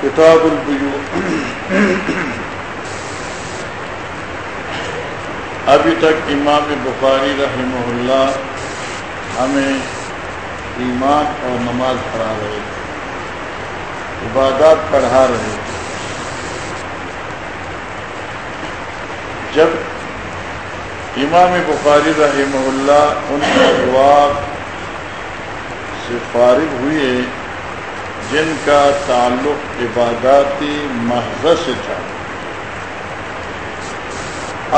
کتاب البیو ابھی تک امام بخاری رحمہ اللہ ہمیں ایمان اور نماز پڑھا رہے تھے عبادات پڑھا رہے تھے جب امام بخاری رحمہ اللہ ان ابواب سے فارغ ہوئے، جن کا تعلق عباداتی محض سے تھا۔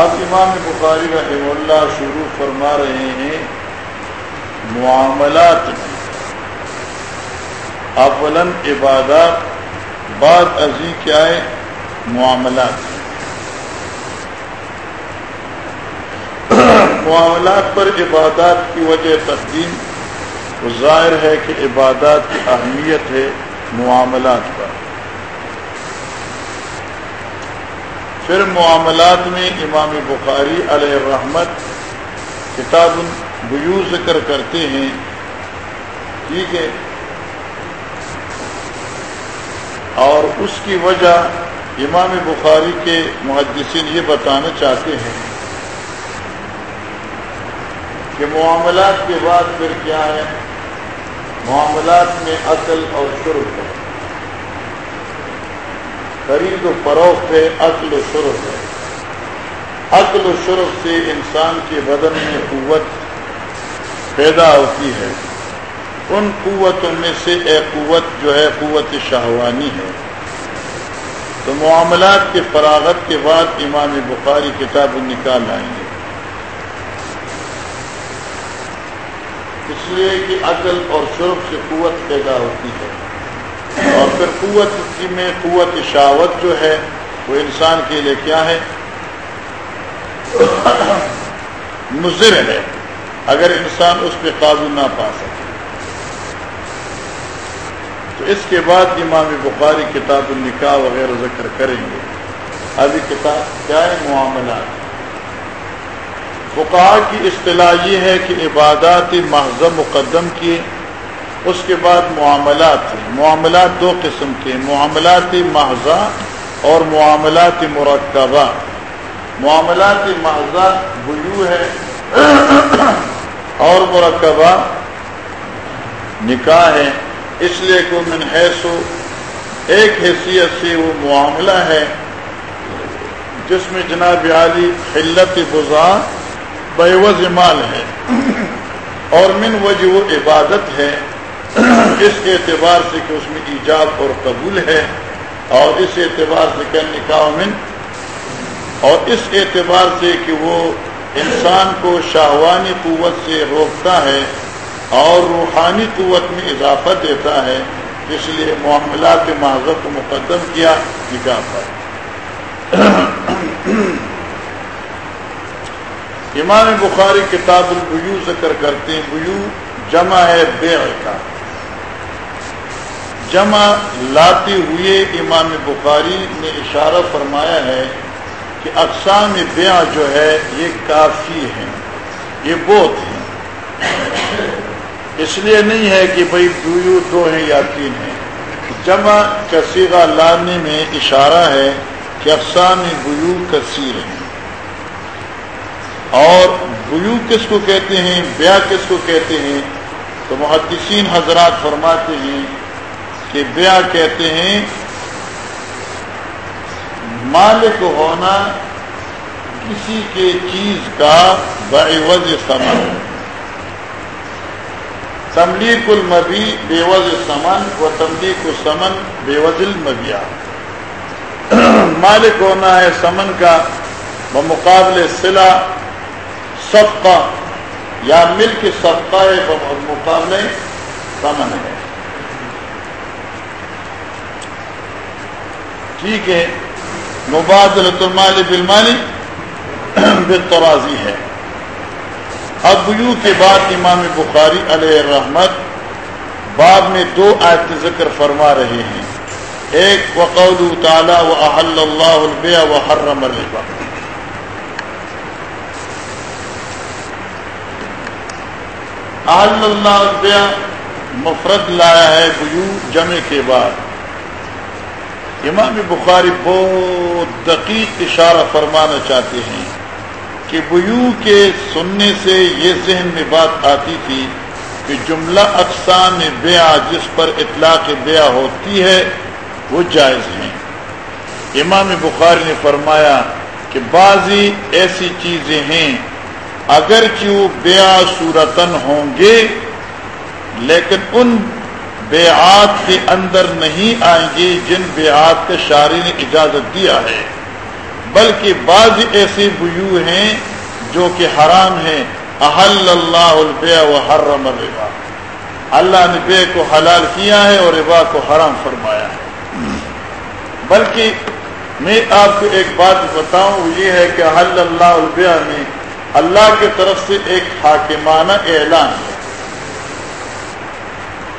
اب امام بخاری رحمہ اللہ شروع فرما رہے ہیں معاملات میں۔ اولن عبادات، بعد ازی کیا ہے معاملات۔ معاملات پر عبادات کی وجہ تقدیم وہ ظاہر ہے کہ عبادات کی اہمیت ہے معاملات پر۔ پھر معاملات میں امام بخاری علیہ الرحمت کتاب بیو ذکر کرتے ہیں۔ ٹھیک ہے۔ اور اس کی وجہ امام بخاری کے محدثین یہ بتانا چاہتے ہیں۔ کہ معاملات کے بعد پھر کیا ہے؟ معاملات میں عقل اور شرف ہے۔ خرید و فروخت ہے، عقل و شرف ہے۔ عقل و شرف سے انسان کے بدن میں قوت پیدا ہوتی ہے۔ ان قوتوں میں سے ایک قوت جو ہے، قوت شہوانی ہے۔ تو معاملات کے فراغت کے بعد امام بخاری کتاب نکال آئیں گے۔ اس لیے کہ عقل اور شرف سے قوت پیدا ہوتی ہے۔ اور پھر قوت کی میں، قوت شاوت جو ہے، وہ انسان کے لیے کیا ہے؟ مضر ہے۔ اگر انسان اس پہ قابو نہ پا سکے۔ تو اس کے بعد امام بخاری کتاب النکاح وغیرہ ذکر کریں گے۔ ابھی کتاب، کیا ہے معاملات؟ فقہ کی اصطلاح یہ ہے کہ عبادات محض مقدم کیے، اس کے بعد معاملات معاملات دو قسم کے معاملات محضہ اور معاملات مرکبہ۔ معاملات محضہ بیو ہے اور مرکبہ نکاح ہے۔ اس لیے کہ من حیث ایک حیثیت سے وہ معاملہ ہے، جس میں جناب عالی خلت بزا بیوز مال ہے اور من وجہ وہ عبادت ہے اس اعتبار سے کہ اس میں ایجاب اور قبول ہے اور اس اعتبار سے کہ نکاح من اور اس اعتبار سے کہ وہ انسان کو شاہوانی قوت سے روکتا ہے اور روحانی قوت میں اضافہ دیتا ہے اس لیے معاملات معذر کو مقدم کیا نکاح پر۔ امام بخاری کتاب البیو ذکر کرتے ہیں بیو جمع ہے بیع کا۔ جمع لاتے ہوئے امام بخاری نے اشارہ فرمایا ہے کہ اقسام بیع جو ہے، یہ کافی ہے یہ بہت ہے اس لیے نہیں ہے کہ بھائی بیو دو ہیں یا تین ہیں۔ جمع کثیرہ لانے میں اشارہ ہے کہ اقسام بیو کثیر ہیں۔ اور بیو کس کو کہتے ہیں بیا کس کو کہتے ہیں؟ تو محدثین حضرات فرماتے ہیں کہ بیا کہتے ہیں، مالک ہونا کسی کے چیز کا بعوض سمن تملیک المبی بے وز سمن و تملیک السمن بے المبیا مالک ہونا ہے سمن کا بمقابل سلا صفقہ یا مل کے ہے مقابلے سمن ہے۔ ٹھیک ہے، مبادلۃ المال بالمالی بالترازی ہے۔ اب یو کے بعد امام بخاری علیہ الرحمت بعد میں دو آیت ذکر فرما رہے ہیں۔ ایک وقول تعالی و احل اللہ البیع و حرم الربا۔ احل اللہ البیع مفرد لایا ہے بیو جمع کے بعد۔ امام بخاری بہت دقیق اشارہ فرمانا چاہتے ہیں کہ بیو کے سننے سے یہ ذہن میں بات آتی تھی کہ جملہ اقسام بیع جس پر اطلاق بیع ہوتی ہے وہ جائز ہیں۔ امام بخاری نے فرمایا کہ بعضی ایسی چیزیں ہیں اگرچہ وہ بیا صورتن ہوں گے، لیکن ان بیعات کے اندر نہیں آئیں گے جن بیعات کے شاعری نے اجازت دیا ہے۔ بلکہ بعض ایسے بیو ہیں جو کہ حرام ہیں۔ احل اللہ البیع و حرم الربا۔ اللہ نے بے کو حلال کیا ہے اور ربا کو حرام فرمایا ہے۔ بلکہ میں آپ کو ایک بات بتاؤں یہ ہے کہ حل اللہ البیہ میں اللہ کی طرف سے ایک حاکمانہ اعلان ہے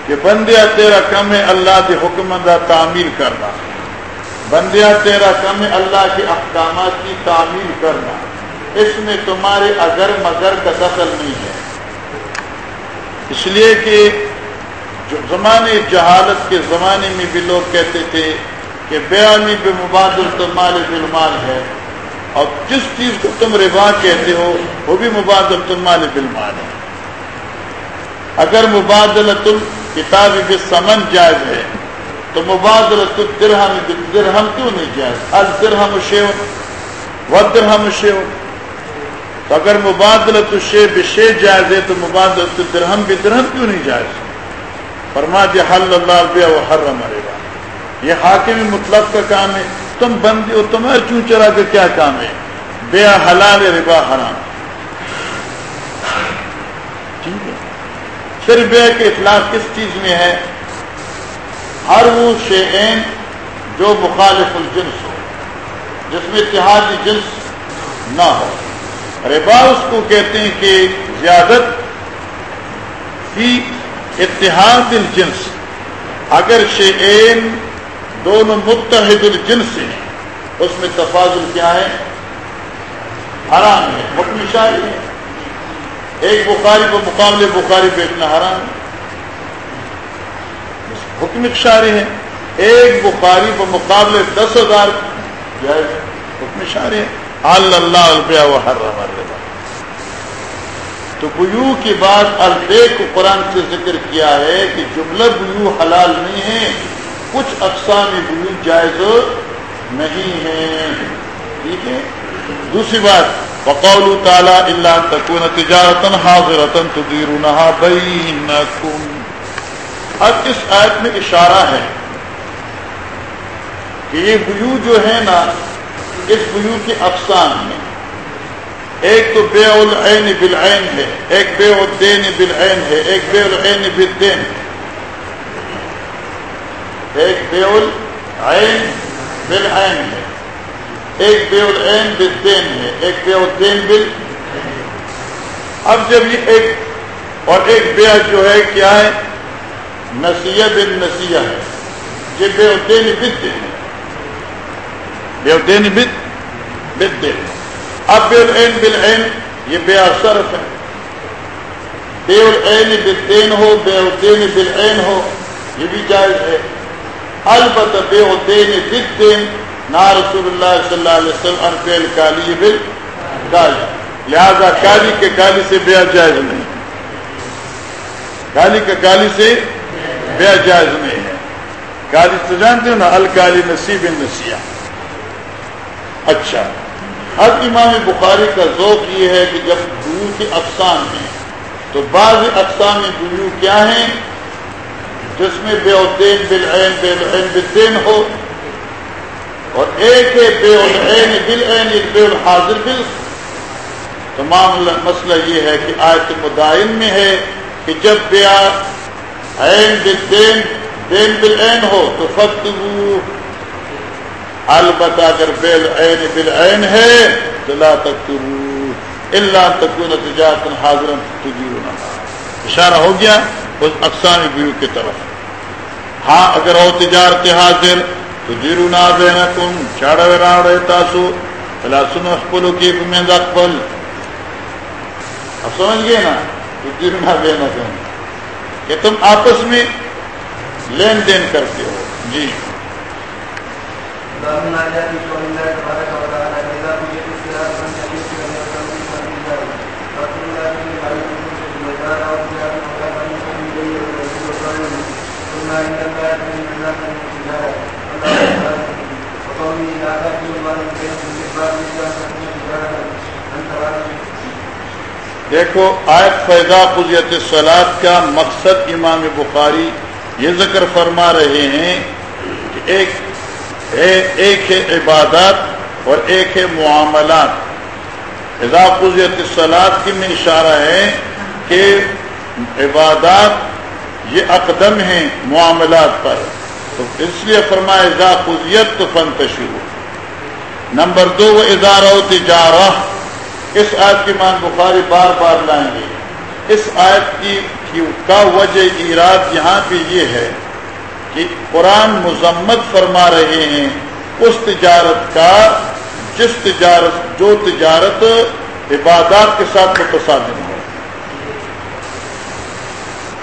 کہ بندیا تیرا کم ہے، اللہ کے حکم دا تعمیر کرنا۔ بندیا تیرا کم ہے، اللہ کے احکامات کی تعمیر کرنا۔ اس میں تمہارے اگر مگر کا دخل نہیں ہے۔ اس لیے کہ جو زمانے جہالت کے زمانے میں بھی لوگ کہتے تھے کہ بیانی بے مبادل تو مال بالمال ہے۔ اور جس چیز کو تم ربا کہتے ہو، وہ بھی مبادل تو مال بالمال ہے۔ اگر مبادل تم کتاب بے سمن جائز ہے، تو مبادل تو درہم درہم کیوں نہیں جائز؟ ال درہم شیو و درہم شیو تو اگر مبادل تو شے بشے جائز ہے، تو مبادل تو درہم بھی درہم کیوں نہیں جائز؟ فرما دیا حل اللہ بیا وہ ہر رمرے گا یہ حاکم مطلق کا کام ہے۔ تم بندی ہو تمہیں چون چرا کے کیا کام ہے؟ بے حلال ربا حرام۔ ٹھیک ہے۔ پھر بے کے اخلاق کس چیز میں ہے؟ ہر وہ شعین جو مخالف الجنس ہو، جس میں اتحادی جنس نہ ہو۔ ربا اس کو کہتے ہیں کہ زیادت فی اتحاد الجنس۔ اگر شعین دونوں متحد الجنس ہیں۔ اس میں تفاضل کیا ہے؟ حرام ہے حکم شاعری ہے۔ ایک بخاری کو مقابلے بخاری بیچنا حرام ہے۔ حکم شاعری ہے ایک بخاری کو مقابلے دس ہزار حکم شاعری ہے اللہ البیا و ہر تو بیو کی بات البے کو قرآن سے ذکر کیا ہے کہ جملہ بیو حلال نہیں ہے۔ کچھ اقسام بلو جائز نہیں ہے ٹھیک ہے؟ دوسری بات بقول تعالیٰ اللہ تکون تجارت حاضرت تدیرونہا بینکم۔ اب اس آیت میں اشارہ ہے کہ یہ بیو جو ہے نا، اس بیو کی اقسام میں ایک تو بے العین بالعین ہے، ایک بے الدین بالعین ہے، ایک بے العین بالدین۔ ہے ایک بے العین بالعین ہے۔ ایک بے العین بالدین ہے۔ ایک بے الدین بل اب جب یہ ایک اور ایک بے جو ہے کیا ہے؟ نسیہ بن نسیہ ہے۔ یہ بے الدین بدین ہے۔ بے الدین بد بدین اب بے العین بالعین یہ بے صرف ہے۔ بے العین بالدین ہو بے الدین بالعین ہو، یہ بھی جائز ہے۔ البت بے دین دین نا رسول اللہ صلی اللہ علیہ وسلم انفیل کالی بل کالی لہذا کالی کے کالی سے بے جائز نہیں۔ کالی کے کالی سے بے جائز نہیں ہے۔ کالی تو جانتے ہو نا الکالی نصیب نسیہ اچھا۔ اب امام بخاری کا ذوق یہ ہے کہ جب گرو کی اقسام ہیں، تو بعض اقسام گرو کیا ہیں؟ جس میں بے الدین بالعین بے العین بالدین ہو، اور ایک ہے بے العین بالعین، ایک بے الحاضر بل تمام مسئلہ یہ ہے کہ آیت مدائن میں ہے کہ جب بے عین بالدین، دین بالعین ہو، تو فقط البتہ اگر بے العین بالعین ہے، تو لا تکتبو اللہ تکون تجارت حاضر تجیو تجیرنا اشارہ ہو گیا اس اقسام بیو کی طرف۔ ہاں اگر ہو تجارت حاضر تو دیرو نہ دینا تم چاڑا وراڑ تاسو فلا سنو اخبلو کی میں اقبل اب سمجھ گئے نا، تو دیرو نہ دینا تم کہ تم آپس میں لین دین کرتے ہو۔ جی۔ دیکھو، آیت فیضا قزیت سلاد کا مقصد امام بخاری یہ ذکر فرما رہے ہیں کہ ایک ایک ہے عبادات اور ایک ہے معاملات۔ اذا قزیت سلاد کی میں اشارہ ہے کہ عبادات یہ اقدم ہیں معاملات پر۔ تو اس لیے فرمایا اذا قزیت تو فن تشروع نمبر دو، وہ ادارہ تجارہ۔ اس آیت کی مان بخاری بار بار لائیں گے۔ اس آیت کی کا وجہ ایراد یہاں پہ یہ ہے کہ قرآن مذمت فرما رہے ہیں اس تجارت کا جس تجارت جو تجارت عبادات کے ساتھ متصادم ہو۔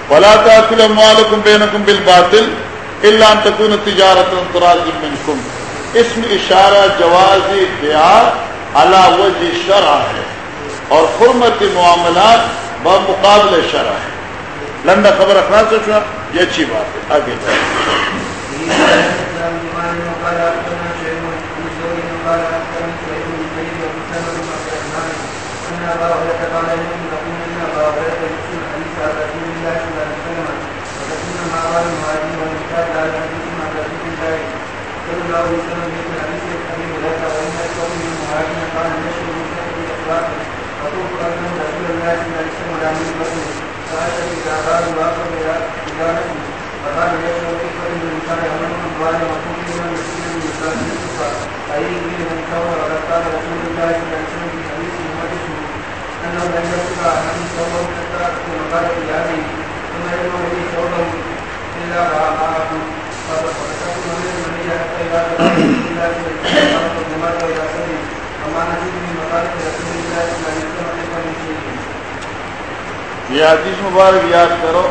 بلا تعطل مالکم بینکم بالباطل الا اللہ تکون تجارت منکم اس میں اشارہ جواز بیاہ اللہ وجہ شرع ہے اور حرمت معاملات بمقابل شرع ہے۔ لنڈا خبر رکھنا سوچنا یہ اچھی بات ہے۔ آگے۔ یہ حدیث مبارک یاد کرو۔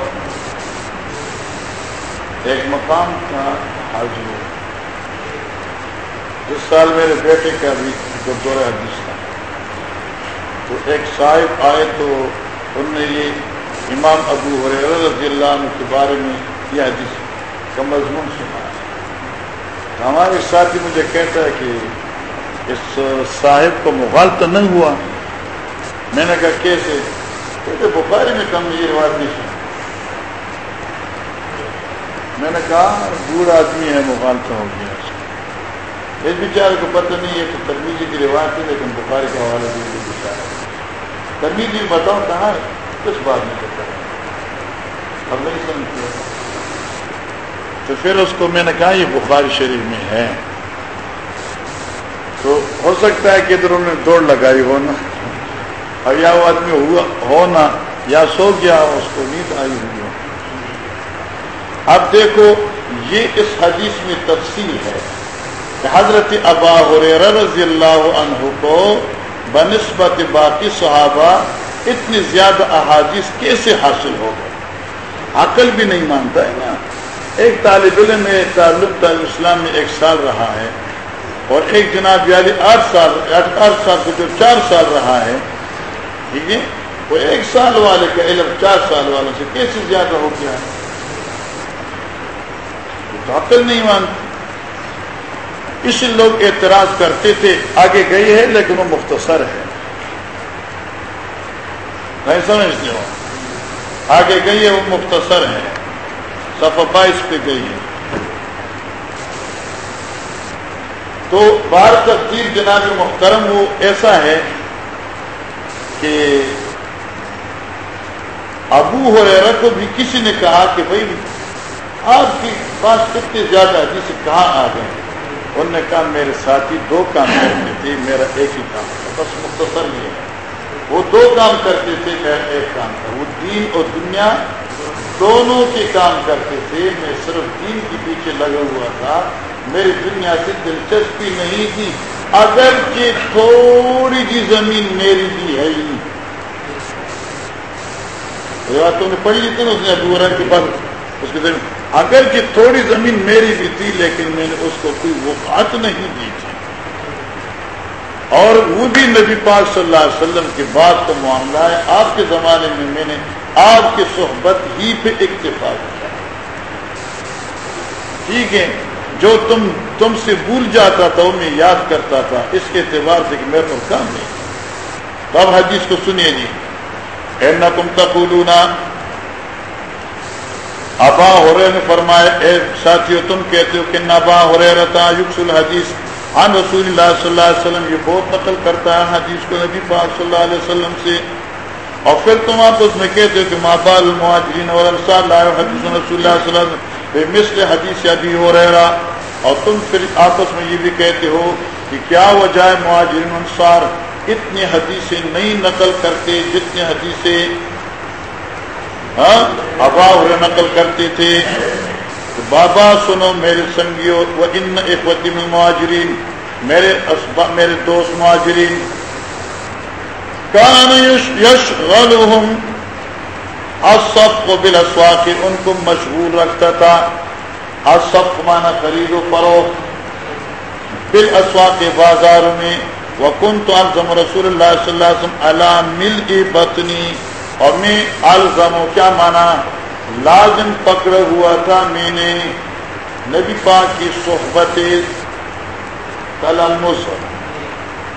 ایک مقام تھا حج میں جس سال میرے بیٹے کا بھی گردورہ حدیث تھا۔ تو ایک صاحب آئے تو ان نے یہ امام ابو رضی اللہ عنہ کے بارے میں یہ حدیث کا مضمون سنا۔ ہمارے ساتھی مجھے کہتا ہے کہ اس صاحب کو مغالطہ نہیں ہوا۔ میں نے کہا، کیسے؟ بخاری میں کم یہ روایت نہیں سنا میں نے کہا بوڑھا آدمی ہے مغالطہ ہو گیا۔ اس بیچارے کو پتہ نہیں ہے تو ترمیزی کی روایت ہے، لیکن بخاری کا حوالہ دے بیچارہ ترمیزی بتاؤ کہاں کس بات میں کرتا ہے اب نہیں سمجھتے تو پھر اس کو میں نے کہا، یہ بخاری شریف میں ہے۔ تو ہو سکتا ہے کہ ادھر انہوں نے دوڑ لگائی ہونا اور یا وہ آدمی ہوا ہونا یا سو گیا، اس کو نیند آئی ہو۔ اب دیکھو، یہ اس حدیث میں تفصیل ہے کہ حضرت ابا رضی اللہ عنہ کو بنسبت باقی صحابہ اتنی زیادہ احادیث کیسے حاصل ہو گئے؟ عقل بھی نہیں مانتا ہے نا؟ ایک طالب علم میں تعلق طالب اسلام میں ایک سال رہا ہے اور ایک جناب یعنی آٹھ سال آٹھ سال کو جو چار سال رہا ہے، ٹھیک ہے؟ وہ ایک سال والے کا علم، چار سال والوں سے کیسے زیادہ ہو گیا؟ ہے تو عقل نہیں مانتی اس لوگ اعتراض کرتے تھے، آگے گئی ہے لیکن وہ مختصر ہے۔ نہیں سمجھتے ہو؟ آگے گئی ہے، وہ مختصر ہے۔ صفحہ بائیس پہ گئی ہے۔ تو بار تقدیر جناب محترم، وہ ایسا ہے کہ ابو ہو کو بھی کسی نے کہا کہ بھائی آپ کی بات کتنے زیادہ جسے کہاں آ گئے؟ انہوں نے کہا، میرے ساتھی دو کام کرتے تھے، میرا ایک ہی کام تھا، بس مختصر یہ ہے۔ وہ دو کام کرتے تھے، میرا ایک کام تھا۔ وہ دین اور دنیا دونوں کے کام کرتے تھے۔ میں صرف دین کے پیچھے لگا ہوا تھا۔ میری دنیا سے دلچسپی نہیں تھی۔ اگرچہ تھوڑی جی زمین میری بھی ہے ہی۔ تم نے پڑھی تھی نا اس نے ابو کے پاس؟ اس کی زمین اگرچہ تھوڑی زمین میری بھی تھی لیکن میں نے اس کو کوئی وقات نہیں دی تھی۔ اور وہ بھی نبی پاک صلی اللہ علیہ وسلم کے بعد کا معاملہ ہے۔ آپ کے زمانے میں میں نے آپ کی صحبت ہی پہ اکتفا کیا۔ ٹھیک ہے، جو تم تم سے بھول جاتا تھا، وہ میں یاد کرتا تھا۔ اس کے اعتبار سے کہ میرے پر کام نہیں۔ تو اب حدیث کو سنیے جی۔ اے کم تقولونا ابا ہو رہے نے فرمایا، اے ساتھیو، تم کہتے ہو کہ نبا ہو رہے رہتا یوکس الحدیث عن رسول اللہ صلی اللہ علیہ وسلم، یہ بہت نقل کرتا ہے حدیث کو نبی پاک صلی اللہ علیہ وسلم سے۔ اور پھر تم آپ اس میں کہتے ہو کہ مابا المہاجرین والانصار، لا حدیث رسول اللہ صلی اللہ علیہ وسلم، بے مثل حدیث ابھی ہو رہا اور تم پھر آپس میں یہ بھی کہتے ہو کہ کیا وجہ ہے مہاجرین انصار اتنی حدیثیں نہیں نقل کرتے جتنی حدیثیں ہاں ابا اور نقل کرتے تھے بابا سنو میرے سنگیو و ان اخوتی میں مہاجرین میرے اسبا، میرے دوست مہاجرین۔ کان یش غلوہم اصف کو بالاسواق، ان کو مشغول رکھتا تھا۔ اصف مانا خرید و فروخت بالاسواق بازار میں وکن تو رسول اللہ صلی اللہ علیہ وسلم علا مل بطنی اور میں الزم کیا مانا؟ لازم پکڑا ہوا تھا میں نے نبی پاک کی صحبت تلمس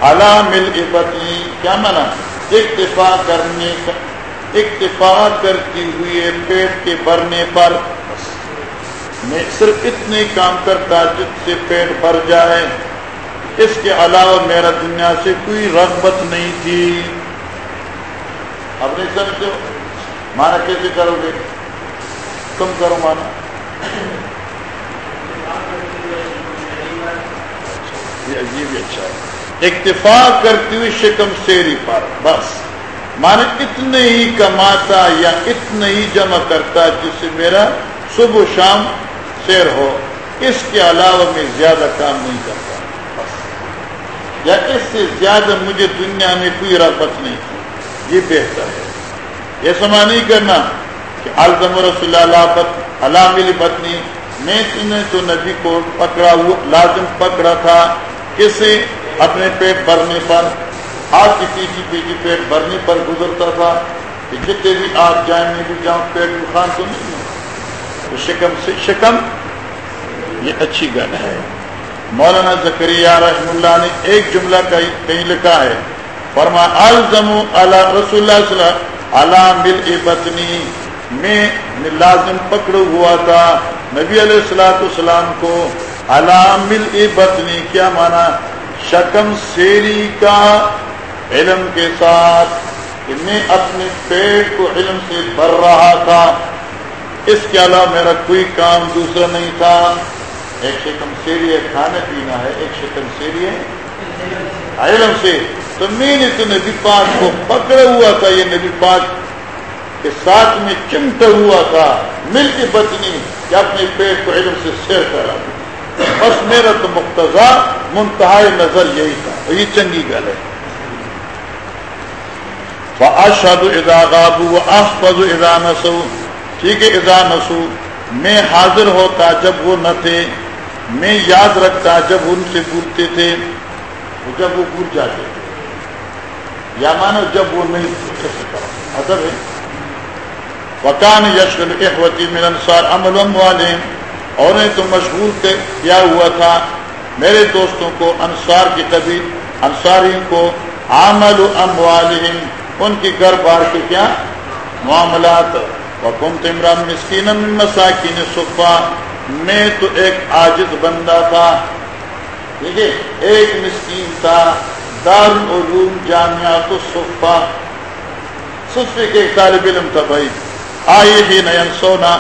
علامل ابتی کیا مانا؟ اکتفا کرنے اکتفا کرتی ہوئی پیٹ کے بھرنے پر میں صرف اتنے کام کرتا جس سے پیٹ بھر جائے۔ اس کے علاوہ میرا دنیا سے کوئی رغبت نہیں تھی۔ اب نہیں سمجھتے مانا کیسے کرو گے؟ تم کرو مانا۔ یہ بھی اچھا ہے۔ اکتفاق کرتی ہوئی شکم سیری پر، بس۔ مانا اتنے ہی کماتا یا اتنے ہی جمع کرتا جس سے میرا صبح شام سیر ہو۔ اس کے علاوہ میں زیادہ کام نہیں کرتا۔ بس۔ یا اس سے زیادہ مجھے دنیا میں کوئی رغبت نہیں۔ تھی یہ بہتر ہے۔ یہ سما نہیں کرنا کہ الزم رسول اللہ اللہ ملی پتنی، میں تمہیں تو نبی کو پکڑا ہوا، لازم پکڑا تھا۔ کسے اپنے پیٹ بھرنے پر۔ آپ کی پیچھے پیٹ بھرنے پر گزرتا تھا۔ کہ جتنے بھی آپ جائیں میں بھی جاؤں، پیٹ خان تو نہیں تو شکم سے شکم، یہ اچھی گل ہے۔ مولانا زکری رحم اللہ نے ایک جملہ کہیں لکھا ہے۔ فرما الزم اللہ رسول اللہ صلی اللہ علام مل بتنی میں لازم پکڑ ہوا تھا نبی علیہ السلاۃ السلام کو۔ علامل بطنی، کیا مانا؟ شکم سیری کا علم کے ساتھ کہ میں اپنے پیٹ کو علم سے بھر رہا تھا۔ اس کے علاوہ میرا کوئی کام دوسرا نہیں تھا۔ ایک شکم سیری ہے، کھانا پینا ہے، ایک شکم سیری ہے، علم سے۔ تو میں نے تو نبی پاک کو پکڑا ہوا تھا، یہ نبی پاک کے ساتھ میں چمٹا ہوا تھا، مل کی بچنی، کہ اپنے پیٹ کو علم سے سیر کرا۔ بس میرا تو مقتضا منتہا نظر یہی تھا یہ چنگی گل ہے۔ اشد ادا غابو ادا نسو ٹھیک ہے ادا نسو میں حاضر ہوتا جب وہ نہ تھے، میں یاد رکھتا جب ان سے پوچھتے تھے جب وہ پوچھ جاتے تھے۔ یا مانو جب وہ نہیں پوچھ سکتا ادب ہے۔ وکان یشل احوتی من انصار عمل والے اور نے تو مشغول تھے، کیا ہوا تھا؟ میرے دوستوں کو انصار کی طبی انصاری کو عمل اموالہم۔ ان کی گھر بار کے کیا؟ معاملات۔ وکم تمران مسکین من مساکین صفا۔ میں تو ایک عاجز بندہ تھا۔ ٹھیک ہے ایک مسکین تھا۔ دار العلوم جامعات الصفا صفے کے ایک طالب علم تھا بھائی۔ آئے ہی نین سونا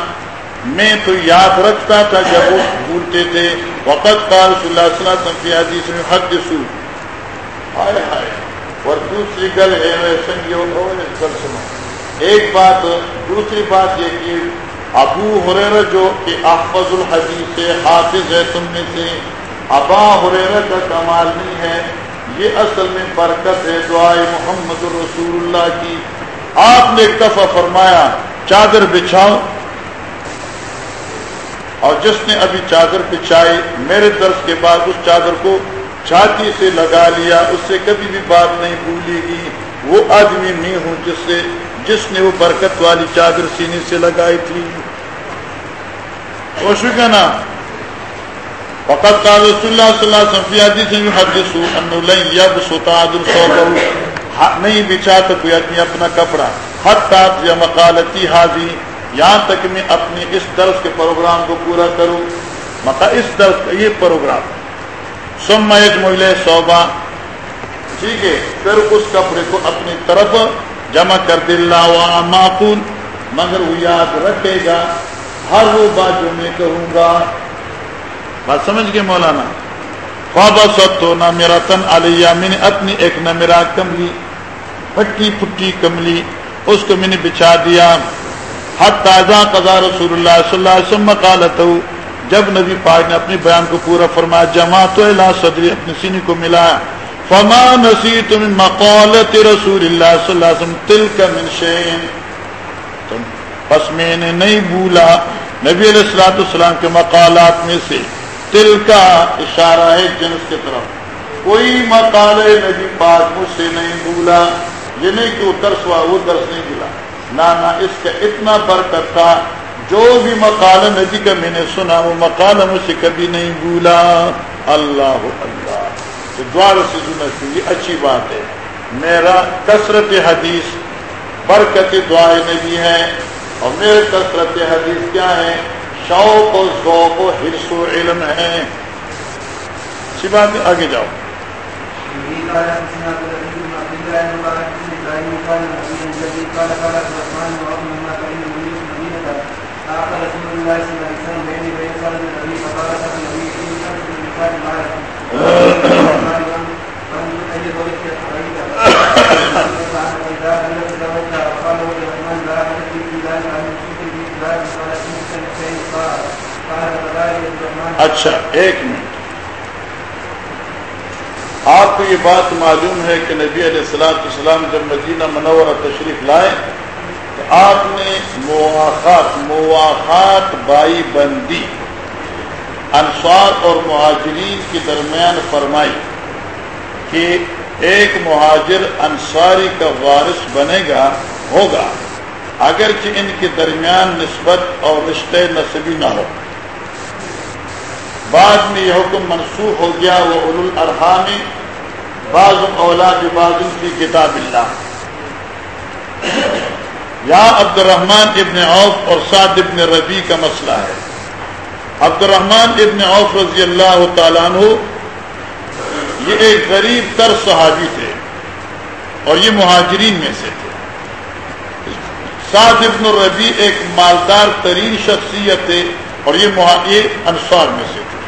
میں تو یاد رکھتا تھا جب وہ بھولتے تھے۔ وقت کا رسول اللہ صلی اللہ علیہ وسلم حدیث میں حد سو آئے آئے اور دوسری گل ہے سنگیو گل سنو ایک بات، دوسری بات یہ کہ ابو حریر جو کہ احفظ الحدیث حافظ ہے تم میں سے، ابا حریر کا کمال نہیں ہے۔ یہ اصل میں برکت ہے دعائے محمد رسول اللہ کی۔ آپ نے ایک دفعہ فرمایا، چادر بچھاؤ۔ اور جس نے ابھی چادر بچھائی، میرے درس کے بعد اس چادر کو چھاتی سے لگا لیا، اس سے کبھی بھی بات نہیں بھولی گی۔ وہ آدمی نہیں ہوں جس سے، جس نے وہ برکت والی چادر سینے سے لگائی تھی۔ وہ کا نام فقط قال رسول اللہ صلی اللہ علیہ وسلم فی حدیث میں حدیث انه لن يبسط عدل صوته. نہیں بچھاتا کوئی آدمی اپنا کپڑا. حتی یا مقالتی حاضی یہاں تک میں اپنی اس درس کے پروگرام کو پورا کروں. مقا اس درس کا یہ پروگرام. سم مجموعہ صوبہ ٹھیک ہے. پھر اس کپڑے کو اپنی طرف جمع کر دلّا و معقول. مگر وہ یاد رکھے گا. ہر وہ بات جو میں کہوں گا. بات سمجھ گئے مولانا. خوابہ سب تو نہ میرا تن علیہ میں نے اپنی ایک نہ میرا کملی پھٹی پھٹی کملی، اس کو میں نے بچھا دیا. حد تازہ قضا رسول اللہ صلی اللہ علیہ وسلم قالت جب نبی پاک نے اپنی بیان کو پورا فرمایا جمع تو اللہ صدری اپنی سینے کو ملایا فما نصیت من مقالت رسول اللہ صلی اللہ علیہ وسلم تلک من شین بس میں نے نہیں بھولا نبی علیہ السلاۃ السلام کے مقالات میں سے تل کا اشارہ ہے جنس کی طرف۔ کوئی مقال نبی پاک مجھ سے نہیں بھولا یہ نہیں کہ وہ درس ہوا، وہ درس نہیں ملا۔ نہ اس کا اتنا برکت تھا، جو بھی مقال نبی کا میں نے سنا، وہ مقال مجھ سے کبھی نہیں بھولا۔ اللہ اللہ۔ تو دوار سے سنا یہ اچھی بات ہے۔ میرا کثرت حدیث برکت دعائے نبی ہے۔ اور میرے کثرت حدیث کیا ہے؟ شوق و ذوق و حرص و علم ہے۔ اسی بات آگے جاؤ۔ اچھا ایک منٹ۔ آپ کو یہ بات معلوم ہے کہ نبی علیہ السلام السلام جب مدینہ منورہ تشریف لائے تو آپ نے مواقع مواقعات بائی بندی، انصار اور مہاجرین کے درمیان فرمائی کہ ایک مہاجر انصاری کا وارث بنے گا، ہوگا، اگرچہ ان کے درمیان نسبت اور رشتے نصبی نہ ہو۔ بعد میں یہ حکم منسوخ ہو گیا، وہ اول الرحام بعض اولاد، بعض کی کتاب اللہ۔ یا عبد الرحمان ابن عوف اور سعد ابن ربی کا مسئلہ ہے۔ عبد الرحمان ابن عوف رضی اللہ تعالیٰ عنہ، یہ ایک غریب تر صحابی تھے اور یہ مہاجرین میں سے تھے۔ سعد ابن الربی ایک مالدار ترین شخصیت تھے اور یہ انصار میں سے تھے۔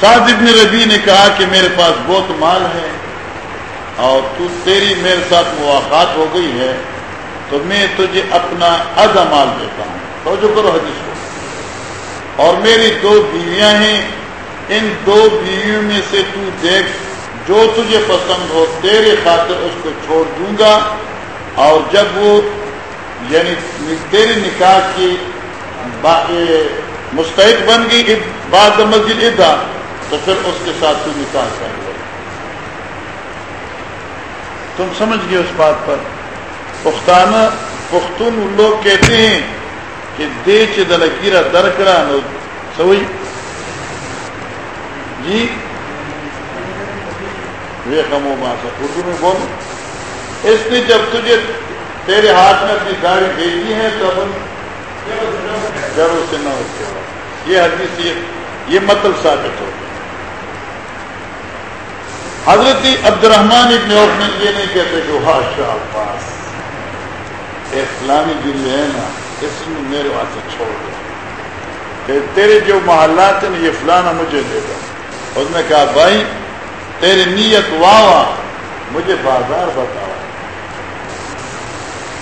سعد ابن ربی نے کہا کہ میرے پاس بہت مال ہے اور تو تیری میرے ساتھ مواقعات ہو گئی ہے، تو میں تجھے اپنا ادا مال دیتا ہوں۔ تو جو کرو حدیث کو۔ اور میری دو بیویاں ہیں، ان دو بیویوں میں سے تو دیکھ، جو تجھے پسند ہو، تیرے خاطر اس کو چھوڑ دوں گا۔ اور جب وہ یعنی تیرے نکاح کی مستحق بن گئی، بعد مسجد ادا تو پھر اس کے ساتھ تو نکاح کر لو تم سمجھ گئے اس بات پر۔ پختانہ، پختون لوگ کہتے ہیں کہ دے چلکیرا درکڑا نو سوئی جی؟ وہ کمو ماسا، اردو میں بولو۔ اس نے جب تجھے تیرے ہاتھ میں اپنی گاڑی بھیجی ہے تو اب سے نہ ہوتے یہ حدیث یہ مطلب ثابت ہو۔ حضرت عبد الرحمان ابن عوف میں یہ نہیں کہتے کہ ہاشا پاس اسلامی دل ہے نا، اس میں میرے وہاں سے چھوڑ دو۔ تیرے جو محلات ہیں، یہ فلانا مجھے دے گا اس نے کہا، بھائی، تیری نیت واہ مجھے بازار بتاؤ۔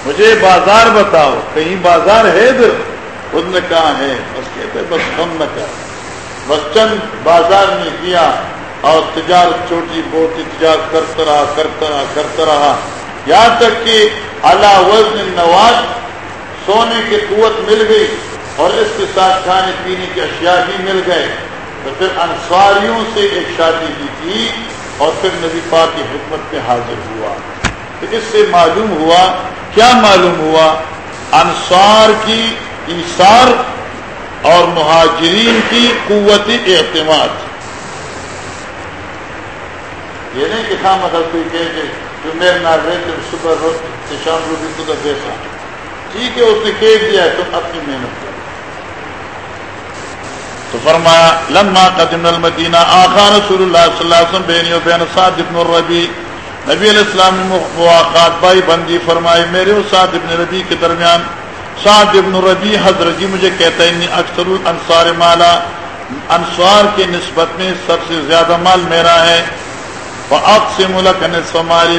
مجھے بازار بتاؤ۔ کہیں بازار ہے ادھر؟ اس نے کہا، ہے۔ بس کہتے بس ہم نہ کر بس چند بازار میں کیا۔ اور تجارت چھوٹی بوٹی تجارت کرتا رہا کرتا رہا کرتا رہا۔ یہاں تک کہ اللہ وزن نواز سونے کی قوت مل گئی اور اس کے ساتھ کھانے پینے کی اشیاء بھی مل گئے۔ تو پھر انصاریوں سے ایک شادی بھی کی اور پھر نبی پاک کی حکمت پہ حاضر ہوا۔ تو اس سے معلوم ہوا، کیا معلوم ہوا؟ انصار کی ایسار اور مہاجرین کی قوت اعتماد۔ یہ نہیں کہ خام مطلب کوئی کہے کہ جو میرے نال رہتے صبح روز شام روزی تو پیسہ ٹھیک ہے، اس نے کہہ دیا ہے، تم اپنی محنت کرو۔ تو فرمایا، لما قدم المدینہ آخا رسول اللہ صلی اللہ علیہ وسلم، بینی و بین سعد ابن الربی نبی علیہ السلام نے مواقعات بائی بندی فرمائی۔ میرے و سعد ابن ربی کے درمیان سعد ابن ربی حضرت جی مجھے کہتا ہے اکثر الانصار مالا۔ انصار کے نسبت میں سب سے زیادہ مال میرا ہے۔ آپ سے ملک نصف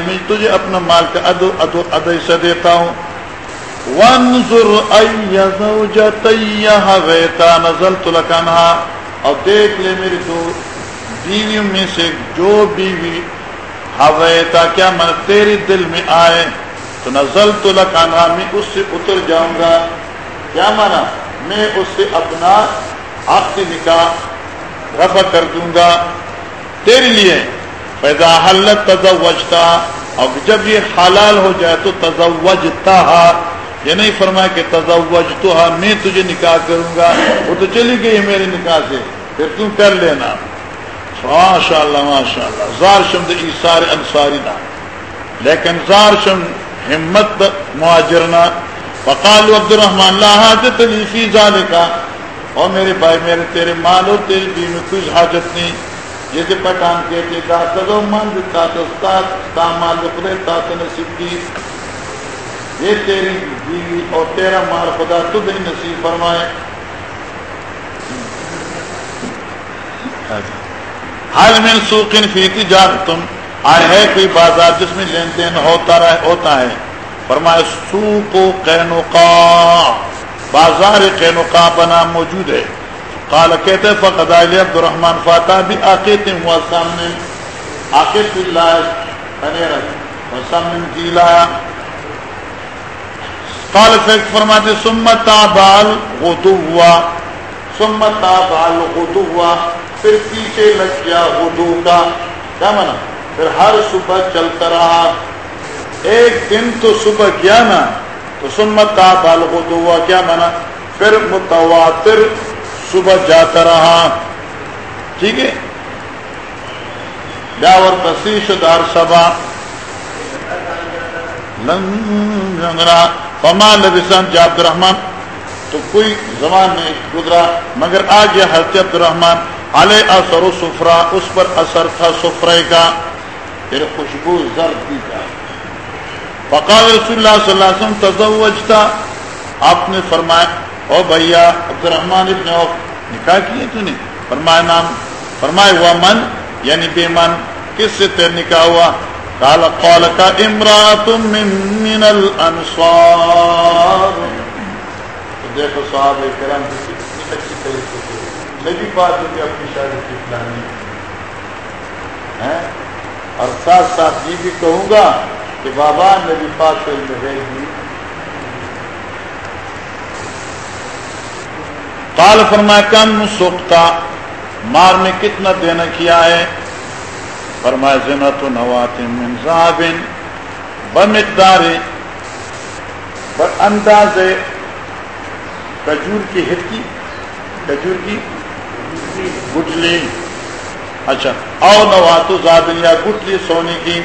میں تجھے اپنا مال کا ادو ادو ادو دیتا ہوں۔ وانظر ای زوجتیہ غیتا نزلت لکنہا اور دیکھ لے میری دو بیویوں میں سے جو بیوی ہویتا کیا من تیری دل میں آئے، تو نزلت لکنہا میں اس سے اتر جاؤں گا۔ کیا مانا؟ میں اس سے اپنا عقد نکاح رفع کر دوں گا۔ تیرے لیے پیدا حلت تزوجتا اور جب یہ حلال ہو جائے تو تزوجتا یہ نہیں فرمایا کہ تزوجتها میں تجھے نکاح کروں گا، وہ تو چلی گئی میرے نکاح سے، پھر تم کر لینا؟ ماشاء اللہ ماشاء اللہ زار شمد ایسار انصاری نہ لیکن زار شم ہمت مہاجرنا۔ فقال عبد الرحمن لا حاجت لی فی ذالکا اور میرے بھائی، میرے تیرے مال اور تیرے بھی میں کچھ حاجت نہیں۔ جیسے پٹان کہتے دا تدو مند تا تستاد تا مال خدے تا نصیب کی۔ یہ تیری بیوی اور تیرا مال خدا تجھ نصیب فرمائے۔ حال میں سوکن فی تجارت، تم آئے ہے کوئی بازار جس میں لین دین ہوتا رہے ہوتا ہے۔ فرمائے، سوق و قینقا بازار قینقا بنا موجود ہے۔ قال کہتے فقد علی عبد الرحمن فاتح بھی عقیت ہوا سامنے عقیت اللہ سامنے جی کی لایا قال فیک فرماتے سمت بال غدو ہوا سمت بال غدو ہوا پھر پیچھے لگ گیا غدو کا۔ کیا مانا؟ پھر ہر صبح چلتا رہا۔ ایک دن تو صبح کیا نا، تو سمت بال غدو ہوا کیا مانا؟ پھر متواتر صبح جاتا رہا۔ ٹھیک ہے؟ داور تصیش دار سبا لنگرا۔ فما لبسان جا جی عبد الرحمن تو کوئی زمان نہیں گزرا، مگر آج یہ حضرت عبد الرحمن علیہ اثر و سفرا اس پر اثر تھا سفرے کا۔ پھر خوشبو زرد کی کا فقال رسول اللہ صلی اللہ علیہ وسلم، تزوجتا۔ آپ نے فرمایا او بھیا عبد الرحمن ابن عوف، نکاح کیے تو نے فرمایا نام فرمائے ہوا من یعنی بے من، کس سے تیر نکاح ہوا؟ قال قال کا امرات من من الانصار۔ دیکھو صاحب کرام کتنی اچھی طریقے سے نبی بات ہے اپنی شادی کی پلانی ہے اور ساتھ ساتھ یہ بھی کہوں گا کہ بابا نبی پاک سے ہے قال فرمایا، کم سوکھتا مار نے کتنا دینا کیا ہے؟ فرمایا زنا تو نوات من صابن بمقدار انداز کجور کی ہٹکی کجور کی گٹلی۔ اچھا او نواتو زابن یا گٹلی سونے کی۔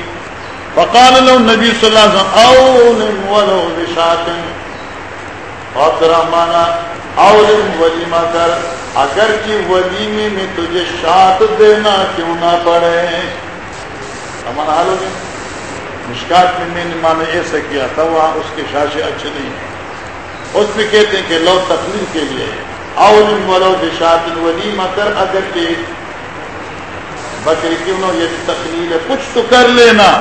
فقال لو نبی صلی اللہ علیہ وسلم، او ولو بشاکن اور درامانا اولم ولیمہ کر اگر کی ولیمے میں تجھے شاط دینا کیوں نہ پڑے؟ ہمارا حال ہو گیا۔ مشکات میں میں نے مانا ایسا کیا تھا، وہاں اس کے شاشے اچھے نہیں ہیں۔ اس میں کہتے ہیں کہ لو تقریر کے لیے۔ اولم ولو بشاط ولیمہ کر اگر کہ بکری کیوں نہ یہ یعنی تقریر ہے، کچھ تو کر لینا۔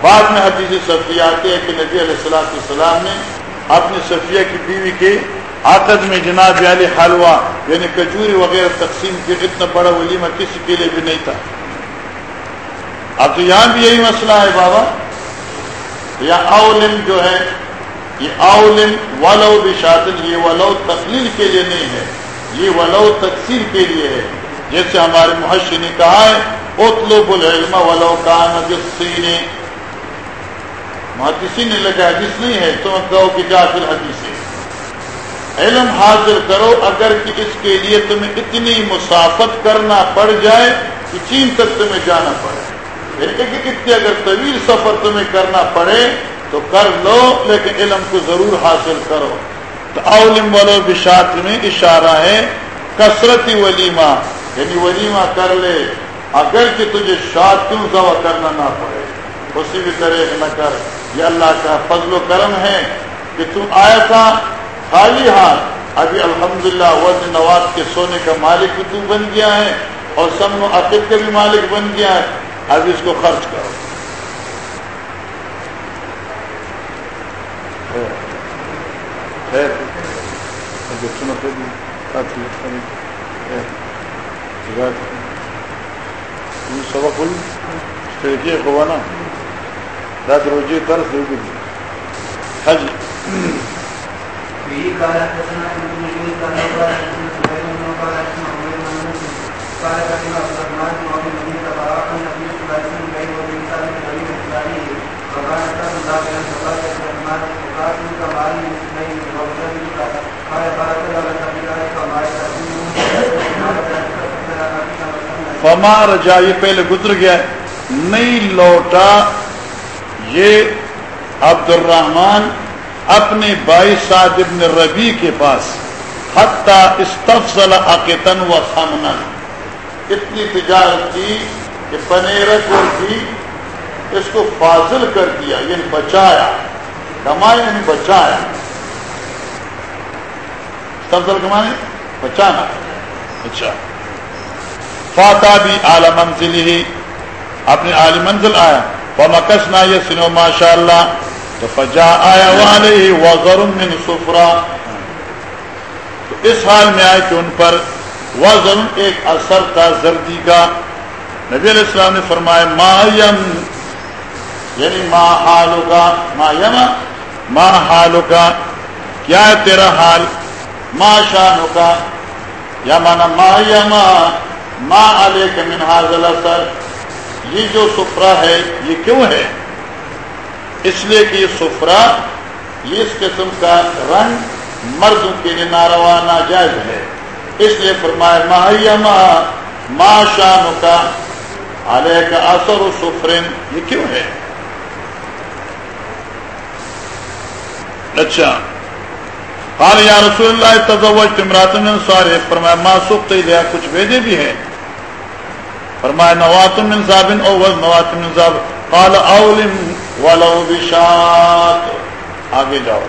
بعد میں حدیث صفیہ آتے ہیں کہ نبی علیہ السلام السلام نے اپنی صفیہ کی بیوی کے عقد میں جناب علی حلوہ یعنی کجوری وغیرہ تقسیم کے اتنا بڑا ولیمہ کسی کے لیے بھی نہیں تھا۔ اب تو یہاں بھی یہی مسئلہ ہے بابا۔ یا اولم جو ہے، یہ اولم ولو بشاطن، یہ ولو تقلیل کے لیے نہیں ہے۔ یہ ولو تقسیم کے لیے ہے۔ جیسے ہمارے محشی نے کہا ہے اتلو العلم ولو کان جسینے محدثی نے لگا حدیث نہیں ہے، تو کہو کہ جاخر حدیث ہے۔ علم حاصل کرو، اگر کہ اس کے لیے تمہیں اتنی مسافت کرنا پڑ جائے کہ چین تک تمہیں جانا پڑے۔ اتنی اگر طویل سفر تمہیں کرنا پڑے، تو کر لو، لیکن علم کو ضرور حاصل کرو۔ تو اولم ولو بشاط میں اشارہ ہے کثرتی ولیمہ یعنی ولیمہ کر لے، اگر کہ تجھے شاد کیوں ضوا کرنا نہ پڑے۔ اسی بھی طرح نہ کر یہ اللہ کا فضل و کرم ہے کہ تم آیا تھا خالی ہاتھ۔ ابھی الحمدللہ للہ نواز کے سونے کا مالک بھی تو بن گیا ہے اور سب عقید کا بھی مالک بن گیا ہے۔ ابھی اس کو خرچ کرو۔ سبق ہوئی ہوا نا رات روزی طرف حج قال حدثنا ابن قال حدثنا بن قال حدثنا بن قال حدثنا عبد الرحمن بن عبد المجيد النبي صلى الله عليه وسلم بين وبين سالم الاسلامي وكان عبد الرحمن وقال وابن قال بارك الله لك في ذلك وما فما رجا یہ پہلے گزر گیا نہیں لوٹا یہ عبد الرحمان اپنے بائی سعد ابن ربی کے پاس حتیٰ استفصل عقیتن و سامن اتنی تجارت کی کہ پنیرک اور بھی اس کو فاضل کر دیا یعنی بچایا۔ کمائے یعنی بچایا۔ استفصل کمائے بچانا۔ اچھا۔ فاتح بھی اعلی منزل ہی اپنے اعلی منزل آیا۔ وہ مکس نہ یہ سنو ماشاء اللہ تو فجا آیا والے وغیر من سفرا تو اس حال میں آئے کہ ان پر وزن ایک اثر تھا زردی کا نبی علیہ السلام نے فرمایا، ما یم یعنی ما حالو کا ما یما ما حالو کا کیا ہے تیرا حال؟ ما شانو کا یا مانا ما یما ما علیک من حاضل اثر؟ یہ جو سفرا ہے، یہ کیوں ہے؟ اس لیے کہ یہ سفرا یہ اس قسم کا رنگ مردوں کے لیے ناروا، ناجائز ہے۔ اس لیے فرمایا ماہیما ما شان کا علیہ کا اثر و سفرن، یہ کیوں ہے؟ اچھا۔ قال، یا رسول اللہ تزوج تمرات من سارے فرمایا، ما سخت کچھ بھیجے بھی ہے فرمایا نوات من زابن او نوات من زابن قال اولم ولو بشات آگے جاؤ۔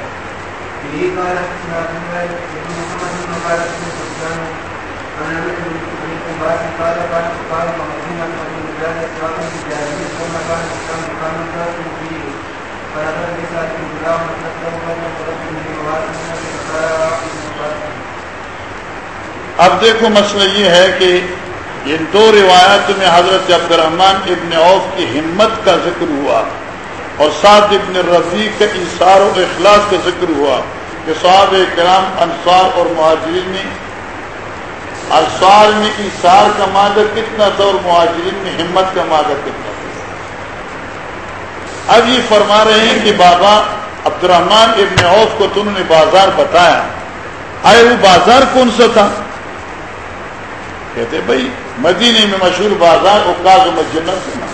اب دیکھو مسئلہ یہ ہے کہ ان دو روایات میں حضرت عبد الرحمان ابن عوف کی ہمت کا ذکر ہوا اور سعد ابن رفیع کا اثار و اخلاص کا ذکر ہوا کہ صاحب کرام انصار اور مہاجرین میں انصار میں اثار کا مادہ کتنا تھا اور مہاجرین میں ہمت کا مادہ کتنا تھا۔ اب یہ فرما رہے ہیں کہ بابا عبد الرحمان ابن عوف کو تو انہوں نے بازار بتایا۔ آئے وہ بازار کون سا تھا؟ کہتے بھائی مدینے میں مشہور بازار اوکاز و مجنہ سے نا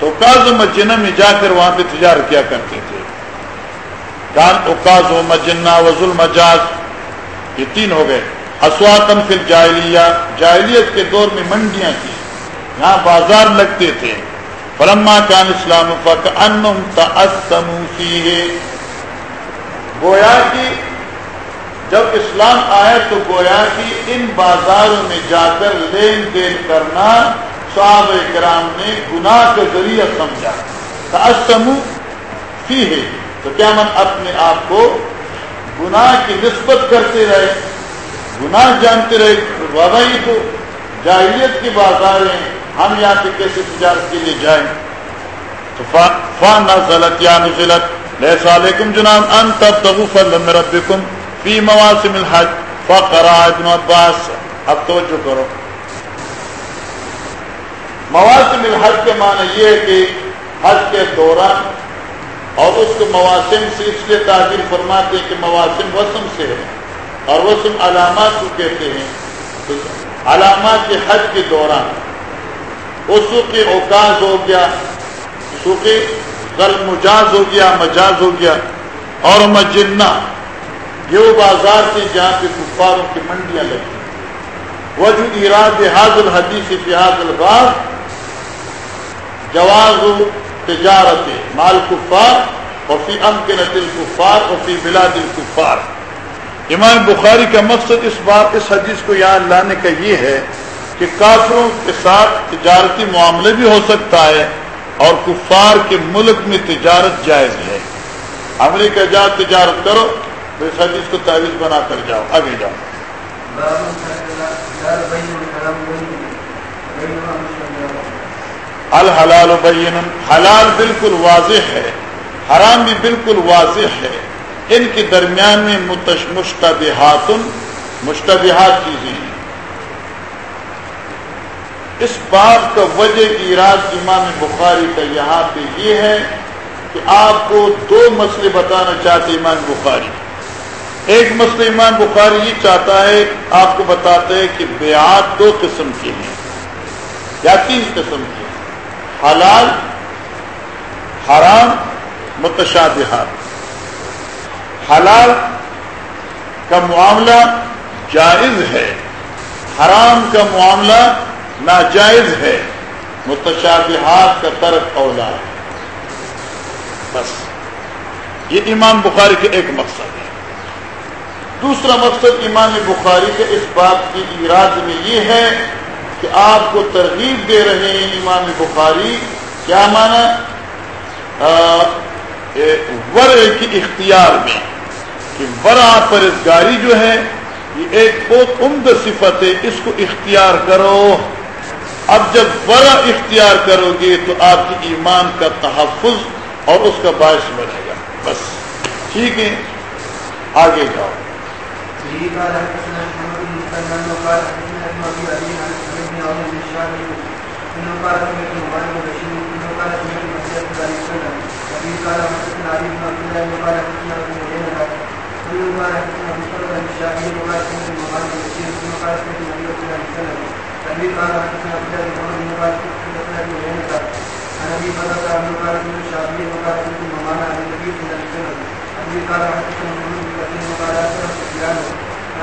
تو اوکاز و میں جا کر وہاں پہ تجارت کیا کرتے تھے۔ کان اوکاز و مجنہ وزل مجاز یہ تین ہو گئے۔ اسواتن فل جاہلیہ جاہلیت کے دور میں منڈیاں تھیں۔ یہاں بازار لگتے تھے۔ فلما کان اسلام فک انم تأسمو فیہ۔ گویا کی جب اسلام آیا تو گویا کہ ان بازاروں میں جا کر لین دین کرنا صحابہ کرام نے گناہ کا ذریعہ سمجھا۔ تاسمو فی ہے تو کیا من اپنے آپ کو گناہ کی نسبت کرتے رہے؟ گناہ جانتے رہے؟ بابا یہ تو جاہلیت کی بازار ہیں، ہم یہاں سے کیسے تجارت کے لیے جائیں؟ تو فان نزلت یا نزلت۔ لیسا علیکم جناب ان تبتغوا فضلا من ربکم۔ فی مواسم الحج. فقرا ابن عباس. اب توجہ کرو. مواسم الحج کے معنی یہ ہے کہ حج کے دوران اور اس کو مواسم سے اس لیے تعبیر فرماتے ہیں کہ مواسم وسم سے ہے اور وسم علامات کو کہتے ہیں. علامات کے حج کے دوران. اس کے اوکاز ہو گیا سوکھے غل مجاز ہو گیا، مجاز ہو گیا اور مجنہ یہ وہ بازار تھے جہاں پہ کفاروں کی منڈیاں لگتی وجو اراد حاضر حدیث الباغ جواز تجارت مال کفار، اور فی امکن دل کفار، اور فی بلا دل کفار۔ امام بخاری کا مقصد اس بات اس حدیث کو یاد لانے کا یہ ہے کہ کافروں کے ساتھ تجارتی معاملے بھی ہو سکتا ہے اور کفار کے ملک میں تجارت جائز ہے۔ امریکہ جا تجارت کرو تو اس حدیث کو تعویذ بنا کر جاؤ آگے جاؤ۔ الحلال بین حلال بالکل واضح ہے، حرام بھی بالکل واضح ہے۔ ان کے درمیان میں مشتبہات مشتبہات چیزیں ہیں۔ اس بات کا وجہ ایراد امام بخاری کا یہاں پہ یہ ہے کہ آپ کو دو مسئلے بتانا چاہتے امام بخاری۔ ایک مسئلہ امام بخاری یہ چاہتا ہے، آپ کو بتاتے ہیں کہ بیعات دو قسم کے ہیں، یا تین قسم کے حلال، حرام، متشابہات۔ حلال کا معاملہ جائز ہے، حرام کا معاملہ ناجائز ہے، متشابہات کا ترک اولا ہے بس، یہ امام بخاری کا ایک مقصد۔ ہے دوسرا مقصد امام بخاری کے اس بات کی اراد میں یہ ہے کہ آپ کو ترغیب دے رہے ہیں امام بخاری، کیا مانا ور کی اختیار میں کہ ورا پرزگاری جو ہے، یہ ایک بہت عمد صفت ہے، اس کو اختیار کرو۔ اب جب ورا اختیار کرو گے تو آپ کی ایمان کا تحفظ اور اس کا باعث بنے گا۔ بس، ٹھیک ہے؟ آگے جاؤ۔ به قال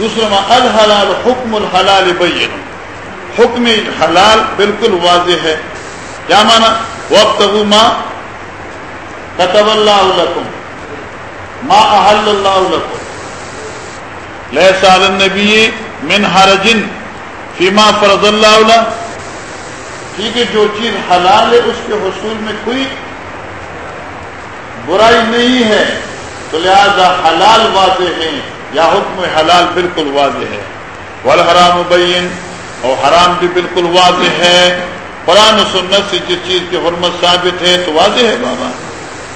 دوسرا معنی الحلال حکم الحلال بین. حکم حلال بالکل واضح ہے. کیا مانا؟ وقت ما كتب اللہ لكم ما احل اللہ لكم ليس على النبي من حرج فيما فرض اللہ له. ٹھیک ہے جو چیز حلال ہے، اس کے حصول میں کوئی برائی نہیں ہے. تو لہذا حلال واضح ہے. یا حکم حلال بالکل واضح ہے۔ والحرام بین اور حرام بھی بالکل واضح ہے۔ قرآن و سنت سے جس چیز کی حرمت ثابت ہے تو واضح ہے بابا۔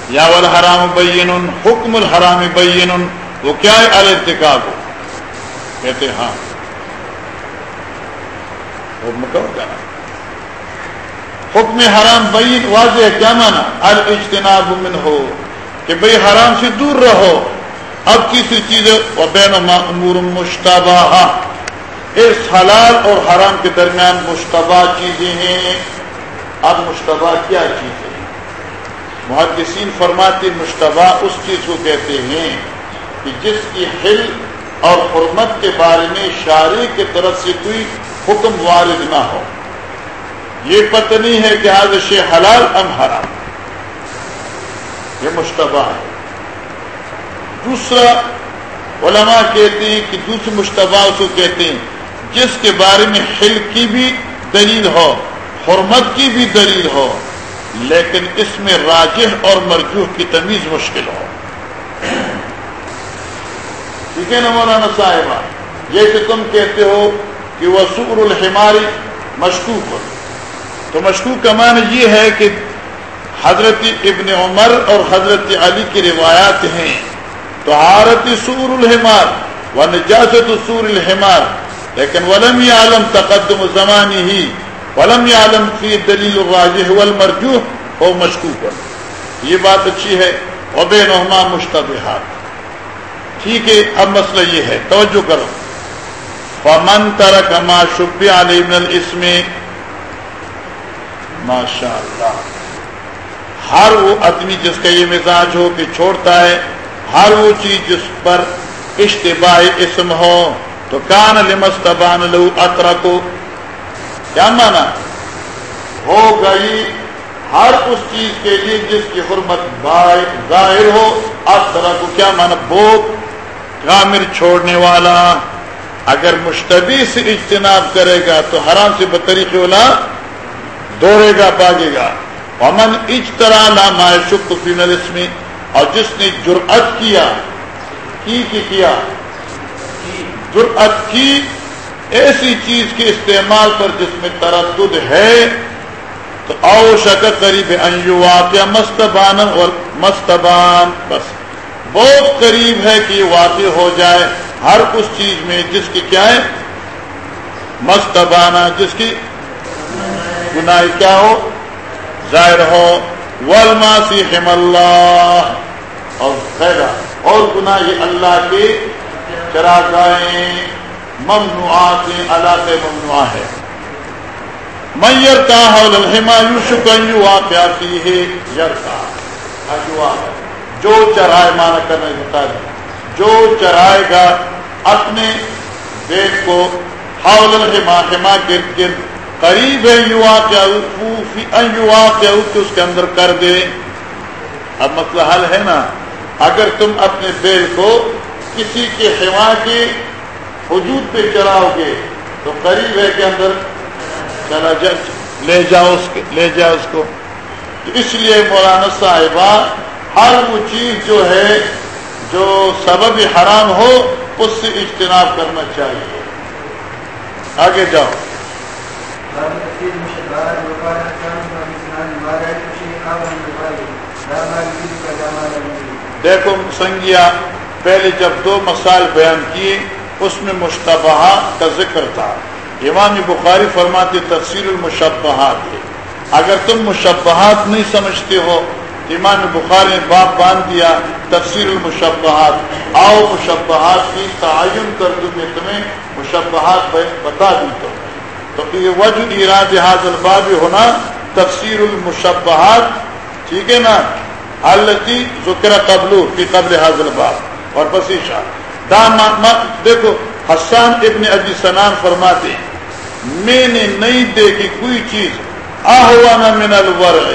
یا والحرام بین حکم الحرام بین وہ کیا ہے؟ الاتقاب کہتے ہاں۔ حکم کرو جانا حکم حرام بین واضح ہے، کیا مانا الاجتناب من ہو کہ بھئی حرام سے دور رہو۔ اب تیسری چیز امور مشتبہ اس حلال اور حرام کے درمیان مشتبہ چیزیں ہیں۔ اب مشتبہ کیا چیز ہے؟ محدثین فرماتے مشتبہ اس چیز کو کہتے ہیں کہ جس کی حل اور حرمت کے بارے میں شاعری کی طرف سے کوئی حکم وارد نہ ہو۔ یہ پتہ نہیں ہے کہ آج شے حلال ام حرام۔ یہ مشتبہ ہے۔ دوسرا علماء کہتے ہیں کہ دوسرے مشتبہ اس کو کہتے ہیں، جس کے بارے میں حل کی بھی دلیل ہو، حرمت کی بھی دلیل ہو، لیکن اس میں راجح اور مرجوح کی تمیز مشکل ہو۔ ٹھیک ہے نا مولانا صاحبہ؟ جیسے تم کہتے ہو کہ وہ سور الحماری مشکوک ہو۔ تو مشکوک کا معنی یہ ہے کہ حضرت ابن عمر اور حضرت علی کی روایات ہیں۔ تو سور الحمار و نجاست سور الحمار، لیکن ولم عالم تقدم زمانی ہی، ولم عالم فی دلیل الراجح والمرجوح ہو مشکوک یہ بات اچھی ہے وبے نما مشتبہات۔ ٹھیک ہے، اب مسئلہ یہ ہے، توجہ کرو۔ فمن ترک ما شبی علی من الاسم ماشاء اللہ ہر وہ آدمی جس کا یہ مزاج ہو کہ چھوڑتا ہے ہر وہ چیز جس پر اشتباہ اسم ہو، تو کان لمستبان لو اطرا کو کیا مانا؟ ہو گئی ہر اس چیز کے لیے جس کی حرمت ظاہر ہو اطرا کو کیا مانا؟ بوک کامر چھوڑنے والا۔ اگر مشتبی سے اجتناب کرے گا، تو حرام سے بطریق اولا دوڑے گا باغے گا۔ امن اجترا نام شک فی نلسمی اور جس نے جرأت کیا، کی کی کیا؟ جرأت کی ایسی چیز کے استعمال پر جس میں تردد ہے، تو او شک قریب انجو واقع مستبان اور مستبان، بس۔ بہت قریب ہے کہ واقع ہو جائے ہر اس چیز میں جس کی کیا ہے؟ مستبانہ جس کی گناہ کیا ہو؟ ظاہر ہو۔ ولماسی اللہ۔ اور خیرا اور گناہ یہ اللہ کے چراغائیں ممنوعات اللہ سے ممنوع ہے۔ میئر کا حول الحما یوشکن یوشک واقعاتی ہے یر کا جو چرائے مانا کرنا بتا دیں جو چرائے گا اپنے بیٹ کو حول الحما حما گرد گرد۔ قریب ہے یوا اس کے اندر کر دے۔ اب مسئلہ حل ہے نا۔ اگر تم اپنے بیل کو کسی کے حما کے حدود پہ چلاؤ گے، تو قریب ہے کے اندر چلا جا لے جاؤ اس کے، لے جاؤ اس کو۔ تو اس لیے مولانا صاحبہ، ہر وہ چیز جو ہے، جو سبب حرام ہو، اس سے اجتناب کرنا چاہیے۔ آگے جاؤ۔ دیکھو سنگیا، پہلے جب دو مسائل بیان کیے، اس میں مشتبہ کا ذکر تھا۔ امام بخاری فرماتے تفصیل المشبہات ہے۔ اگر تم مشبہات نہیں سمجھتے ہو امام بخاری نے باپ باندھ دیا تفصیل المشبہات۔ آؤ مشبہات کی تعین کر دوں، میں تمہیں مشبہات بتا دی تو تو یہ وجہ حاضر الباب ہونا تفسیر المشبہات، ٹھیک ہے نا؟ التی ذکر قبل کی قبل حاضر الباب اور بسیشا دام دیکھو، حسان ابن ابی سنان فرماتے میں نے نہیں دیکھی کوئی چیز۔ آہوانا من الورع۔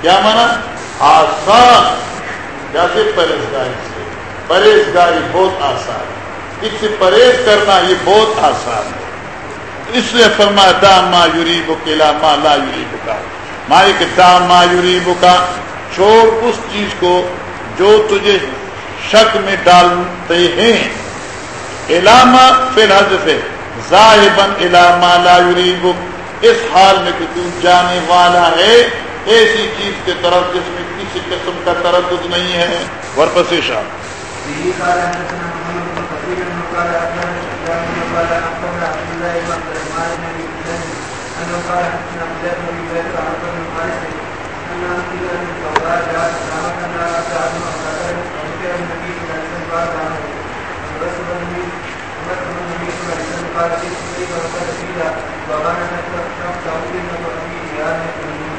کیا مانا؟ آسان۔ جیسے پرہیزگاری سے۔ پرہیزگاری بہت آسان۔ اس سے پرہیز کرنا یہ بہت آسان ہے۔ اس لیے فرما دا ما یوری بکلا ما لا یوری بکا مالک دا ما یوری بکا چھوڑ اس چیز کو جو تجھے شک میں ڈالتے ہیں. علامہ فی الحضف ظاہبن علامہ لا یوری بک اس حال میں کہ تو جانے والا ہے، ایسی چیز کی طرف جس میں کسی قسم کا تردد نہیں ہے۔ ورپسی شاہ۔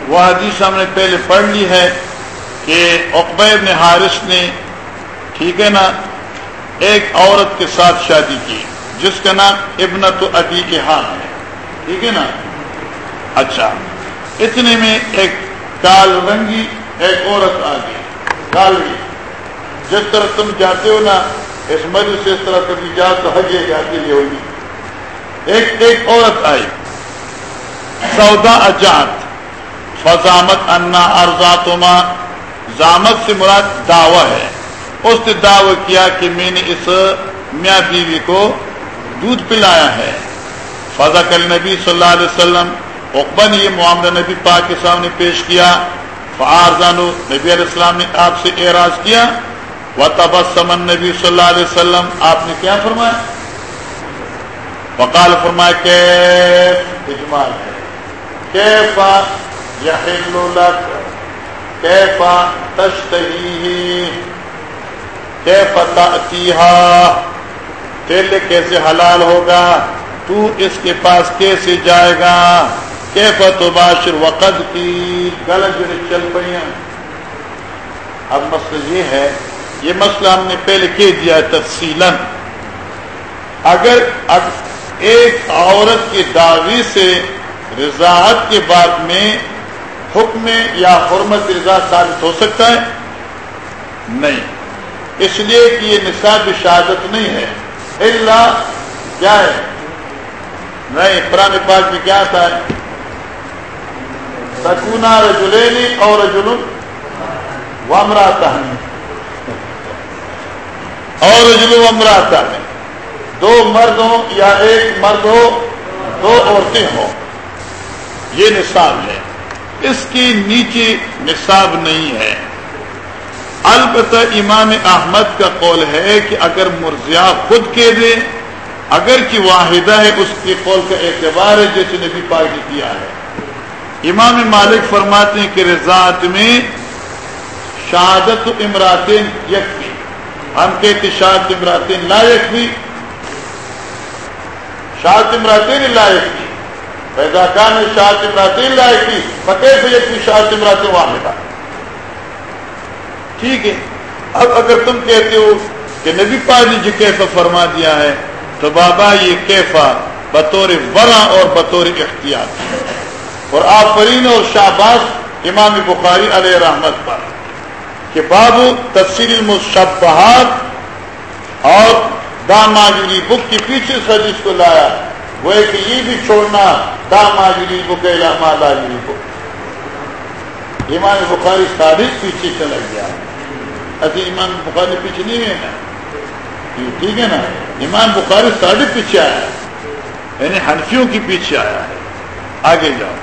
وہ حدیث ہم نے پہلے پڑھ لی ہے کہ اقبا ابن حارث نے، ٹھیک ہے نا، ایک عورت کے ساتھ شادی کی، جس کا نام ابنت ابی احان ہاں ہے، ٹھیک ہے نا؟ اچھا اتنے میں ایک کال رنگی، ایک عورت آ گئی کالوی جس طرح تم جاتے ہو نا، اس مجھے سے اس طرح کبھی جا تو حجے جاتی لیے ہوگی۔ ایک ایک عورت آئی۔ سودا اجات فضامت انا ارزاتما زامت سے مراد دعوی ہے۔ اس نے دعوی کیا کہ میں نے اس میاں بیوی کو دودھ پلایا ہے۔ فضا کل نبی صلی اللہ علیہ وسلم اقبا نے یہ معاملہ نبی پاک کے سامنے پیش کیا فارزانو نبی علیہ السلام نے آپ سے اعراض کیا و تبسمن نبی صلی اللہ علیہ وسلم، آپ نے کیا فرمایا؟ وقال فرمایا کہ اجمال کیفا یحل لک؟ کیفا تشتہی کیفا تأتیہا؟ تیلے کیسے حلال ہوگا؟ تو اس کے پاس کیسے جائے گا؟ کیفا تباشر وقت کی غلط جو چل پڑی اب مسئلہ یہ ہے، یہ مسئلہ ہم نے پہلے کہہ دیا تفصیل اگر ایک عورت کی دعوی سے رضاحت کے بعد میں حکم یا حرمت رضا ثابت ہو سکتا ہے؟ نہیں۔ اس لیے کہ یہ نصاب شہادت نہیں ہے۔ اللہ کیا ہے نہیں پرانے پاک میں کیا تھا سکونا رجولینی اور رجول وامراتا ہے اور رجلو امراتا ہے دو مرد ہو یا ایک مرد ہو، دو عورتیں ہوں. یہ نصاب ہے۔ اس کی نیچے نصاب نہیں ہے۔ البتہ امام احمد کا قول ہے کہ اگر مرزیا خود کہہ دے اگر کی واحدہ ہے، اس کے قول کا اعتبار ہے، جیسے نبی پاک نے کیا ہے۔ امام مالک فرماتے ہیں کہ رضاعت میں شہادت امراتین یکفی ہم کہتے شاہد امراتین لائق بھی شاہد امراتین لائق بھی پیدا کان شاہد امراتین لائق بھی فتح سے ایک بھی شاہد امراتین واحدہ؟ ٹھیک ہے۔ اب اگر تم کہتے ہو کہ نبی پاک نے جو کیفا فرما دیا ہے، تو بابا یہ کیفا بطور ورا اور بطور اختیار۔ اور آفرین اور شہباز امام بخاری علیہ رحمت پر کہ بابو تفصیل المشبہات اور داماجری بک کے پیچھے سے جس کو لایا وہ کہ یہ بھی چھوڑنا داماجری بک لاجری بک۔ امام بخاری صادق پیچھے چلا گیا۔ ایسے ایمان بخاری پیچھے نہیں ہے نا؟ ٹھیک ہے نا؟ ایمان بخاری صادق پیچھے آیا ہے یعنی حنفیوں کی پیچھے آیا ہے۔ آگے جاؤ۔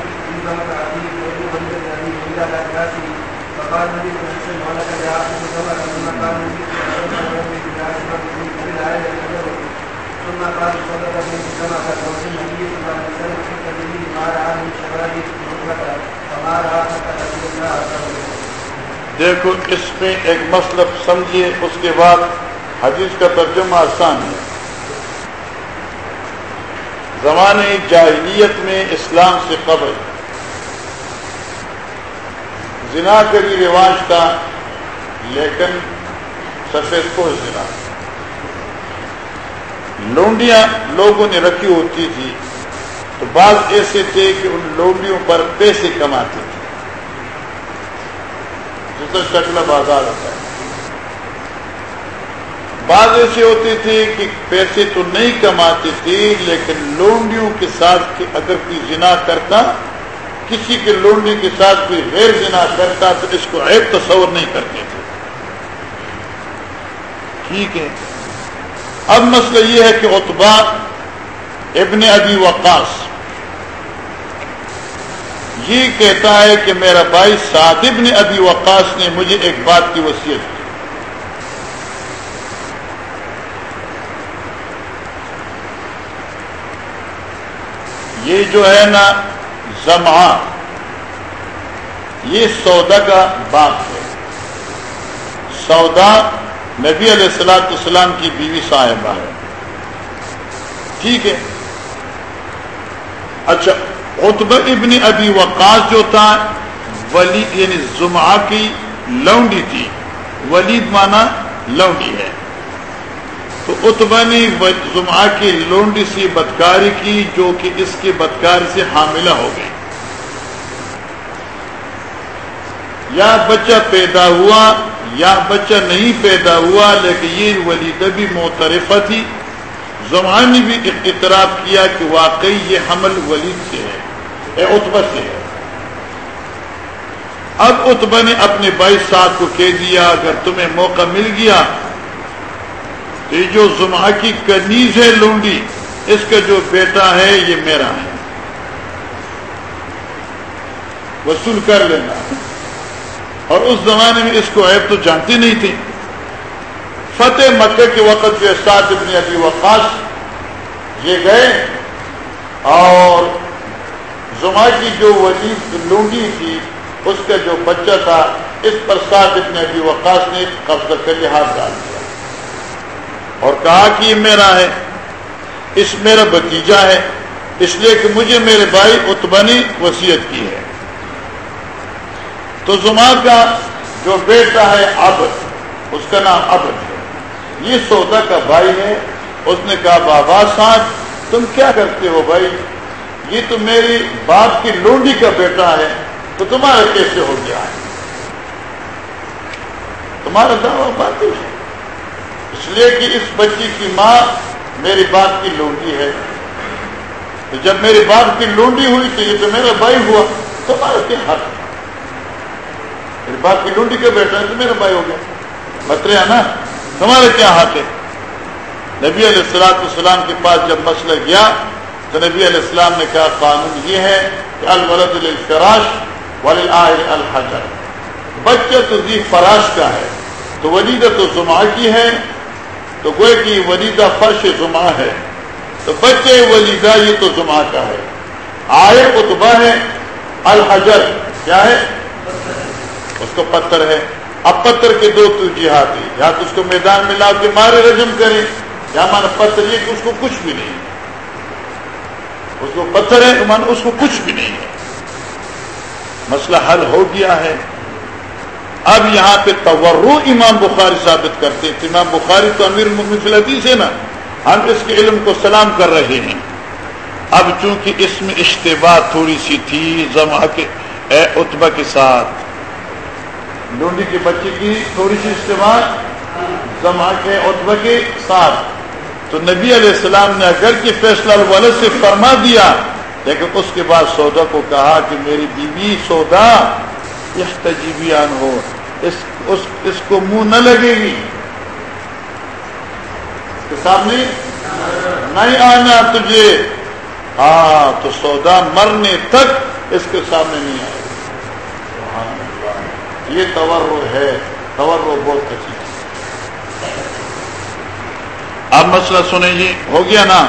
دیکھو اس میں ایک مطلب سمجھیے اس کے بعد حدیث کا ترجمہ آسان ہے زمانے جاہلیت میں اسلام سے قبل زنا کری رواج تھا لیکن سفید کو زنا۔ لونڈیاں لوگوں نے رکھی ہوتی تھی، تو بعض ایسے تھے کہ ان لونڈیوں پر پیسے کماتے تھے۔ جس طرح شکل بازار ہوتا ہے۔ بعض ایسے ہوتے تھے کہ پیسے تو نہیں کماتے تھے، لیکن لونڈیوں کے ساتھ اگر کوئی زنا کرتا کسی کے لونڈی کے ساتھ کوئی غیر زنا کرتا تو اس کو عیب تصور نہیں کرتے تھے۔ ٹھیک ہے۔ اب مسئلہ یہ ہے کہ اتبا ابن ابی وقاص یہ کہتا ہے کہ میرا بھائی صادب نے ابھی وقاص نے مجھے ایک بات کی وصیت کی۔ یہ جو ہے نا زما یہ سودا کا باپ ہے۔ سودا نبی علیہ السلاۃ السلام کی بیوی صاحبہ ہے۔ ٹھیک ہے۔ اچھا اتب ابن ابی وقاص جو تھا، ولید یعنی زما کی لونڈی تھی۔ ولید مانا لونڈی ہے۔ تو اتبا نے زما کی لونڈی سی بدکاری کی جو کہ اس کی بدکاری سے حاملہ ہو گئی یا بچہ پیدا ہوا، یا بچہ نہیں پیدا ہوا، لیکن یہ ولیدہ بھی موترفہ تھی۔ زمان نے بھی اعتراف کیا کہ واقعی یہ حمل ولید سے ہے اتبا سے ہے۔ اب اتبا نے اپنے بھائی صاحب کو کہہ دیا، اگر تمہیں موقع مل گیا یہ جو زما کی کنیز ہے لونڈی، اس کا جو بیٹا ہے، یہ میرا ہے۔ وصول کر لینا۔ اور اس زمانے میں اس کو عیب تو جانتی نہیں تھی۔ فتح مکہ کے وقت جو سات ابن ابی وقاص یہ گئے، اور زما کی جو وزیر لونڈی تھی، اس کا جو بچہ تھا، اس پر سات ابن ابی وقاص نے قبضہ کر کے ہاتھ ڈال دیا۔ اور کہا کہ یہ میرا ہے، اس میرا بتیجا ہے، اس لیے کہ مجھے میرے بھائی اتبا نے وسیعت کی ہے۔ تو زما کا جو بیٹا ہے ابد اس کا نام ابد ہے۔ یہ سودا کا بھائی ہے، اس نے کہا، بابا صاحب، تم کیا کرتے ہو بھائی؟ یہ تو میری باپ کی لونڈی کا بیٹا ہے، تو تمہارا کیسے ہو گیا ہے؟ تمہارا دعوی بات ہے۔ اس لیے کہ اس بچی کی ماں میری باپ کی لونڈی ہے۔ تو جب میری باپ کی لونڈی ہوئی تو یہ تو میرا بھائی ہوا تمہارا کیا حق۔ میرے باپ کی لونڈی کا بیٹا ہے؟ تو میرا بھائی ہو گیا۔ بترے نا تمہارا کیا حق ہے؟ نبی علیہ السلاط السلام کے پاس جب مسئلہ گیا تو نبی علیہ السلام نے کہا، قانون یہ ہے کہ الولد الفراش الحجر۔ بچہ تو ذی فراش کا ہے، تو ولیدہ تو زما کی ہے تو گوئے کی ولیدہ فرش زما ہے۔ تو بچے ولیدہ یہ تو زما کا ہے۔ آئے اتبا ہے الحجر، کیا ہے؟ اس کو پتھر ہے۔ اب پتھر کے دو تجیحات یا تو اس کو میدان میں لا کے مارے رجم کرے یا مانا پتھر یہ کہ اس کو کچھ بھی نہیں۔ اس کو پتھر ہے مان اس کو کچھ بھی نہیں۔ ہے مسئلہ حل ہو گیا ہے۔ اب یہاں پہ تورو امام بخاری ثابت کرتے ہیں امام بخاری تو امیر الحدیث ہے نا، ہم اس کے علم کو سلام کر رہے ہیں۔ اب چونکہ اس میں اشتباہ تھوڑی سی تھی زما کے، اے اتبا کے ساتھ۔ ڈونڈی کے بچے کی تھوڑی سی اشتباہ زما کے اتبا کے ساتھ۔ تو نبی علیہ السلام نے اگر کی فیصلہ والد سے فرما دیا، لیکن اس کے بعد سودا کو کہا کہ میری بیوی سودا احتجیبیان ہو اس اس, اس کو منہ نہ لگے گی۔ سامنے نہیں؟ آنا تجھے۔ ہاں تو سودا مرنے تک اس کے سامنے نہیں آئے یہ تورو ہے۔ تورو بہت اچھی اب مسئلہ سنیں جی ہو گیا نا؟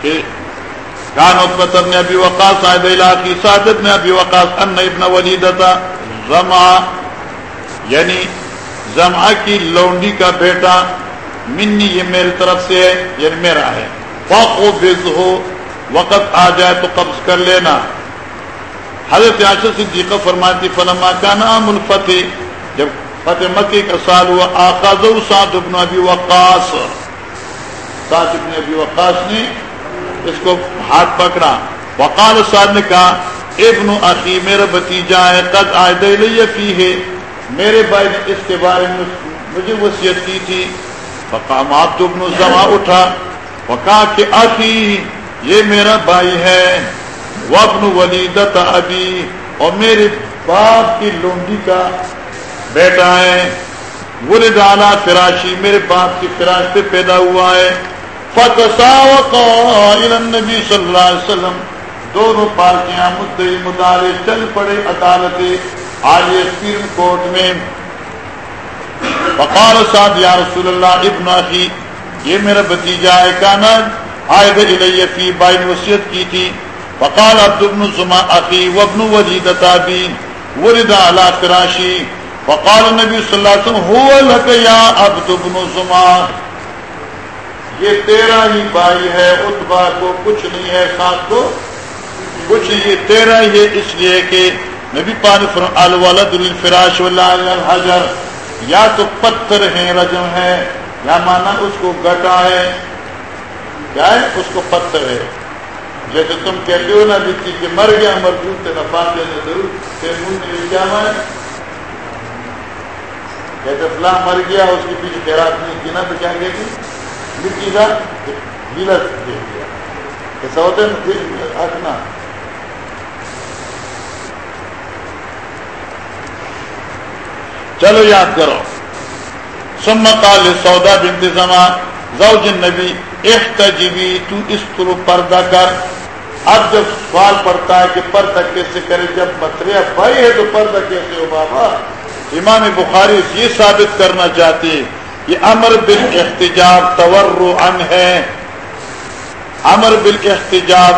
کہ کان اتبت ابن ابی وقاص صاحب علاقی سعادت نے ابی وقاص ان ابن ولیدتا زمع یعنی زمع کی لونڈی کا بیٹا منی یہ میری طرف سے ہے یعنی میرا ہے۔ فاقو ہو وقت آ جائے تو قبض کر لینا۔ حضرت عاشر صدیقہ فرماتی فلما کانا عام الفتح، جب فتح مکی کا سال ہوا آقاز سعد ابن ابی وقاص۔ سعد ابن ابی وقاص نے اس کو ہاتھ پکڑا۔ وقال صاحب نے کہا، ابن اخی، میرا بتیجا ہے، قد عائد فی ہے میرے بھائی نے اس کے بارے میں مجھے وصیت کی تھی۔ فقامات تو ابن زما اٹھا۔ وقا کہ، اخی، یہ میرا بھائی ہے۔ وہ ابن ولیدت ابھی اور میرے باپ کی لونڈی کا بیٹا ہے۔ ولد اعلیٰ فراشی میرے باپ کی فراش پہ پیدا ہوا ہے۔ فتساوقا الى النبی صلی اللہ علیہ وسلم. دونوں پارٹیاں مدعی مدارے چل پڑے عدالت آج سپریم کورٹ میں. بقال صاحب یا رسول اللہ، ابن عقی یہ میرا بتیجا ہے، کانا آئے الیہ فی بائی وصیت کی تھی. بقال عبد ابن زما عقی وابن ولید تابین، ورد علی فراشی فقال نبی صلی اللہ علیہ وسلم، هو لك یا عبد ابن زما؟ یہ تیرا ہی بھائی ہے اتبا کو کچھ نہیں ہے، ساتھ کو کچھ یہ تیرا ہی ہے، اس لیے کہ نبی پاک الولد الفراش الحجر۔ یا تو پتھر ہیں، رجم ہے یا مانا اس کو گٹا ہے کیا ہے اس کو پتھر ہے۔ جیسے تم کہتے ہو نا، جتنی کہ مر گیا مرجوط نفا دینے ضرور۔ کیا ہے کہتے فلاں مر گیا، اس کے پیچھے خیرات نہیں کی نا تو کیا کہتی مٹی کا چلو یاد کرو سم قال سودا بنت زمان زوج النبی احتجبی تو اس طرح پردہ کر اب جب سوال پڑتا ہے کہ پردہ کیسے کرے جب متریا بھائی ہے تو پردہ کیسے ہو بابا امام بخاری یہ ثابت کرنا چاہتے یہ امر بال احتجاب تور ان ہے۔ امر بال احتجاب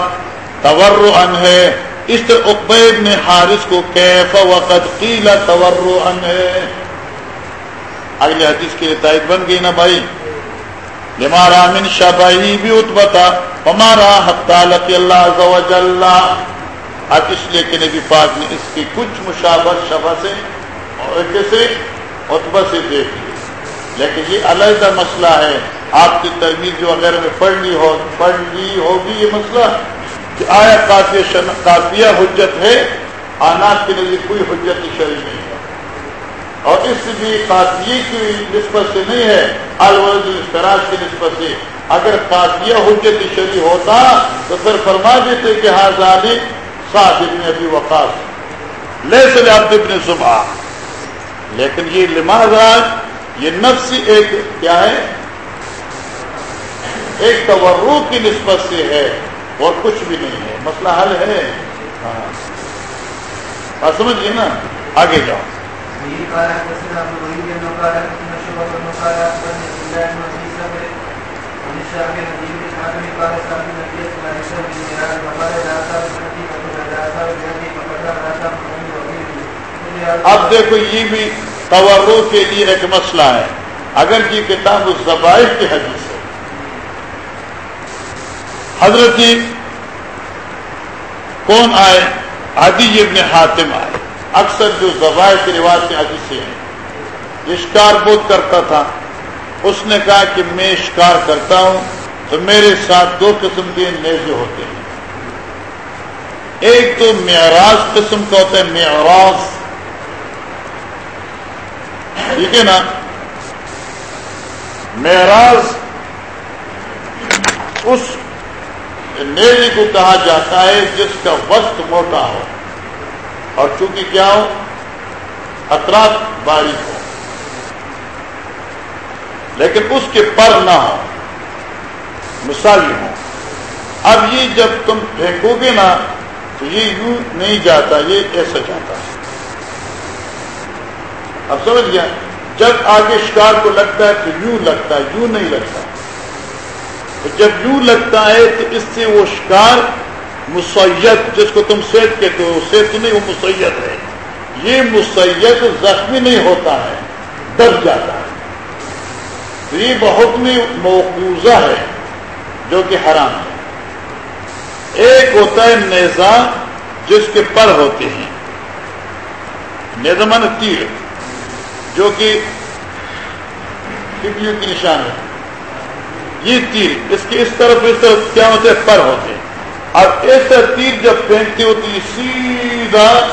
تور ان ہے۔ اس طرح اقبیب نے حارث کو کیف وقت قیلا تور ان ہے۔ اگلے حدیث کی تائید بن گئی نا بھائی۔ ہمارا من شبہی بھی اتبتا ہمارا حتی لقی اللہ عز و جل۔ اب اس لیے کہ نبی پاک نے اس کی کچھ مشابت شبہ سے اور کیسے اتبا سے دیکھ لی۔ لیکن یہ علیحدہ مسئلہ ہے۔ آپ کی ترمیم جو اگر میں پڑھ لی ہو پڑھ لی ہوگی یہ مسئلہ کہ آیا کافی کافیہ حجت ہے، آنات کے نظر کوئی حجت شرح نہیں ہے۔ اور اس بھی کافیے کی نسبت سے نہیں ہے الورد الفراج کی نسبت سے۔ اگر کافیہ حجت شریح ہوتا تو پھر فرما دیتے کہ حاضانی سعد ابن ابی وقاص۔ لے سے عبد ابن صبح لیکن یہ لماذا یہ نفس ایک کیا ہے ایک تورو کی نسبت سے ہے اور کچھ بھی نہیں ہے مسئلہ حل ہے ہاں سمجھیے نا آگے جاؤ اب دیکھو یہ بھی تورو کے لیے ایک مسئلہ ہے۔ اگر یہ کتاب الزبائر کی حدیث ہے۔ حضرت کون آئے؟ عدی ابن حاتم آئے۔ اکثر جو زبائر کے رواج سے حدیث ہیں شکار بہت کرتا تھا۔ اس نے کہا کہ میں شکار کرتا ہوں، تو میرے ساتھ دو قسم کے نیزے ہوتے ہیں۔ ایک تو معراج قسم کا ہوتا ہے، معراج ٹھیک ہے نا؟ معراج اس نیزے کو کہا جاتا ہے جس کا وقت موٹا ہو اور چونکہ کیا ہو؟ اطراف باریک ہو۔ لیکن اس کے پر نہ ہو۔ مثالی ہو اب یہ جب تم پھینکو گے نا، تو یہ یوں نہیں جاتا، یہ ایسا جاتا۔ ہے اب سمجھ گیا؟ جب آگے شکار کو لگتا ہے تو یوں لگتا ہے، یوں نہیں لگتا۔ تو جب یوں لگتا ہے تو اس سے وہ شکار مسیت، جس کو تم سیت کہتے ہو سیت نہیں، وہ مسیت ہے۔ یہ مسیت زخمی نہیں ہوتا ہے دب جاتا ہے۔ تو یہ بہت میں موقوزہ ہے، جو کہ حرام ہے۔ ایک ہوتا ہے نیزا جس کے پر ہوتے ہیں۔ نیزمن تیر۔ جو کہ کی نشان ہے۔ یہ تیر اس کے اس طرف اس طرف کیا ہوتے ہیں پر ہوتے ہیں۔ اب ایسا تیر جب پھینکتی ہوتی سیدھا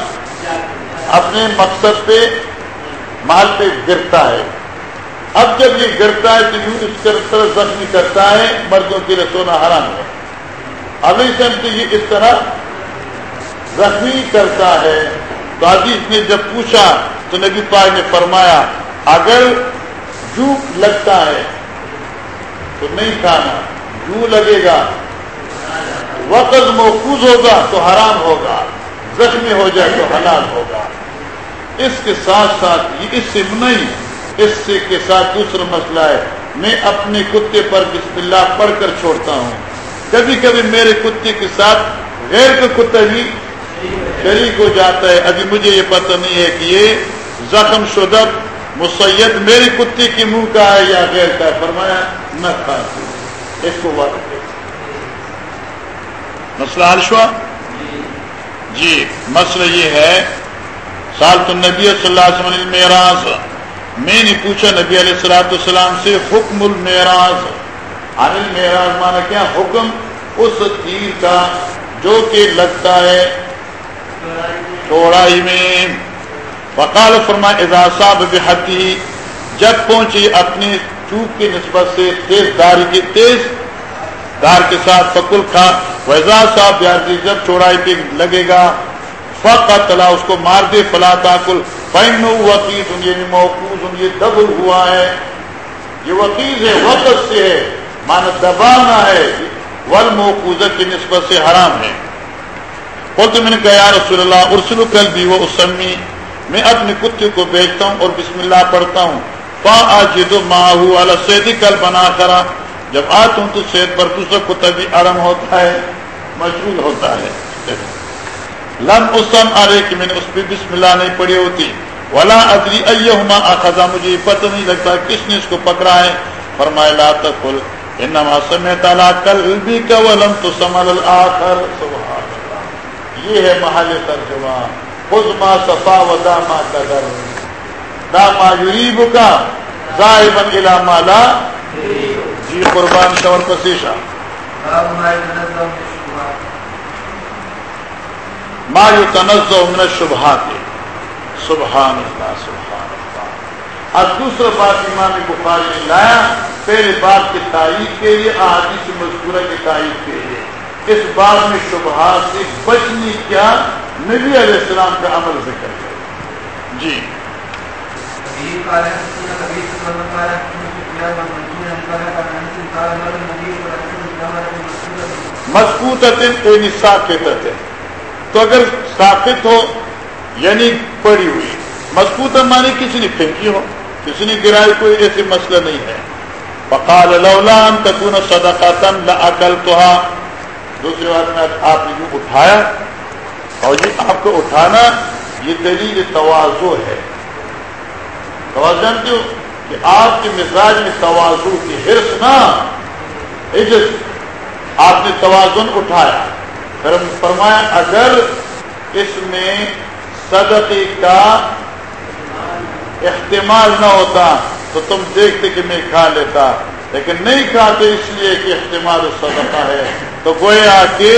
اپنے مقصد پہ مال پہ گرتا ہے۔ اب جب یہ گرتا ہے تو یوں اس طرح زخمی کرتا ہے، مردوں کے لیے سونا حرام ہے۔ ابھی سے یہ اس طرح زخمی کرتا ہے۔ تو عزیز نے جب پوچھا تو نبی پاک نے فرمایا، اگر جو لگتا ہے تو نہیں کھانا، جو لگے گا، وقت محفوظ ہوگا تو حرام ہوگا، زخمی ہو جائے تو حلال ہوگا۔ اس کے ساتھ ساتھ یہ اس سے نہیں، اس سے کے ساتھ دوسرا مسئلہ ہے۔ میں اپنے کتے پر بسم اللہ پڑھ کر چھوڑتا ہوں۔ کبھی کبھی میرے کتے کے ساتھ غیر کا کتا بھی شریک ہو جاتا ہے۔ ابھی مجھے یہ پتہ نہیں ہے کہ یہ زخم شدہ مسید میری کتی کی منہ کا ہے یا غیر کا ہے۔ فرمایا، نہ کھا اس کو بات مسئلہ حل جی مسئلہ یہ ہے، سال تو نبی صلی اللہ علیہ وسلم معراج۔ میں نے پوچھا نبی علیہ السلاۃ السلام سے، حکم المعراج۔ عن المعراج مانا کیا؟ حکم اس تیر کا جو کہ لگتا ہے چوڑائی میں۔ وقال فرما اذا صاحب بحتی جب پہنچی اپنی چوک کی نسبت سے تیز دار کی تیز دار کے ساتھ فکل کھا۔ ویزا صاحب بیارتی جب چوڑائی پہ لگے گا فقط تلا اس کو مار دے، فلا تاکل۔ فین وقید یہ موقوز یہ دب ہوا ہے۔ یہ وقید ہے، وقت سے ہے۔ مان دبانا ہے۔ ول موقوز کی نسبت سے حرام ہے۔ خود میں نے کہا، یا رسول اللہ ارسل کل بھی وہ اسمی، میں اپنے کتے کو بیچتا ہوں اور بسم اللہ پڑھتا ہوں. فا آجد ماہو علی سیدی کل بنا کرا جب آتا ہوں تو سید پر دوسرا کتا بھی آرم ہوتا ہے، مشغول ہوتا ہے۔ لم اسم ارے کہ میں نے اس پہ بسم اللہ نہیں پڑھی ہوتی۔ ولا ادری ایہما اخذا مجھے پتہ نہیں لگتا کس نے اس کو پکڑا ہے۔ فرمایا، لا تقل، انما سمعت على قلبك ولم تسمع الاخر سبحان یہ ہے محل ترجمہ۔ خذ ما صفا ودا ما قدر۔ دا ما یریبک ذائبا الى ما لا جی قربان شور پسیشا ما یتنزع من الشبہات۔ سبحان اللہ سبحان اللہ۔ اب دوسرا بات امام بخاری نے لایا، پہلے بات کی تائید کے لیے احادیث مذکورہ کی تائید کے لیے۔ اس بات میں شبہات سے بچنی کیا نبی علیہ السلام کا عمل ذکر ہے۔ جی۔ مضبوط کوئی ساکت ہے۔ تو اگر ثابت ہو یعنی پڑی ہوئی۔ مضبوط مانی کسی نے پھینکی ہو کسی نے گرائی کوئی ایسے مسئلہ نہیں ہے۔ فقال لولا ان تكون صدقه لاكلتها دوسری بات میں آپ نے یوں اٹھایا، اور یہ آپ کو اٹھانا، یہ دلیل توازو ہے۔ توازو جانتے ہو کہ آپ کے مزاج میں توازو کی حرص نہ عزت آپ نے توازن اٹھایا۔ پھر فرمایا، اگر اس میں صدقے کا احتمال نہ ہوتا، تو تم دیکھتے کہ میں کھا لیتا۔ لیکن نہیں کھاتے اس لیے کہ احتمال صدقہ ہے، تو گویا کہ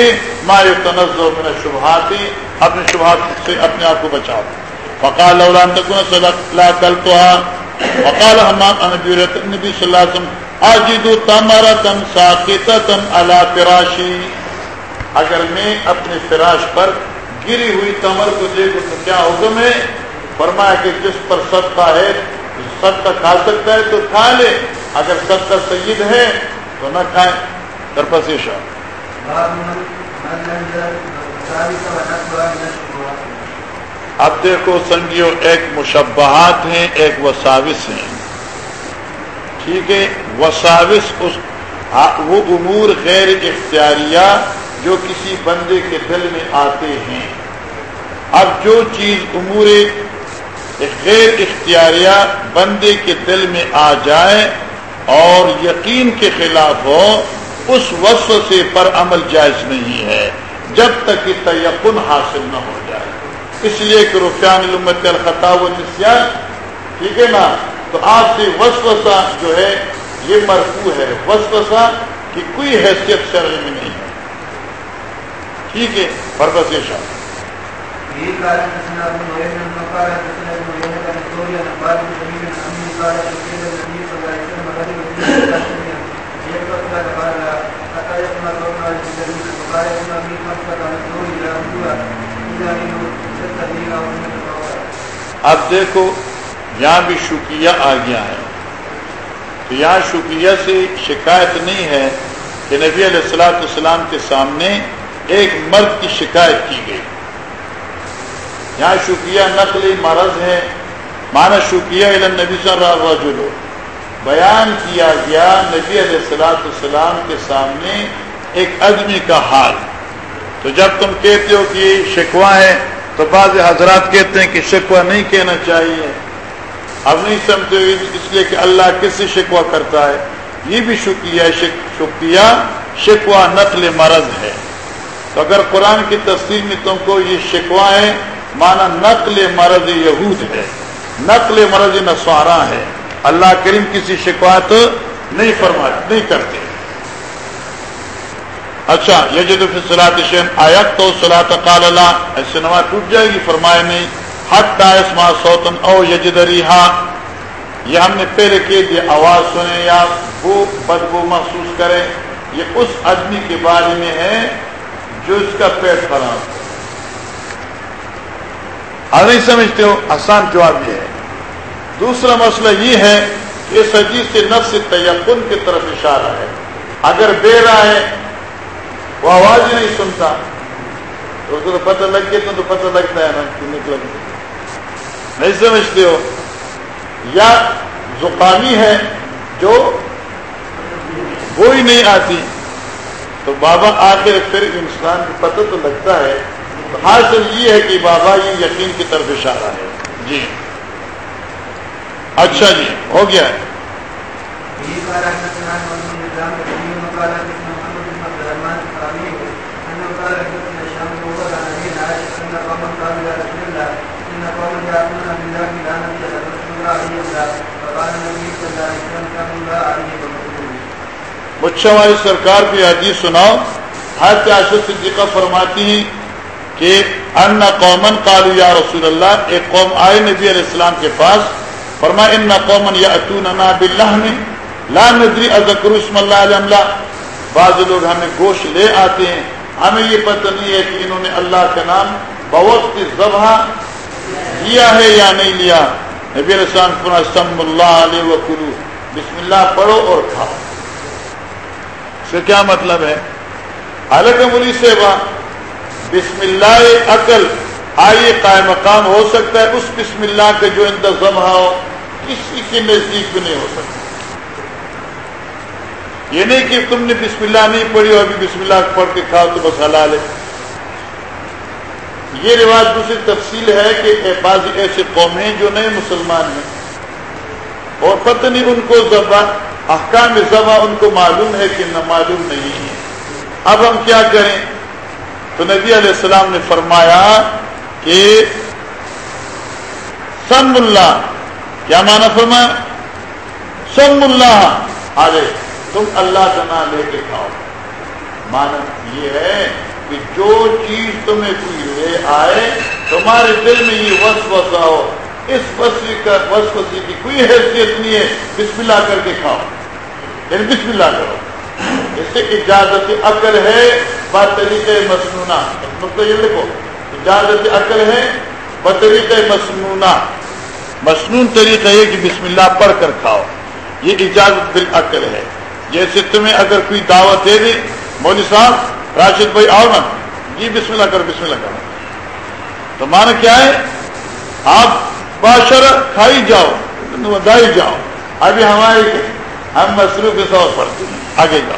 مایو تنزع میں شبہاتی اپنے شبہات سے اپنے آپ کو بچاؤ۔ فقال اولان تکون صدق لا کل تو وقال حمام نبی صلی اللہ علیہ وسلم آجد تمرتن ساقطتن علی فراشی اگر میں اپنے فراش پر گری ہوئی تمر کو دیکھوں تو کیا حکم ہے؟ فرمایا کہ جس پر صدقہ ہے صدقہ کھا سکتا ہے تو کھا لے۔ اگر صدقہ سید ہے تو نہ کھائیں۔ درپسیشا اب دیکھو سنگیو، ایک مشبہات ہیں، ایک وساوس ہیں۔ ٹھیک ہے، وساوس اس، وہ امور غیر اختیاریہ جو کسی بندے کے دل میں آتے ہیں۔ اب جو چیز امور غیر اختیاریہ بندے کے دل میں آ جائے اور یقین کے خلاف ہو، اس وصف سے پر عمل جائز نہیں ہے، جب تک کہ تیقن حاصل نہ ہو جائے۔ اس لیے کہ رفیان الامت الخطا و نسیان، ٹھیک ہے نا؟ تو آپ سے وسوسہ جو ہے، یہ مرفوع ہے۔ وسوسہ کی کوئی حیثیت شرع میں نہیں ہے۔ ٹھیک ہے؟ پرپس اب دیکھو، یہاں بھی شکریہ آ گیا ہے۔ تو یہاں شکریہ سے شکایت نہیں ہے کہ نبی علیہ السلاۃ السلام کے سامنے ایک مرد کی شکایت کی گئی۔ یہاں شکیہ نقلی مرض ہے مانا شکیہ نبی صلی اللہ علیہ بیان کیا گیا نبی علیہ السلاۃ السلام کے سامنے ایک آدمی کا حال۔ تو جب تم کہتے ہو کہ شکوا ہے تو بعض حضرات کہتے ہیں کہ شکوا نہیں کہنا چاہیے۔ اب نہیں سمجھتے اس لیے کہ اللہ کس سے شکوا کرتا ہے۔ یہ بھی شکریہ شکریہ شکوا نقل مرض ہے۔ تو اگر قرآن کی تفصیل میں تم کو یہ شکوا ہے مانا نقل مرض یہود ہے۔ نقل مرض نسوارا ہے۔ اللہ کریم کسی شکوات نہیں فرما، نہیں کرتے۔ اچھا یہ جو سلاط شین آیت تو سلاط قال اللہ ایسے نماز ٹوٹ جائے گی فرمائے نہیں۔ حق کا اسما سوتن او یجد ریحا۔ یہ ہم نے پہلے کے دیا، آواز سنے یا وہ بدبو محسوس کرے یہ اس آدمی کے بارے میں ہے جو اس کا پیٹ خراب اور نہیں سمجھتے ہو؟ آسان جواب یہ ہے۔ دوسرا مسئلہ یہ ہے کہ اس حدیث سے نفس تیقن کی طرف اشارہ ہے۔ اگر بے رہا ہے، وہ آواز ہی نہیں سنتا۔ تو اس کو پتہ لگ گیا، تو پتہ لگتا ہے نا کہ نکل نہیں سمجھتے ہو؟ یا زکامی ہے جو وہی نہیں آتی، تو بابا آخر پھر انسان کو پتہ تو لگتا ہے حاصل یہ ہے کہ بابا یہ یقین کی طرف اشارہ ہے۔ جی۔ اچھا جی ہو گیا۔ ہے بچہ والی سرکار کی حدیث سناؤ۔ ہر چاشر صدیقہ فرماتی ہیں کہ ان قومن کالو یا رسول اللہ، ایک قوم آئے نبی علیہ السلام کے پاس فرما ان قومن یا اتون باللہ میں لا ندری اذکر اسم اللہ علیہ اللہ بعض لوگ ہمیں گوشت لے آتے ہیں، ہمیں یہ پتہ نہیں ہے کہ انہوں نے اللہ کا نام بوقت ذبح لیا ہے یا نہیں لیا۔ نبی علیہ السلام فرما سم اللہ علیہ وکلو. بسم اللہ، پڑھو اور کھاؤ۔ اس کا کیا مطلب ہے؟ الگ ملی سے بسم اللہ عقل آئیے قائم مقام ہو سکتا ہے، اس بسم اللہ کے جو انتظام ہاں ہو، کسی کے نزدیک بھی نہیں ہو سکتا۔ یہ نہیں کہ تم نے بسم اللہ نہیں پڑھی اور ابھی بسم اللہ پڑھ کے کھاؤ تو بس حلال ہے۔ یہ رواج دوسری تفصیل ہے کہ بعض ایسے قوم ہیں جو نئے مسلمان ہیں۔ اور پتہ نہیں ان کو زبان احکام زبا ان کو معلوم ہے کہ نہ معلوم نہیں ہے۔ اب ہم کیا کریں تو نبی علیہ السلام نے فرمایا کہ سم اللہ، کیا مانا فرمایا؟ سم اللہ آگے تم اللہ کا نام لے کے کھاؤ۔ مانا یہ ہے کہ جو چیز تمہیں کوئی لے آئے، تمہارے دل میں یہ وس وسا ہو۔ اس وسیع کا وس وسیع کی کوئی حیثیت نہیں ہے۔ بسم اللہ کر کے کھاؤ۔ یعنی بسم اللہ کرو۔ اس اجازت عقل ہے، بطریق مصنوعہ مطلب یہ لکھو اجازت عقل ہے، بطریق مصنوعہ مصنون طریقہ یہ کہ بسم اللہ پڑھ کر کھاؤ۔ یہ اجازت بالعقل ہے۔ جیسے تمہیں اگر کوئی دعوت دے دے مودی صاحب، راشد بھائی آؤ نا۔ جی بسم اللہ کرو، بسم اللہ کرو۔ تو مانا کیا ہے؟ آپ باشر کھائی جاؤ، دائی جاؤ۔ ابھی ہمارے ہم مصروف کے طور پر آگے جاؤ۔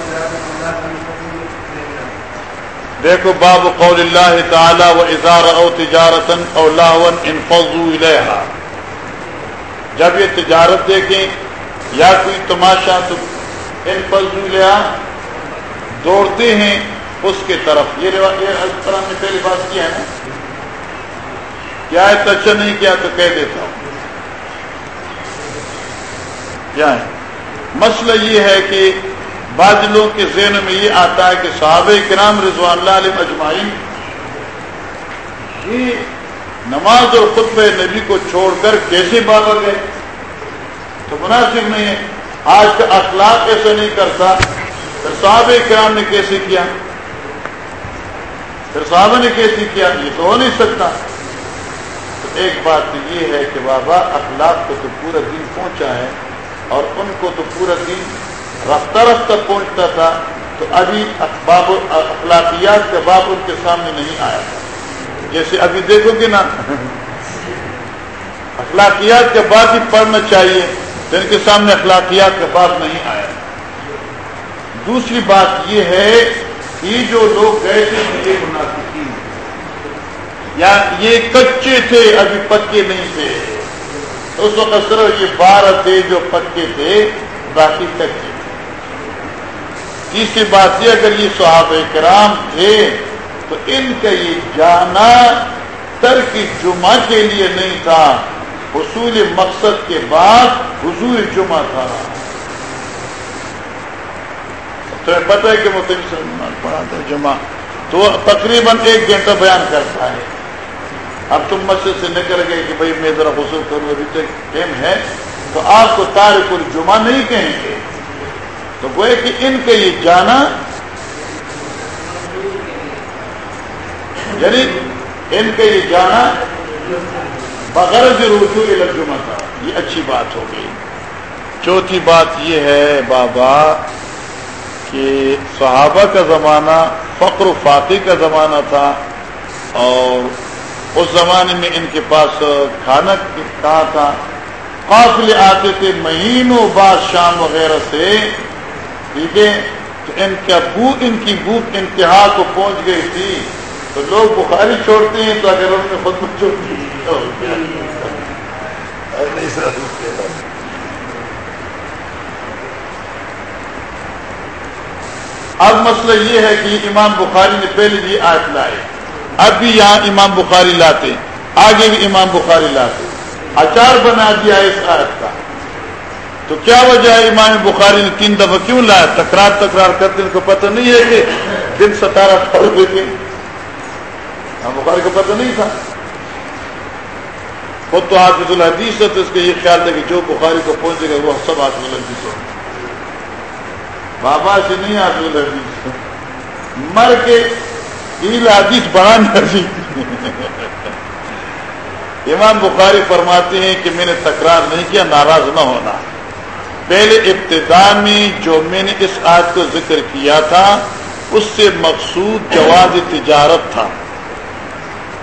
دیکھو باب قول اللہ تعالی و اظہار او تجارت او لاون انفضوا الیہا۔ جب یہ تجارت دیکھیں یا کوئی تماشا تو انفضوا الیہا، دوڑتے ہیں اس کے طرف۔ یہ طرح نے پہلی بات کیا ہے نا۔ کیا ہے تو اچھا نہیں کیا تو کہہ دیتا ہوں۔ کیا ہے؟ مسئلہ یہ ہے کہ بعض لوگوں کے ذہن میں یہ آتا ہے کہ صحابہ کرام رضوان اللہ علیہ اجمائی یہ نماز اور خطبہ نبی کو چھوڑ کر کیسے بابا گئے؟ تو مناسب نہیں ہے۔ آج کا اخلاق ایسا نہیں کرتا۔ پھر صحابہ کرام نے کیسے کیا؟ پھر صحابہ نے کیسے کیا؟ یہ تو ہو نہیں سکتا۔ تو ایک بات یہ ہے کہ بابا، اخلاق کو تو پورا دن پہنچا ہے اور ان کو تو پورا دن رفتہ رفتہ پہنچتا تھا تو ابھی باب اخلاقیات کا باب ان کے سامنے نہیں آیا تھا۔ جیسے ابھی دیکھو گے نا۔ اخلاقیات کا بات ہی پڑھنا چاہیے تو ان کے سامنے اخلاقیات کا بات نہیں آیا۔ دوسری بات یہ ہے کہ جو لوگ گئے تھے، یہ منافقین۔ یا یہ کچے تھے، ابھی پکے نہیں تھے۔ اس وقت صرف یہ بارہ تھے جو پکے تھے، باقی کچے تھے تیسری بات یہ اگر یہ صحابہ کرام تھے، تو ان کا یہ جانا ترک جمعہ کے لیے نہیں تھا۔ حصول مقصد کے بعد حضور جمعہ تھا۔ تمہیں پتہ ہے کہ وہ پڑھاتا ہے جمعہ۔ تو تقریباً ایک گھنٹہ بیان کرتا ہے۔ اب تم مسجد سے نکل گئے کہ بھائی میں ذرا حصول کروں، ابھی تک ٹائم ہے۔ تو آپ کو تاریخ الجمعہ نہیں کہیں گے۔ تو وہ کہ ان کا یہ جانا یعنی ان کا یہ جانا بغیر رجوع الجمہ تھا۔ یہ اچھی بات ہو گئی۔ چوتھی بات یہ ہے بابا کہ صحابہ کا زمانہ فقر و فاتح کا زمانہ تھا اور اس زمانے میں ان کے پاس کھانا کہا تھا؟ قافلے آتے تھے مہینوں بعد شام وغیرہ سے۔ ٹھیک ہے؟ تو ان کا بو ان کی بھوک انتہا کو پہنچ گئی تھی۔ تو لوگ بخاری چھوڑتے ہیں تو اگر ان نے خود چھوڑ اب مسئلہ یہ ہے کہ امام بخاری نے پہلے بھی آیت لائے۔ اب بھی یہاں امام بخاری لاتے آگے بھی امام بخاری لاتے اچار بنا دیا اس آیت کا۔ تو کیا وجہ ہے امام بخاری نے تین دفعہ کیوں لایا؟ تکرار تکرار کرتے ان کو پتہ نہیں ہے کہ دن ستارہ فرق ہوئے بخاری کو پتہ نہیں تھا۔ خود تو حافظ الحدیث ہے، تو اس کا یہ خیال تھا کہ جو بخاری کو پہنچے گا، وہ سب حافظ الحدیث ہو بابا سے نہیں حافظ الحدیث۔ مر کے ایل حدیث بڑا نہیں امام بخاری فرماتے ہیں کہ میں نے تکرار نہیں کیا، ناراض نہ ہونا۔ پہلے ابتدا میں جو میں نے اس آج کو ذکر کیا تھا، اس سے مقصود جواز تجارت تھا۔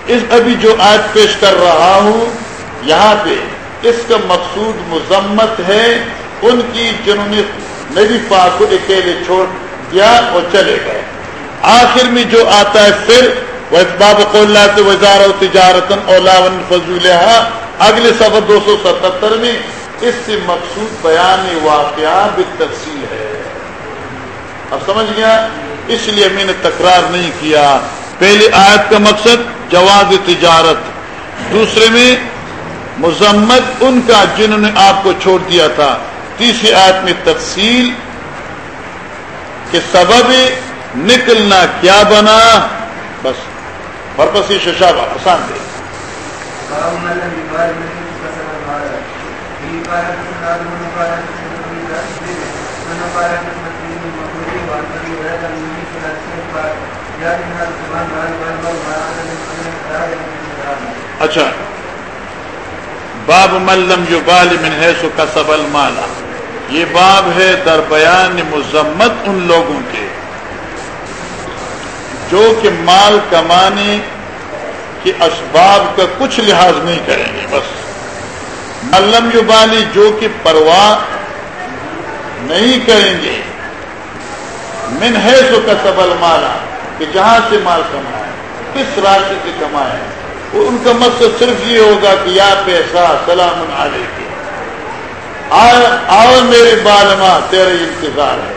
اس ابھی جو آج پیش کر رہا ہوں، یہاں پہ اس کا مقصود مذمت ہے، ان کی جنہوں نے نبی پاک کو اکیلے چھوڑ دیا اور چلے گئے۔ آخر میں جو آتا ہے پھر باب سے وزار و تجارت فضول اگلے سفر دو سو ستہتر میں اس سے مقصود بیان واقعہ تفصیل ہے۔ اب سمجھ گیا؟ اس لیے میں نے تکرار نہیں کیا۔ پہلی آیت کا مقصد جواز تجارت۔ دوسرے میں مذمت ان کا جنہوں نے آپ کو چھوڑ دیا تھا۔ تیسری آیت میں تفصیل کہ سبب نکلنا کیا بنا؟ بس۔ پرپسی ششاب آسان دے۔ اچھا۔ باب ملم جو من ہے سو کا سبل مالا یہ باب ہے در بیان مذمت ان لوگوں کے۔ جو کہ مال کمانے کے اسباب کا کچھ لحاظ نہیں کریں گے، بس۔ ملم جو بالی جو کہ پرواہ نہیں کریں گے۔ من ہے سو کا سبل مالا کہ جہاں سے مال کمائے، کس راستے سے کمائے۔ ان کا مقصد صرف یہ ہوگا کہ یا پیسہ، سلام علیہ آؤ میرے بالما تیرا انتظار ہے۔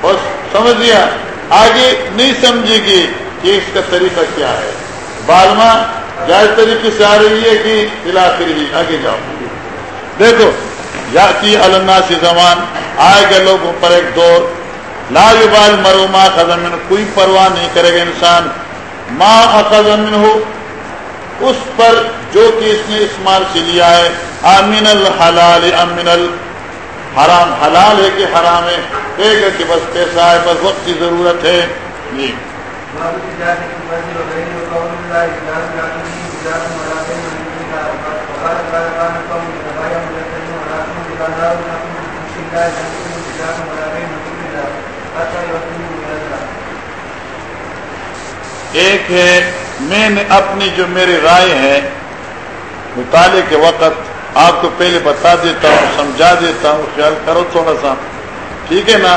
اور سمجھ لیا آگے نہیں سمجھے گی کہ اس کا طریقہ کیا ہے۔ بالما، جائز طریقے سے آ رہی ہے کہ علاقے ہی آگے جاؤ۔ دیکھو یا کی اللہ سے زمان، آئے گا لوگوں پر ایک دور۔ لا یبال مرو ما کوئی پرواہ نہیں کرے گا انسان۔ ماں اخذ ہو اس پر جو کہ اس نے اسمال سے لیا ہے۔ امین الحلال امین الحرام حلال ہے کہ حرام ہے۔ ایک ہے کہ بس پیسہ ہے، بس وقت کی ضرورت ہے۔ جی۔ ایک ہے میں نے اپنی جو میری رائے ہے مطالعے کے وقت آپ کو پہلے بتا دیتا ہوں، سمجھا دیتا ہوں، خیال کرو تھوڑا سا۔ ٹھیک ہے نا؟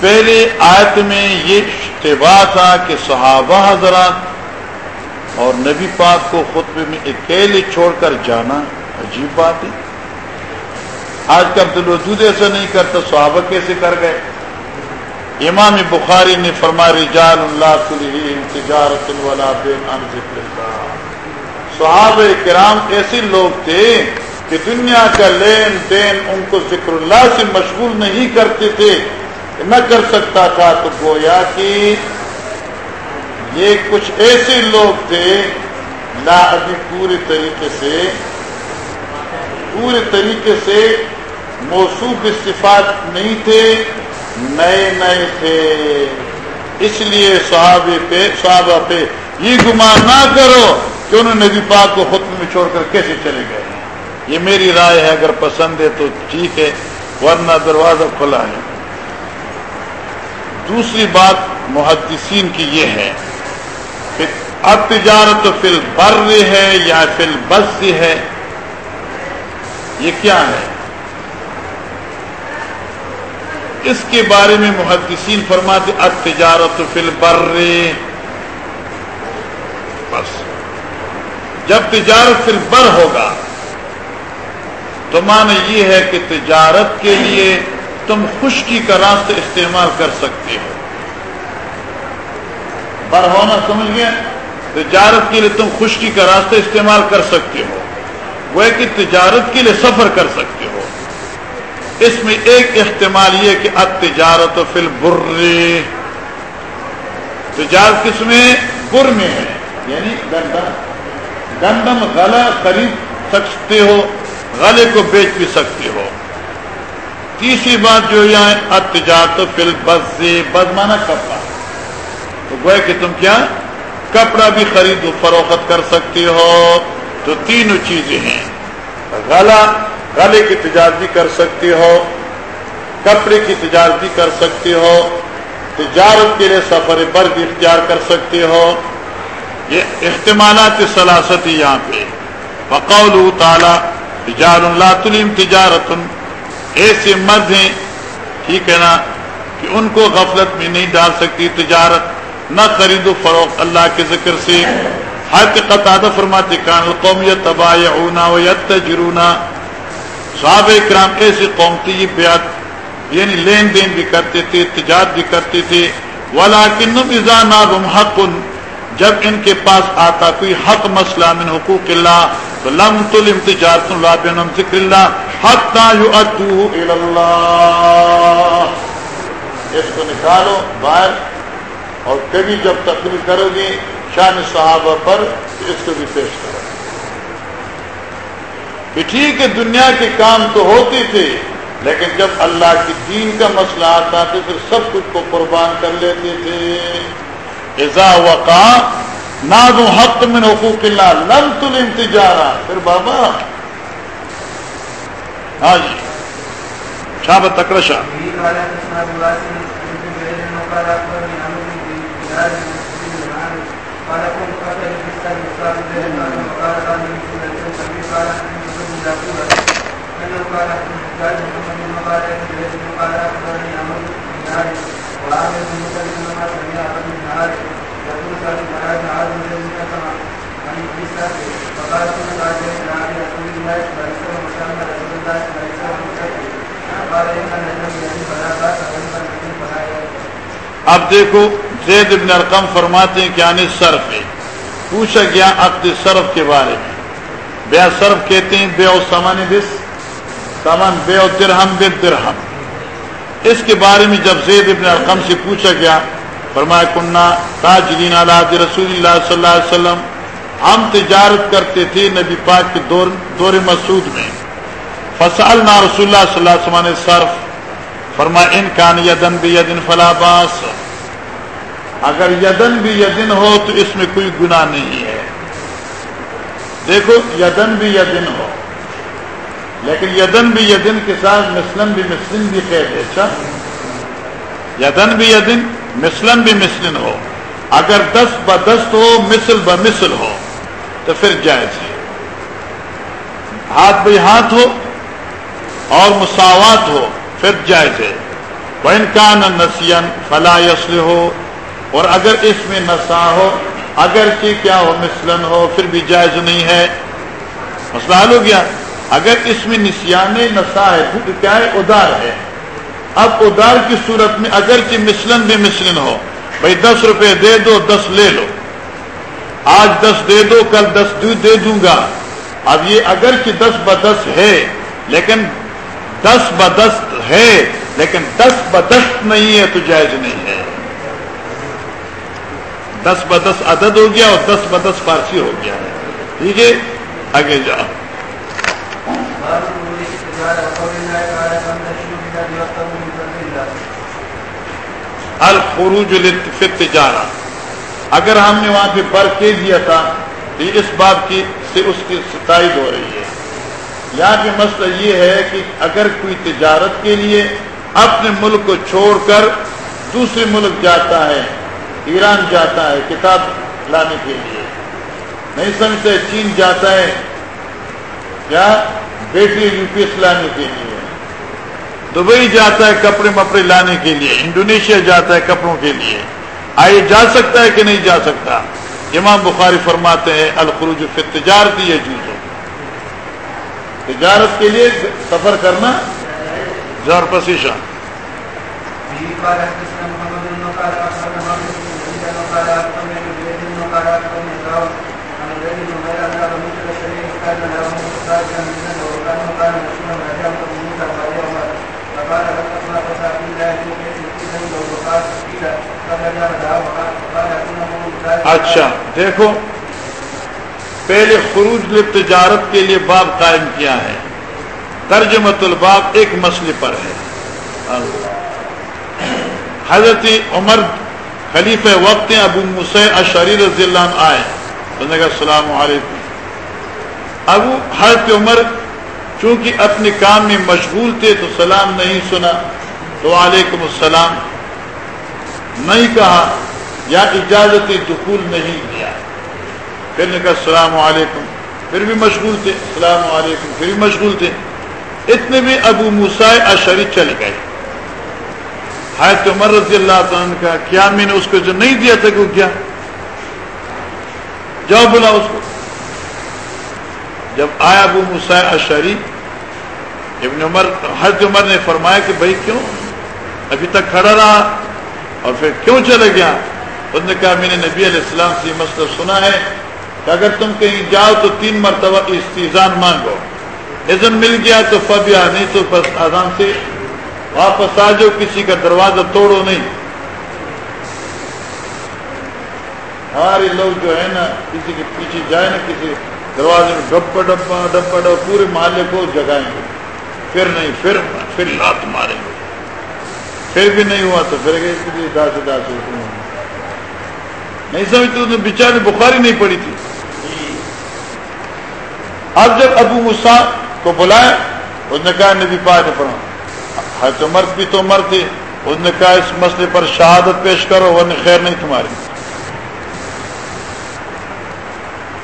پہلے آیت میں یہ اشتباہ تھا کہ صحابہ حضرات اور نبی پاک کو خطبے میں اکیلے چھوڑ کر جانا عجیب بات ہے۔ آج کل تو لوگ ایسا نہیں کرتا صحابہ کیسے کر گئے؟ امام بخاری نے فرما رجال اللہ۔ تجارت صحاب کرام ایسے لوگ تھے کہ دنیا کا لین دین ان کو ذکر اللہ سے مشغول نہیں کرتے تھے۔ نہ کر سکتا تھا تو گویا کہ یہ کچھ ایسے لوگ تھے نہ ابھی پورے طریقے سے، پورے طریقے سے موصوف صفات نہیں تھے۔ نئے نئے تھے۔ اس لیے صحابے پہ، صحابہ پہ یہ گمان نہ کرو کہ انہوں نے نبی پاک کو خود میں چھوڑ کر کیسے چلے گئے۔ یہ میری رائے ہے، اگر پسند ہے تو ٹھیک ہے، ورنہ دروازہ کھلا ہے۔ دوسری بات محدثین کی یہ ہے کہ اب تجارت فل بر ہے یا فل بس ہے، یہ کیا ہے؟ اس کے بارے میں محدثین فرماتے اب تجارت فل بر بس۔ جب تجارت فل بر ہوگا، تو معنی یہ ہے کہ تجارت کے لیے تم خشکی کا راستہ استعمال کر سکتے ہو۔ بر ہونا سمجھ گیا تجارت کے لیے تم خشکی کا راستہ استعمال کر سکتے ہو۔ وہ کہ تجارت کے لیے سفر کر سکتے ہو۔ اس میں ایک احتمال یہ کہ اب تجارت فل بر تجارت کس میں؟ بر میں ہے۔ یعنی گندم گندم غلہ خرید سکتے ہو، غلے کو بیچ بھی سکتے ہو۔ تیسری بات جو یہاں اتجارت فل بس بد مانا کپڑا۔ تو گوئے کہ تم کیا؟ کپڑا بھی خرید و فروخت کر سکتے ہو۔ تو تینوں چیزیں ہیں۔ غلہ گلے کی تجارت بھی کر سکتے ہو، کپڑے کی تجارت بھی کر سکتے ہو، تجارت کے لیے سفر بر بھی اختیار کر سکتے ہو۔ یہ احتمالات سلاست یہاں پہ۔ بقول تعالی تجار اللہ تلیم تجارت۔ ایسے مرد ہیں، ٹھیک ہے نا، کہ ان کو غفلت میں نہیں ڈال سکتی تجارت۔ نہ خرید و فروخت، اللہ کے ذکر سے۔ ہر کے قطع فرماتے کان قومیت تباہ اونا و یت جرونا صحاب کرام ایسی قوم تھی یہ بیعت یعنی لین دین بھی کرتے تھے، تجارت بھی کرتے تھے والا کنزان حق، جب ان کے پاس آتا کوئی حق مسئلہ من حقوق اللہ، تو لم تلم تجارت اللہ بنم ذکر اللہ حتی یؤدو اللہ۔ اس کو نکالو باہر اور کبھی جب تقریر کرو گی شان صحابہ پر اس کو بھی پیش کرو۔ ٹھیک ہے، دنیا کے کام تو ہوتے تھے، لیکن جب اللہ کی دین کا مسئلہ آتا تو پھر سب کچھ کو قربان کر لیتے تھے۔ ازا وقا ناد حق من حقوق اللہ لم تل انتجارا پھر بابا ہاں جی شاہ اب دیکھو، زید ابن ارقم فرماتے ہیں کہ آنے صرف ہے۔ پوچھا گیا عقد صرف کے بارے میں۔ بے صرف کہتے ہیں بے او سامان بس۔ سامان بے درہم بے درہم۔ اس کے بارے میں جب زید ابن ارقم سے پوچھا گیا، فرمایا کنہ تاجرین علی رسول اللہ صلی اللہ علیہ وسلم، ہم تجارت کرتے تھے نبی پاک کے دور دور مسعود میں۔ فصل نہ رسول اللہ صلی اللہ علیہ وسلم نے صرف فرما ان کان یدن بھی یدن فلاباس اگر یدن بھی یدن ہو تو اس میں کوئی گناہ نہیں ہے۔ دیکھو، یدن بھی یدن ہو۔ لیکن یدن بھی یدن کے ساتھ، مسلم بھی مسلم بھی قید ہے اچھا؟ یدن بھی یدن، مسلم بھی مسلم ہو۔ اگر دس بدست ہو مسل ب مسل ہو، تو پھر جائز ہے۔ ہاتھ بھائی ہاتھ ہو اور مساوات ہو، پھر جائز ہے۔ ان کا نہ نسین فلا یسل ہو اور اگر اس میں نسا ہو، اگر کیا ہو مسلم ہو، پھر بھی جائز نہیں ہے۔ مسئلہ حل ہو گیا۔ اگر اس میں نسیان نسا ہے، تو کیا ہے؟ ادار ہے۔ اب ادار کی صورت میں اگر مسلم بھی مسلم ہو، بھائی دس روپے دے دو، دس لے لو۔ آج دس دے دو، کل دس دے دوں گا۔ اب یہ اگر کہ دس بدس ہے، لیکن دس بدس ہے، لیکن دس بدس نہیں ہے تو جائز نہیں ہے۔ دس بدس عدد ہو گیا اور دس بدس فارسی ہو گیا ہے۔ ٹھیک ہے؟ آگے جاؤ۔ الخروج تجارہ اگر ہم نے وہاں پہ پر کے دیا تھا، تو اس بات کی سے اس کی ستائد ہو رہی ہے۔ یہاں پہ مسئلہ یہ ہے کہ اگر کوئی تجارت کے لیے اپنے ملک کو چھوڑ کر دوسرے ملک جاتا ہے، ایران جاتا ہے، کتاب لانے کے لیے، نہیں سمجھتے چین جاتا ہے کیا بیٹری یو پی ایس لانے کے لیے۔ دبئی جاتا ہے کپڑے مپڑے لانے کے لیے، انڈونیشیا جاتا ہے کپڑوں کے لیے۔ آئے جا سکتا ہے کہ نہیں جا سکتا؟ امام بخاری فرماتے ہیں، الخروج فی تجارتی ہے چیز تجارت کے لیے سفر کرنا زور پسیشا اچھا دیکھو، پہلے خروج تجارت کے لیے باب قائم کیا ہے۔ ترجمت الباب ایک مسئلے پر ہے۔ حضرت عمر خلیف وقت ابو مسیح اشری رضی اللہ عنہ آئے۔ نے کہا السلام علیکم۔ ابو، حضرت عمر چونکہ اپنے کام میں مشغول تھے تو سلام نہیں سنا۔ تو علیکم السلام۔ نہیں کہا یا اجازت دخول نہیں دیا پھر نے کہا، السلام علیکم۔ پھر بھی مشغول تھے۔ السلام علیکم۔ پھر بھی مشغول تھے۔ اتنے بھی ابو مسائے اشری چل گئے۔ حضرت عمر رضی اللہ عنہ کا کیا میں نے اس کو جو نہیں دیا تھا کہ کیا؟ جاؤ بلا اس کو۔ جب آیا ابو مسائے اشری ابن عمر، حضرت عمر نے فرمایا کہ، بھائی کیوں؟ ابھی تک کھڑا رہا۔ اور پھر کیوں چلے گیا؟ اس نے کہا، میں نے نبی علیہ السلام سے یہ مسئلہ سنا ہے کہ اگر تم کہیں جاؤ تو تین مرتبہ استیزان مانگو۔ اذن مل گیا تو فبیا نہیں تو بس آزان سے واپس آ جاؤ، کسی کا دروازہ توڑو نہیں۔ ہمارے لوگ جو ہے نا، کسی کے پیچھے جائے نا، کسی دروازے میں ڈبا ڈبا ڈبا ڈبا پورے محلے کو جگائیں گے۔ پھر نہیں، پھر پھر لات ماریں گے۔ پھر بھی نہیں ہوا تو پھر داس داس نہیں سمجھتے بچار بخاری نہیں پڑی تھی۔ اب جب ابو مسا کو بلائے، اس نے کہا، نبی پا نے پڑھا حضرت عمر بھی تو عمر تھی۔ اس نے کہا، اس مسئلے پر شہادت پیش کرو، ورنہ خیر نہیں تمہاری۔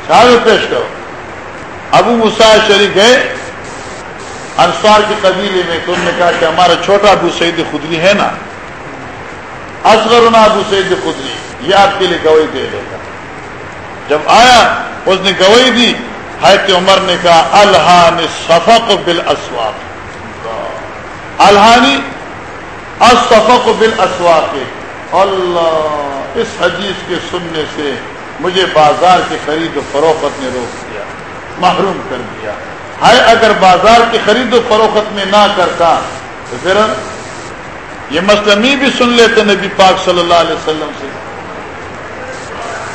شہادت پیش کرو۔ ابو مسا شریف گئے انصار کے قبیلے میں تو انہوں نے کہا کہ ہمارا چھوٹا ابو سعید خدری ہے نا؟ اصغر ابو سعید خدری، یہ آپ کے لیے گواہی دے دے گا جب آیا، اس نے گواہی دی۔ حضرت عمر نے کہا، الحان صفق بل اسواق الحانی اصفق بل اسواق اللہ، اس حدیث کے سننے سے مجھے بازار کے خرید و فروخت نے روک دیا، محروم کر دیا۔ ہے اگر بازار کی خرید و فروخت میں نہ کرتا، تو پھر یہ مسئلہ بھی سن لیتے نبی پاک صلی اللہ علیہ وسلم سے۔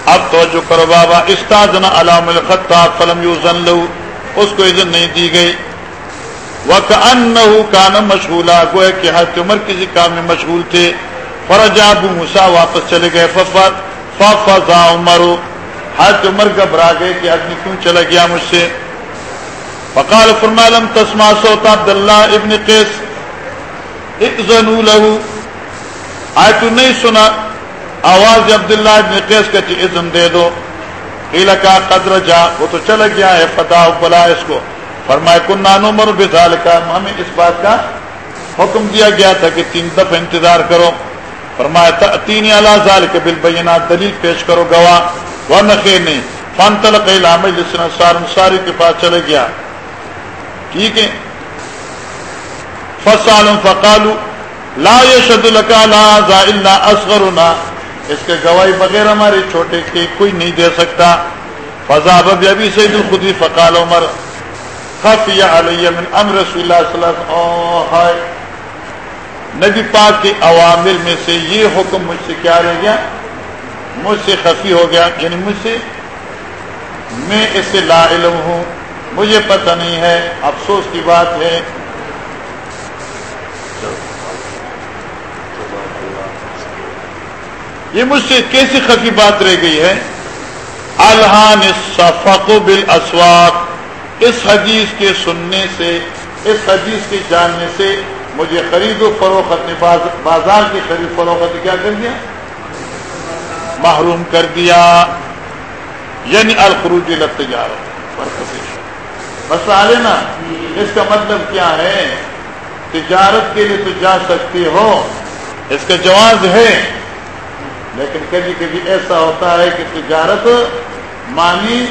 اب توجہ کرو بابا، استاذنا علام الخطاب فلم یوزن لو اس کو اذن نہیں دی گئی۔ وَكَأَنَّهُ كَانَ مشغولا، گویا کہ حضرت عمر کسی کام میں مشغول تھے۔ فرجا ابو موسا واپس چلے گئے۔ ففت ففزا عمر حضرت عمر گھبرا گئے کہ آدمی کیوں چلا گیا مجھ سے؟ فقال فرما، لم تسمع صوت عبد اللہ ابن قیس. اذنوا له. آئے تو نہیں سنا. آواز عبداللہ ابن قیس کا چی اذن دے دو. قیل کا قدر جا وہ تو چلا گیا ہے فتح بلا اس کو. فرمائے کن نانو مر بزال کا ہمیں اس بات کا حکم دیا گیا تھا کہ تین دفعہ انتظار کرو. فرمایا تین اعلیٰ ذال کے بل دلیل پیش کرو گواہ. وہ نخیر نہیں. فن تلق علام جس نے سارن کے پاس چلے گیا. ٹھیک ہے۔ فسالم فقالو لا یشد لکا لا زائلنا اصغرنا اس کے گواہی بغیر ہمارے چھوٹے کے کوئی نہیں دے سکتا۔ فضاب ابھی سید الخدی فقال عمر خفی علیہ من امر رسول اللہ صلی اللہ علیہ وسلم۔ نبی پاک کے عوامل میں سے یہ حکم مجھ سے کیا رہ گیا؟ مجھ سے خفی ہو گیا۔ یعنی مجھ سے میں اس سے لا علم ہوں۔ مجھے پتہ نہیں ہے، افسوس کی بات ہے۔ یہ مجھ سے کیسی خفی بات رہ گئی ہے؟ الحان صفق بال اس حدیث کے سننے سے، اس حدیث کے جاننے سے مجھے خرید و فروخت نے بازار کی خرید فروخت کیا کر دیا؟ محروم کر دیا۔ یعنی الخروج تجارت بس آلے نا اس کا مطلب کیا ہے؟ تجارت کے لیے تو جا سکتی ہو اس کا جواز ہے لیکن کبھی کبھی ایسا ہوتا ہے کہ تجارت مانی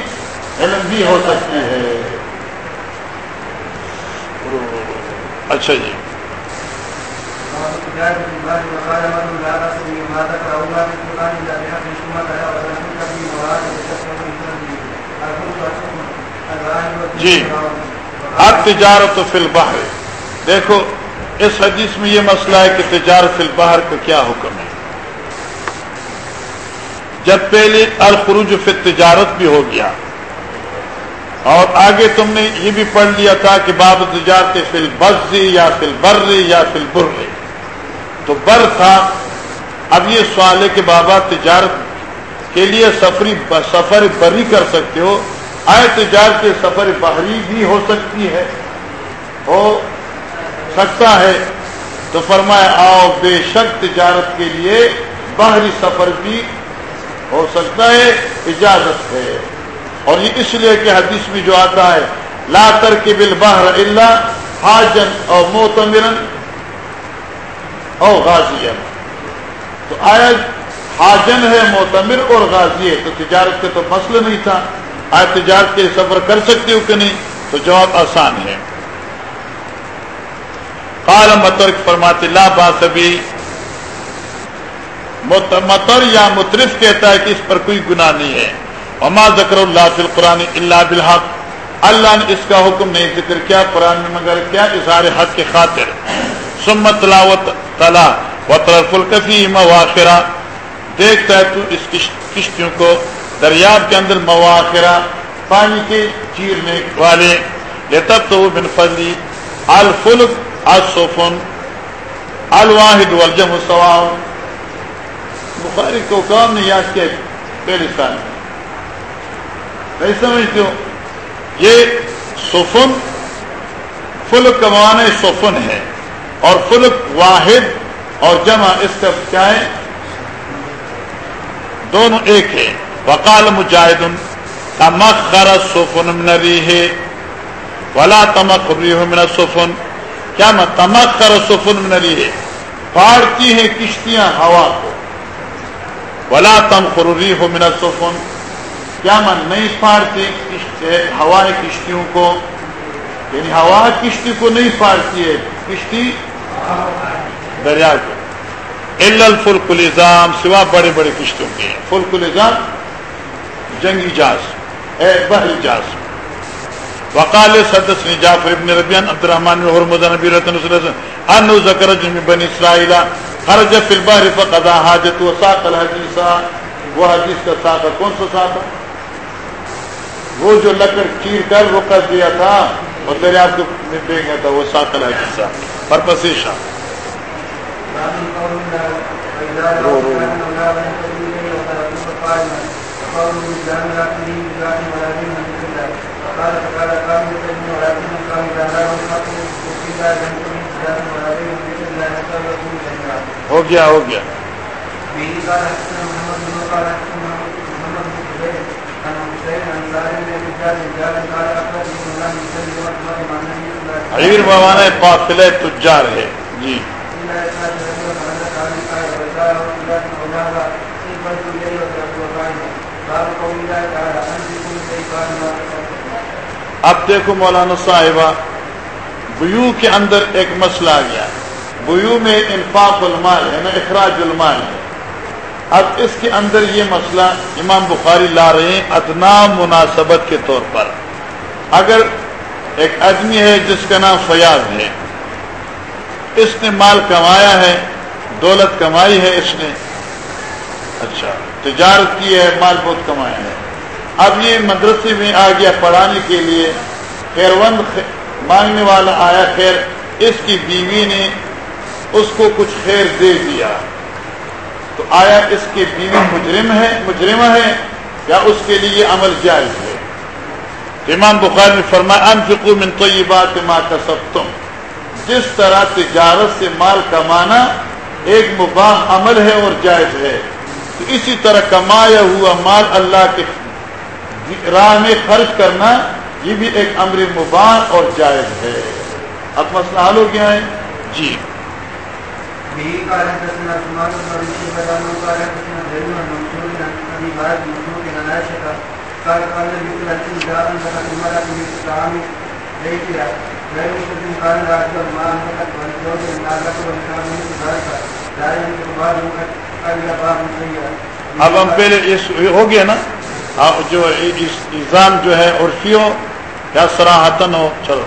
علم بھی ہو سکتی ہے۔ اچھا جی۔ جی۔ اب تجارت فی البحر۔ دیکھو، اس حدیث میں یہ مسئلہ ہے کہ تجارت فی البحر کا کیا حکم ہے۔ جب پہلے الخروج فی تجارت بھی ہو گیا، اور آگے تم نے یہ بھی پڑھ لیا تھا کہ باب تجارت فل بز یا فل بر یا فل بر تو بر تھا۔ اب یہ سوال ہے کہ بابا، تجارت کے لیے سفری سفر بری کر سکتے ہو؟ آئے تجارت کے سفر بحری بھی ہو سکتی ہے۔ ہو سکتا ہے۔ تو فرمایا، آؤ بے شک تجارت کے لیے باہری سفر بھی ہو سکتا ہے، اجازت ہے۔ اور یہ اس لیے کہ حدیث میں جو آتا ہے، لا کر کے بل باہر اللہ حاجن اور موتمرن اور غازی تو آیا حاجن ہے موتمر اور غازی ہے۔ تو تجارت کا تو مسئلہ نہیں تھا۔ آج تجارت کے سفر کر سکتے ہو کہ نہیں؟ تو جواب آسان ہے۔ قال متر فرماتے لا باسبی متر یا مترف کہتا ہے کہ اس پر کوئی گناہ نہیں ہے۔ وما ذکر اللہ فی القرآن اللہ بالحق۔ اللہ نے اس کا حکم نہیں ذکر کیا قرآن میں، مگر کیا اظہار حق کے خاطر۔ سمت تلاوت، تلا و طرف الکفی مواخرہ دیکھتا ہے تو اس کشتیوں کو دریاب کے اندر مواخرہ، پانی کے چیرنے والے تب تو بن فضلی الفلک الصفن الواحد والجم سوال بخاری کو کام نے یاد کیا جی، پہلے سال۔ نہیں سمجھتے ہو یہ سفن، فلک کا معنی سفن ہے، اور فلک واحد اور جمع اس کا کیا ہے؟ دونوں ایک ہے وقال مجاہد، تمخر سفن من ریح، ولا تمخ ریح من سفن کیا میں تمخر سفن من ریح؟ پھاڑتی ہیں کشتیاں ہوا کو. ولا تم خروری ہو میرا سفن کیا من نہیں پھاڑتی ہوا کشتیوں کو؟ یعنی ہوا کشتی کو نہیں پھاڑتی ہے. کشتی دریا کو. الفلک الزام سوا بڑے بڑے کشتیوں کے فلک الزام جنگی جاز اے بحری جاز وقال حدثني جعفر بن ربيان عبد الرحمن بن هرمز بن ابي رتن انه ذكر من بني اسرائيل خرج في البحر فقضى حاجته وساق الحديث وہ حدیث کا ساتھ کون سا ساتھ وہ جو لکڑ چیر کر روکا دیا تھا، اور تیرے آپ کو دے گیا تھا وہ ہو گیا ہو گیا۔ عیر بوانا قافلہ تجار ہے۔ جی۔ اب دیکھو مولانا صاحبہ، بیو کے اندر ایک مسئلہ آ گیا۔ بیو میں انفاق المال ہے نا، اخراج المال ہے۔ اب اس کے اندر یہ مسئلہ امام بخاری لا رہے ہیں ادنا مناسبت کے طور پر۔ اگر ایک آدمی ہے جس کا نام فیاض ہے، اس نے مال کمایا ہے، دولت کمائی ہے اس نے اچھا تجارت کی ہے، مال بہت کمایا ہے۔ اب یہ مدرسے میں آ گیا پڑھانے کے لیے۔ خیروند مانگنے والا آیا، خیر، اس کی بیوی نے اس کو کچھ خیر دے دیا۔ تو آیا، اس کی بیوی مجرم ہے مجرم ہے، یا اس کے لیے عمل جائز ہے؟ امام بخار نے فرمایا، انفقو من طیبات ما کسبتم۔ جس طرح تجارت سے مال کمانا ایک مباح عمل ہے اور جائز ہے۔ تو اسی طرح کمایا ہوا مال اللہ کے راہ میں خرچ کرنا یہ بھی ایک امر مباح اور جائز ہے۔ اب مسئلہ حل ہو گیا ہے۔ جی۔ اب ہم پہلے اس ہو گیا نا؟ جو ایزان جو ہے عرفی ہو یا سراہتن ہو چلو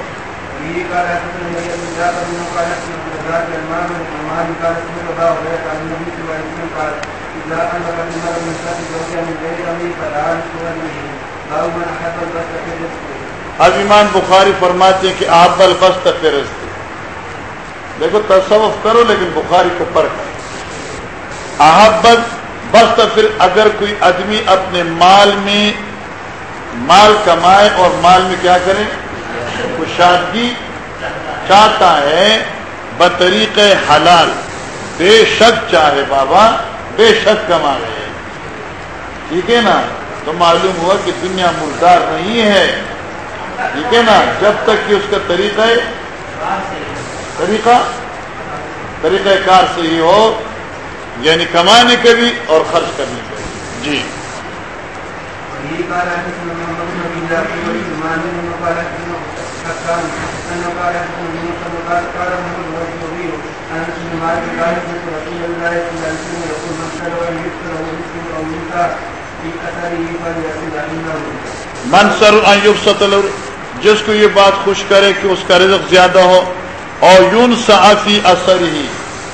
اب ایمان بخاری فرماتے ہیں کہ آپ بل بست فرست دیکھو تصوف کرو لیکن بخاری کو پر احبت بس تو پھر اگر کوئی آدمی اپنے مال میں مال کمائے اور مال میں کیا کرے؟ کشادگی چاہتا ہے بطریق حلال۔ بے شک چاہے بابا، بے شک کما رہے ٹھیک ہے نا؟ تو معلوم ہوا کہ دنیا مردار نہیں ہے۔ ٹھیک ہے نا؟ جب تک کہ اس کا طریقہ طریقہ طریقہ کار سے ہی ہو یعنی کمانے کے بھی اور خرچ کرنے کے بھی۔ جی۔ منصر جس کو یہ بات خوش کرے کہ اس کا رزق زیادہ ہو اور یون صافی اثر ہی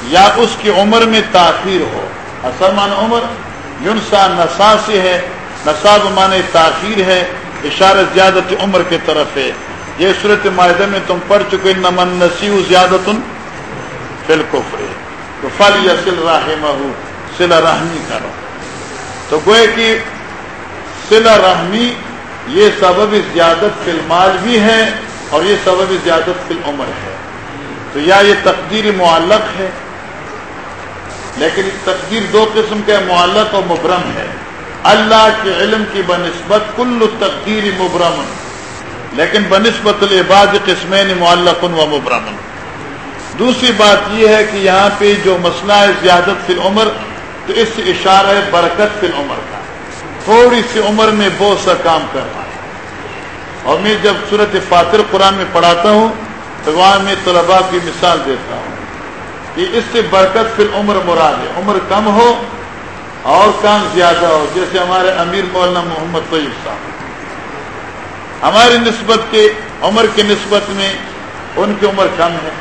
یا اس کی عمر میں تاخیر ہو۔ اصل مان عمر، یونسا نسا سے ہے نصاب مانے تاخیر ہے اشارت زیادت عمر کی طرف ہے۔ یہ صورت معاہدے میں تم پڑھ چکے نمن نسی زیادت فل تو فل یا سل راہم سلا رحمی کرو۔ تو گوئے کہ سلا رحمی، یہ سبب زیادت فی المال بھی ہے اور یہ سبب زیادت فی العمر ہے۔ تو یا یہ تقدیر معلق ہے۔ لیکن تقدیر دو قسم کے معلق و مبرم ہے۔ اللہ کے علم کی بنسبت کل تقدیر مبرم۔ لیکن بنسبت العباد قسمین معلق و مبرم۔ دوسری بات یہ ہے کہ یہاں پہ جو مسئلہ ہے زیادت فی العمر، تو اس سے اشارہ ہے برکت فی العمر کا۔ تھوڑی سی عمر میں بہت سا کام کرنا ہے۔ اور میں جب صورت فاتر قرآن میں پڑھاتا ہوں، تو وہاں میں طلباء کی مثال دیتا ہوں۔ کہ اس سے برکت پھر عمر مراد ہے۔ عمر کم ہو اور کام زیادہ ہو، جیسے ہمارے امیر مولانا محمد طیب صاحب۔ ہماری نسبت کے، عمر کی نسبت میں ان کی عمر کم ہے۔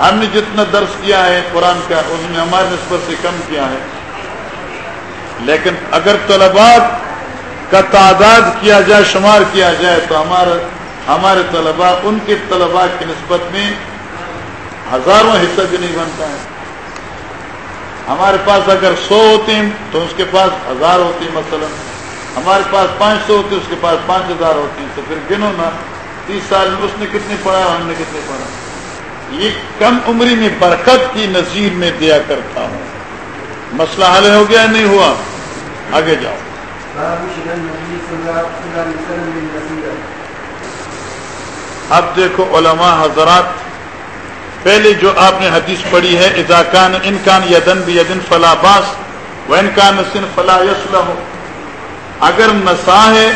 ہم نے جتنا درس کیا ہے قرآن کا، اس نے ہماری نسبت سے کم کیا ہے۔ لیکن اگر طلباء کا تعداد کیا جائے، شمار کیا جائے، تو ہمارا، ہمارے طلباء، ان کے طلباء کی نسبت میں ہزاروں حصہ بھی نہیں بنتا ہے۔ ہمارے پاس اگر سو ہوتے ہیں تو اس کے پاس ہزار ہوتی مثلا۔ ہمارے پاس پانچ سو ہوتے اس کے پاس پانچ ہزار ہوتی۔ ہیں تو پھر گنو نا، تیس سال میں اس نے کتنے پڑھا ہم نے کتنے پڑھا۔ یہ کم عمری میں برکت کی نظیر میں دیا کرتا ہوں۔ مسئلہ حل ہو گیا نہیں ہوا؟ آگے جاؤ۔ اب دیکھو علماء حضرات پہلے جو آپ نے حدیث پڑھی ہے اضاکان انکان یدن بھی یدن فلا باس و انکان سن فلا یسلح ہو اگر نسا ہے،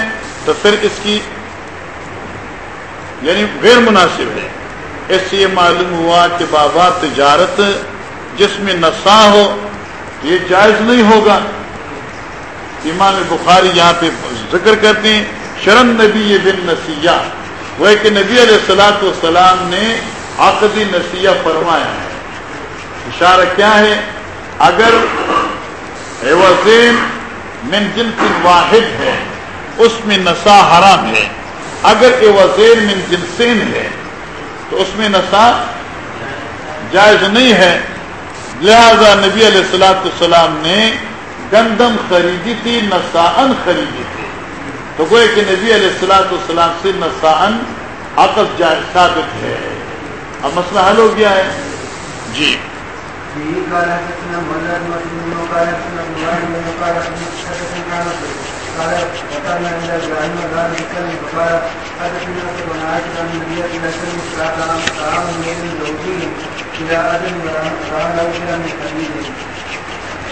تو پھر اس کی یعنی غیر مناسب ہے۔ اس سے یہ معلوم ہوا کہ بابا تجارت جس میں نسا ہو، یہ جائز نہیں ہوگا۔ امام بخاری یہاں پہ ذکر کرتے ہیں شرم نبی بن نسیہ وہ کہ نبی علیہ السلاۃ والسلام نے عقدی نسیہ فرمایا ہے۔ اشارہ کیا ہے؟ اگر من جنس واحد ہے، اس میں نسا حرام ہے۔ اگر ایوزین من جنسین ہے، تو اس میں نسا جائز نہیں ہے۔ لہذا نبی علیہ السلاۃ السلام نے گندم خریدی تھی نسان خریدی تھی۔ تو گوئے کہ نبی علیہ السلاۃ السلام سے نسان عقد جائز ثابت ہے۔ اب مسئلہ حل ہو گیا ہے۔ جی۔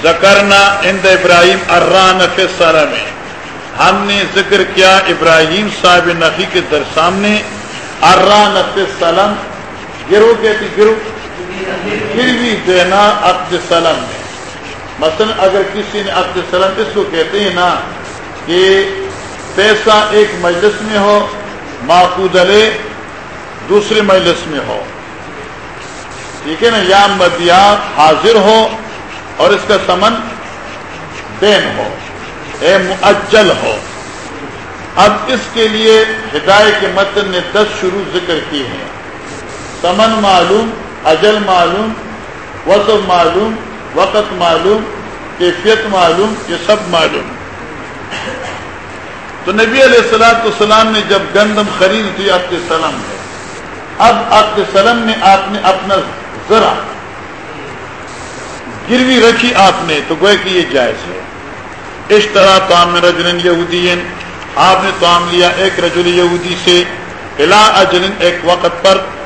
زکرنا اند ابراہیم اران سارا میں ہم نے ذکر کیا ابراہیم صاحب نفی کے در سامنے۔ اران سلم گرو کہتی گرو گروی دینا عقد سلم۔ میں مثلا اگر کسی نے عقد سلم، اس کو کہتے ہیں نا کہ پیسہ ایک مجلس میں ہو، معقود علیہ دوسرے مجلس میں ہو۔ ٹھیک ہے نا؟ یا مدیا حاضر ہو اور اس کا سمن دین ہو، اے معجل ہو۔ اب اس کے لیے ہدایت کے متن نے دس شروع ذکر کی ہیں۔ سمن معلوم، اجل معلوم وصف معلوم، وقت معلوم، کیفیت معلوم، یہ سب معلوم۔ تو نبی علیہ السلاۃ السلام نے جب گندم خرید تھی آپ کے سلم ہے اب آپ کے سلم میں آپ نے اپنا ذرا گروی رکھی آپ نے، تو گوئے کہ یہ جائز ہے۔ اس طرح کام رجن یہودی آپ نے کام لیا ایک رجل یہودی سے، الا اجن ایک وقت پر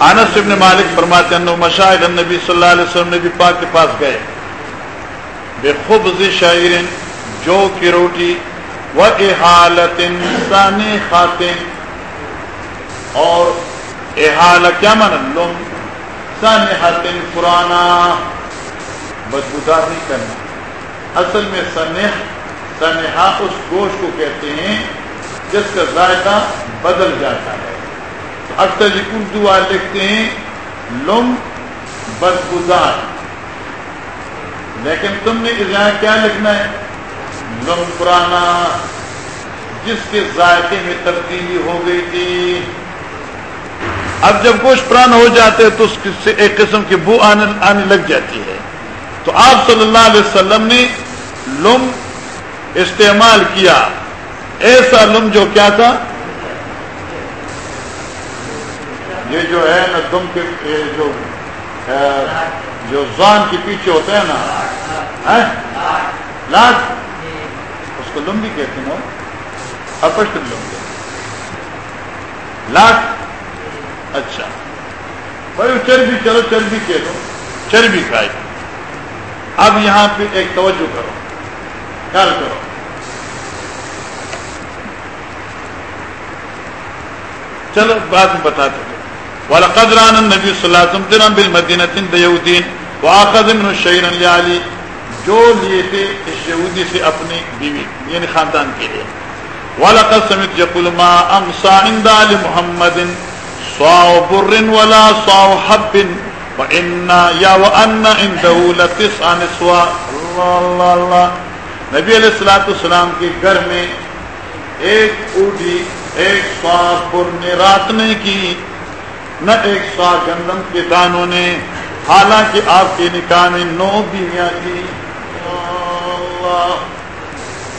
انس ابن مالک فرماتے ہیں مشاہد النبی صلی اللہ علیہ وسلم نبی پاک کے پاس گئے۔ بے خبز شاعر جو کی روٹی و احالت انسان خاتن اور احال کیا من لم سن خاتن پرانا۔ بدبودار نہیں کرنا۔ اصل میں سنح سنہا اس گوشت کو کہتے ہیں جس کا ذائقہ بدل جاتا ہے۔ اکثر اردو والے لکھتے ہیں، لم بدبودار لیکن تم نے یہاں کیا لکھنا ہے؟ لم پرانا۔ جس کے ذائقے میں تبدیلی ہو گئی تھی۔ اب جب گوشت پرانا ہو جاتے تو اس سے ایک قسم کی بو آنے آنے لگ جاتی ہے۔ تو آپ صلی اللہ علیہ وسلم نے لم استعمال کیا۔ ایسا لم جو کیا تھا؟ یہ جو ہے نا دم کے جو جو زان کے پیچھے ہوتے ہیں نا لاٹ اس کو لم بھی کہتے ہیں اپشت لم لاٹ اچھا۔ بھائی چربی، چلو چربی کے دو۔ چربی کھائے اب یہاں پہ ایک توجہ کرو۔ خیال کرو۔ چلو بعد میں بتاتے والا قدران نبی صلی اللہ علیہ وسلم بل مدینہ دیودین واخذ من الشعر علی جو لیے تھے اس یہودی سے اپنی بیوی یعنی خاندان کے لیے. والا سمت یقول ما امسا عند ال محمد، صاو بر ولا صاو حب وان یا وان عنده لتسع نسوا اللہ اللہ اللہ نبی علیہ الصلوۃ والسلام کے گھر میں ایک اوڈی، ایک سوا پر نے رات نے کی نہ ایک سوا گندم کے دانوں نے، حالانکہ آپ کے نکاح میں نو بیویاں تھی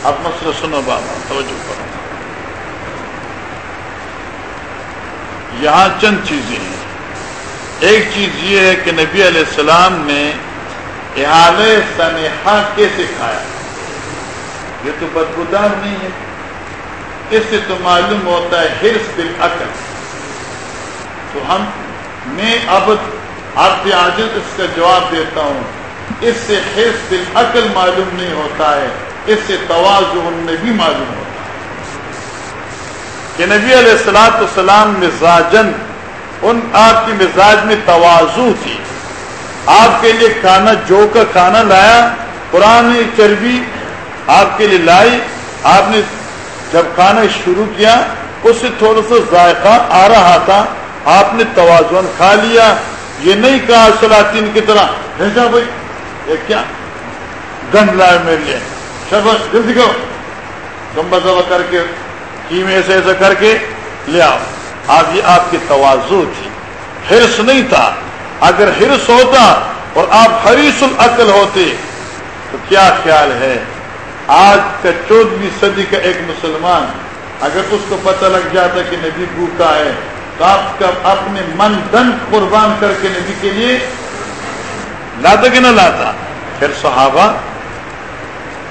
اب مسئلہ سنو بابا توجہ کرو۔ یہاں چند چیزیں ہیں۔ ایک چیز یہ ہے کہ نبی علیہ السلام نے احال سنحا کیسے کھایا یہ تو بدبودار نہیں ہے۔ اس سے تو معلوم ہوتا ہے ہرس بالعقل۔ تو ہم میں اب آپ کے عاجز اس کا جواب دیتا ہوں۔ اس سے خیز حرص بالعقل معلوم نہیں ہوتا ہے، اس سے توازو میں بھی معلوم ہوتا ہے۔ کہ نبی علیہ السلاۃ السلام مزاجن ان آپ کی مزاج میں توازو تھی۔ آپ کے لیے کھانا جو کا کھانا لایا پرانی چربی آپ کے لیے لائی، آپ نے جب کھانا شروع کیا، اس سے تھوڑا سا ذائقہ آ رہا تھا۔ آپ نے توازن کھا لیا۔ یہ نہیں کہا سلاطین کی طرح، بھیجا بھائی، یہ کیا؟ گند لائے میرے لیے۔ شبش جلدی کرو۔ گمبا زبا کر کے، کیمے سے ایسا کر کے لے آؤ۔ آج یہ آپ کی توازو تھی۔ ہرس نہیں تھا۔ اگر ہرس ہوتا اور آپ حریص العقل ہوتے، تو کیا خیال ہے؟ آج کا چودہویں صدی کا ایک مسلمان، اگر اس کو پتہ لگ جاتا کہ نبی بھوکا ہے تو کا اپنے من دن قربان کر کے نبی کے لیے لاتا کہ نہ لاتا؟ پھر صحابہ،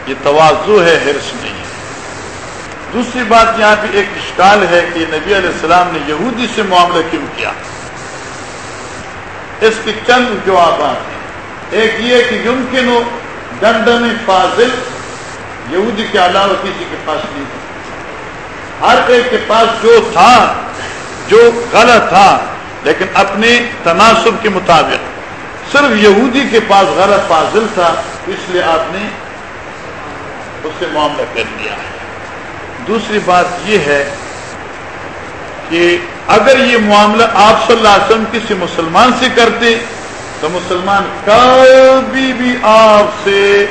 یہ توازو ہے ہرس نہیں دوسری بات یہاں پہ ایک اشکال ہے کہ نبی علیہ السلام نے یہودی سے معاملہ کیوں کیا؟ اس کے چند جوابات ہیں۔ ایک یہ کہ یمکن ہو دنڈن فاضل یہودی کے علاوہ کسی کے پاس نہیں تھا۔ ہر ایک کے پاس جو تھا جو غلط تھا، لیکن اپنے تناسب کے مطابق۔ صرف یہودی کے پاس غلط فاضل تھا، اس لیے آپ نے اس سے معاملہ کر لیا۔ ہے دوسری بات یہ ہے کہ اگر یہ معاملہ آپ صلی اللہ علیہ وسلم کسی مسلمان سے کرتے، تو مسلمان کبھی بھی آپ سے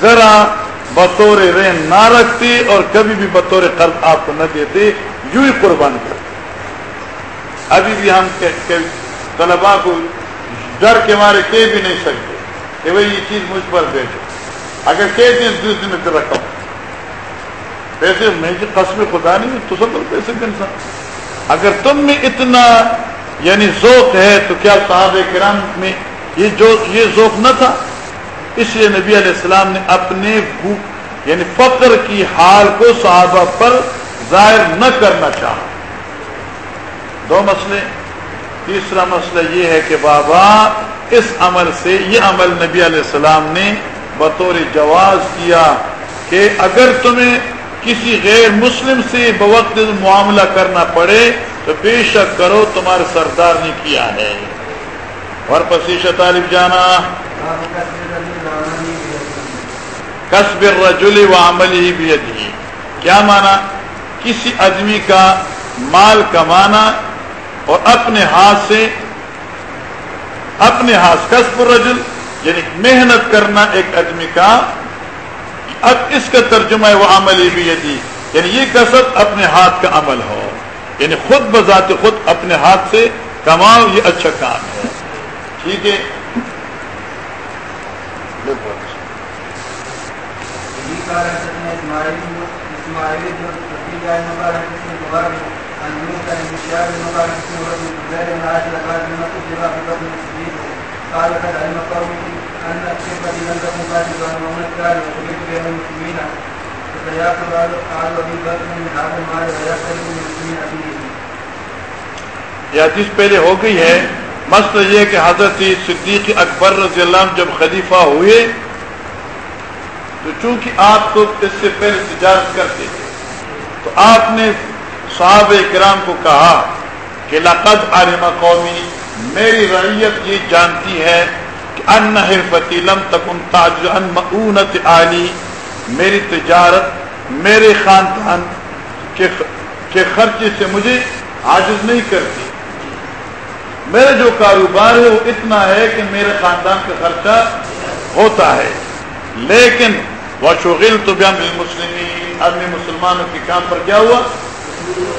ذرا بطور رین نہ رکھتے اور کبھی بھی بطور قرض آپ کو نہ دیتے۔ یوں ہی قربان کرتے۔ ابھی بھی ہم طلبا کو ڈر کے مارے کہہ بھی نہیں سکتے کہ بھائی یہ چیز مجھ پر بیچو اگر کہتے ہیں دوسرے دن میں رکھا ہوں پیسے میں قسم خدا نہیں تو سب پیسے کے انسان اگر تم میں اتنا یعنی ذوق ہے تو کیا صاحب کرام میں یہ جو یہ ذوق نہ تھا؟ اس لیے نبی علیہ السلام نے اپنے یعنی فقر کی حال کو صحابہ پر ظاہر نہ کرنا چاہا۔ دو مسئلے۔ تیسرا مسئلہ یہ ہے کہ بابا اس عمل سے، یہ عمل نبی علیہ السلام نے بطور جواز کیا کہ اگر تمہیں کسی غیر مسلم سے بوقت معاملہ کرنا پڑے تو بے شک کرو، تمہارے سردار نے کیا ہے۔ اور پسیش طالب جانا۔ کسب رجول و عمل ہی بھی کیا مانا؟ کسی آدمی کا مال کمانا اور اپنے ہاتھ سے اپنے ہاتھ کسب رجل یعنی محنت کرنا ایک آدمی کا۔ اب اس کا ترجمہ ہے، وہ عمل ہی بھی یعنی یہ کسب اپنے ہاتھ کا عمل ہو۔ یعنی خود بذات خود اپنے ہاتھ سے کماؤ، یہ اچھا کام ہے۔ ٹھیک ہے؟ قال قد علم قومي ان الشرك لم تكن فاتحه ومن كان وقبلت بين المسلمين. فسياكل آل ابي بكر من هذا المال ويأكل من المسلمين ابيه یہ حدیث پہلے ہو گئی ہے. مسئلہ یہ کہ حضرت صدیق اکبر رضی اللہ عنہ جب خلیفہ ہوئے، تو چونکہ آپ تو اس سے پہلے تجارت کرتے تھے، تو آپ نے صحابہ کرام کو کہا کہ لقد علم قومی میری رعیت یہ جانتی ہے کہ ان حرفتی لم تکن تاج ان مؤنت علی میری تجارت، میرے خاندان کے خرچے سے مجھے عاجز نہیں کرتی۔ میرا جو کاروبار ہے وہ اتنا ہے کہ میرے خاندان کا خرچہ ہوتا ہے۔ لیکن وہ شغل تو بیام مسلم اب میں مسلمانوں کے کام پر کیا ہوا؟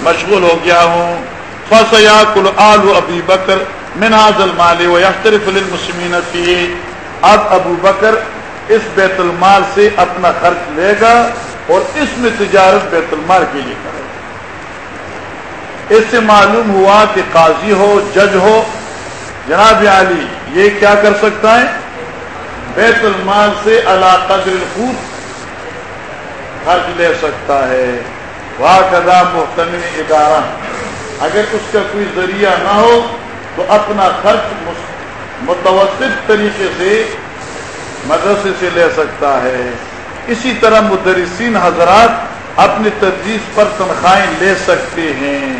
مشغول ہو گیا ہوں۔ فسیا کل آلو ابی بکر مناز المال و للمسلمین فی اب ابو بکر اس بیت المال سے اپنا خرچ لے گا اور اس میں تجارت بیت المال کے لیے کرے گا۔ اس سے معلوم ہوا کہ قاضی ہو، جج ہو، جناب علی یہ کیا کر سکتا ہے؟ بیت المال سے اللہ قدر الخوب خرچ لے سکتا ہے۔ واہ کدا ادارہ۔ اگر اس کا کوئی ذریعہ نہ ہو تو اپنا خرچ متوسط طریقے سے مدرسے سے لے سکتا ہے۔ اسی طرح مدرسین حضرات اپنی تدریس پر تنخواہیں لے سکتے ہیں۔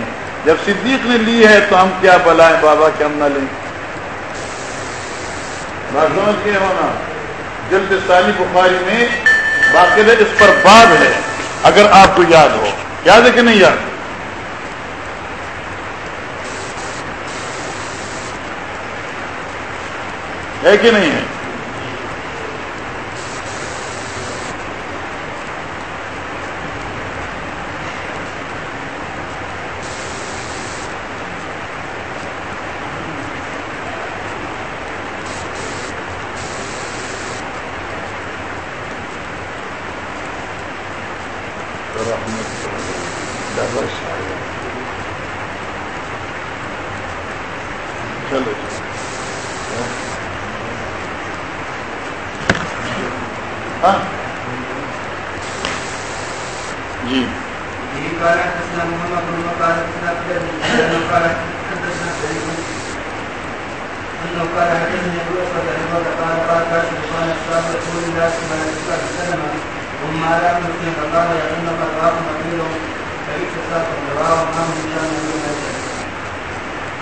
جب صدیق نے لی ہے تو ہم کیا بلائیں؟ بابا کہ ہم نہ لیں۔ کے ہونا۔ جلد ثانی بخاری میں باقاعدہ اس پر باب ہے۔ اگر آپ کو یاد ہو۔ یاد ہے کہ نہیں یاد؟ ہے کہ نہیں ہے؟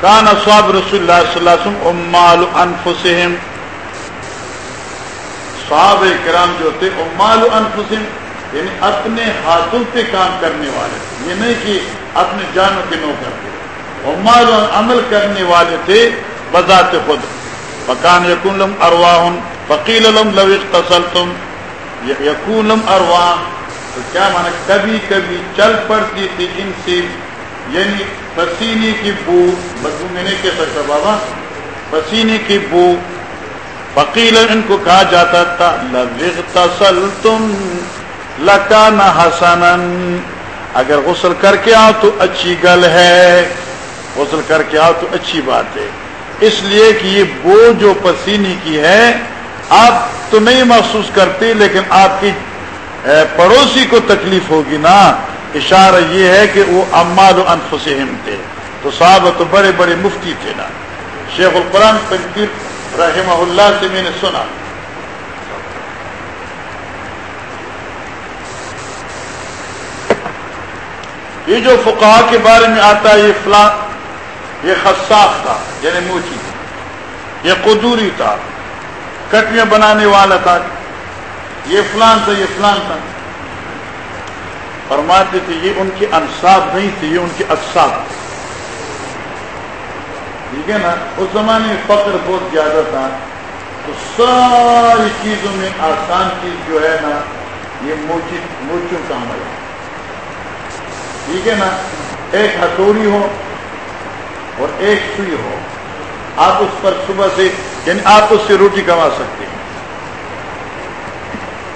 کان صحاب رسول اللہ صلی اللہ علیہ وسلم امال انفسہم۔ صحاب کرام جو تھے امال انفسہم یعنی اپنے ہاتھوں پہ کام کرنے والے۔ تھے یہ نہیں کہ اپنے جانوں کے نو کرتے۔ امال عمل کرنے والے تھے بذات خود۔ فکان یقون لم ارواہ فقیل لم لو اختصلتم یقون لم تو کیا مانا کبھی کبھی چل پڑتی تھی ان سے یعنی پسینے کی بو بدبو میں نہیں کہہ سکتا بابا، پسینے کی بو۔ فقیل ان کو کہا جاتا تھا لغتسل تم لکان حسن اگر غسل کر کے آؤ تو اچھی گل ہے۔ غسل کر کے آؤ تو اچھی بات ہے۔ اس لیے کہ یہ بو جو پسینے کی ہے آپ تو نہیں محسوس کرتے لیکن آپ کی پڑوسی کو تکلیف ہوگی نا، اشارہ یہ ہے کہ وہ امال و انفسہم تھے۔ تو صاحب تو بڑے بڑے مفتی تھے نا۔ شیخ القرآن تنقیر رحمہ اللہ سے میں نے سنا۔ یہ جو فقہ کے بارے میں آتا ہے، یہ فلاں، یہ خصاف تھا یعنی موچی تھی یہ قدوری تھا۔ کٹیاں بنانے والا تھا۔ یہ فلان تھا، یہ فلان تھا۔ فرماتے تھے، یہ ان کی انصاب نہیں تھی، یہ ان کی اقساب ٹھیک ہے نا؟ اس زمانے میں فقر بہت زیادہ تھا۔ تو ساری چیزوں میں آسان چیز جو ہے نا، یہ موچی، موچوں کا عمل ہے۔ ٹھیک ہے نا؟ ایک ہتھوڑی ہو اور ایک سوئی ہو۔ آپ اس پر صبح سے یعنی آپ اس سے روٹی کما سکتے ہیں۔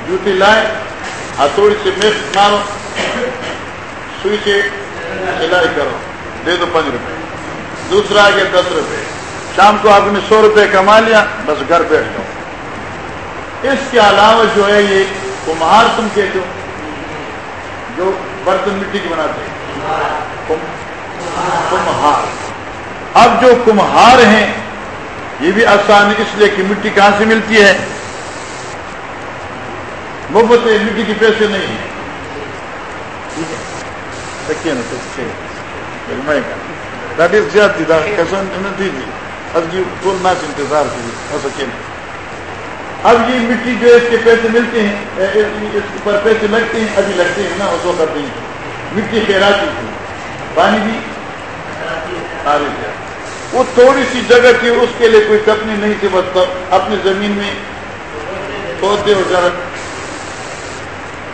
جوتی لائیں، ہتھوڑی سے مرچ مارو سوئی سے سلائی کرو، دے دو پانچ روپے۔ دوسرا آگے دس روپے۔ شام کو آپ نے سو روپے کما لیا، بس گھر بیٹھ جاؤ۔ اس کے علاوہ جو ہے یہ کمہار تم کہتے ہو، جو برتن مٹی کے بناتے ہیں۔ کمہار۔ اب جو کمہار ہیں، یہ بھی آسان ہے، اس لیے کہ مٹی کہاں سے ملتی ہے؟ مفت مٹی کے پیسے نہیں ہیں۔ جی، جی۔ جی، انتظار کیجیے اب یہ مٹی جو اس کے پیسے ملتے ہیں اس پر پیسے لگتے ہیں، ابھی لگتے ہیں نا، اس وقت نہیں مٹی خیراتی تھی۔ پانی بھی آ رہی ہے۔ وہ تھوڑی سی جگہ تھی، اس کے لیے کوئی کپنی نہیں تھی، بس اپنی زمین میں پودے اور جگہ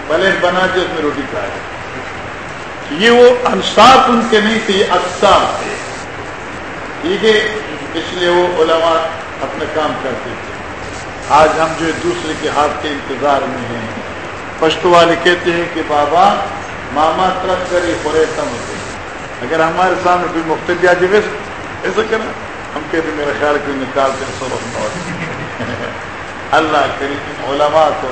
پلیٹ بنا کے اس میں روٹی کھائے یہ وہ انصاف ان کے نہیں تھے، یہ اقساف تھے۔ ٹھیک ہے؟ اس لیے وہ علماء اپنا کام کرتے تھے۔ آج ہم جو دوسرے کے ہاتھ کے انتظار میں ہیں۔ پشتو والے کہتے ہیں کہ بابا، ماما ترک کرے، پورے کم ہوتے اگر ہمارے سامنے کوئی مختلف آ جائے ایسا کرنا ہم کہتے میرا خیال کوئی نکالتے سو اللہ کریم علماء کو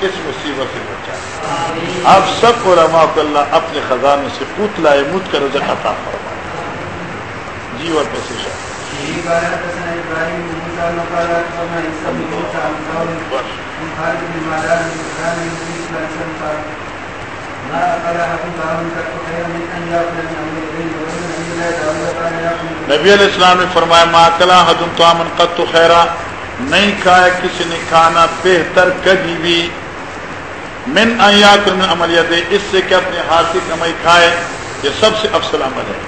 کس مصیبت سے بچا آپ سب علماء کو اللہ اپنے خزانے سے پوت لائے مت کر رضا عطا فرما جی اور کوشش نبی علیہ السلام نے فرمایا ماکلا حدم تو امن قط خیرا. نہیں کھایا کسی نے، کھانا بہتر کبھی بھی۔ من آیات من عملیہ دے اس سے کہ اپنے ہاتھ کی کمائی کھائے، یہ سب سے افضل عمل ہے۔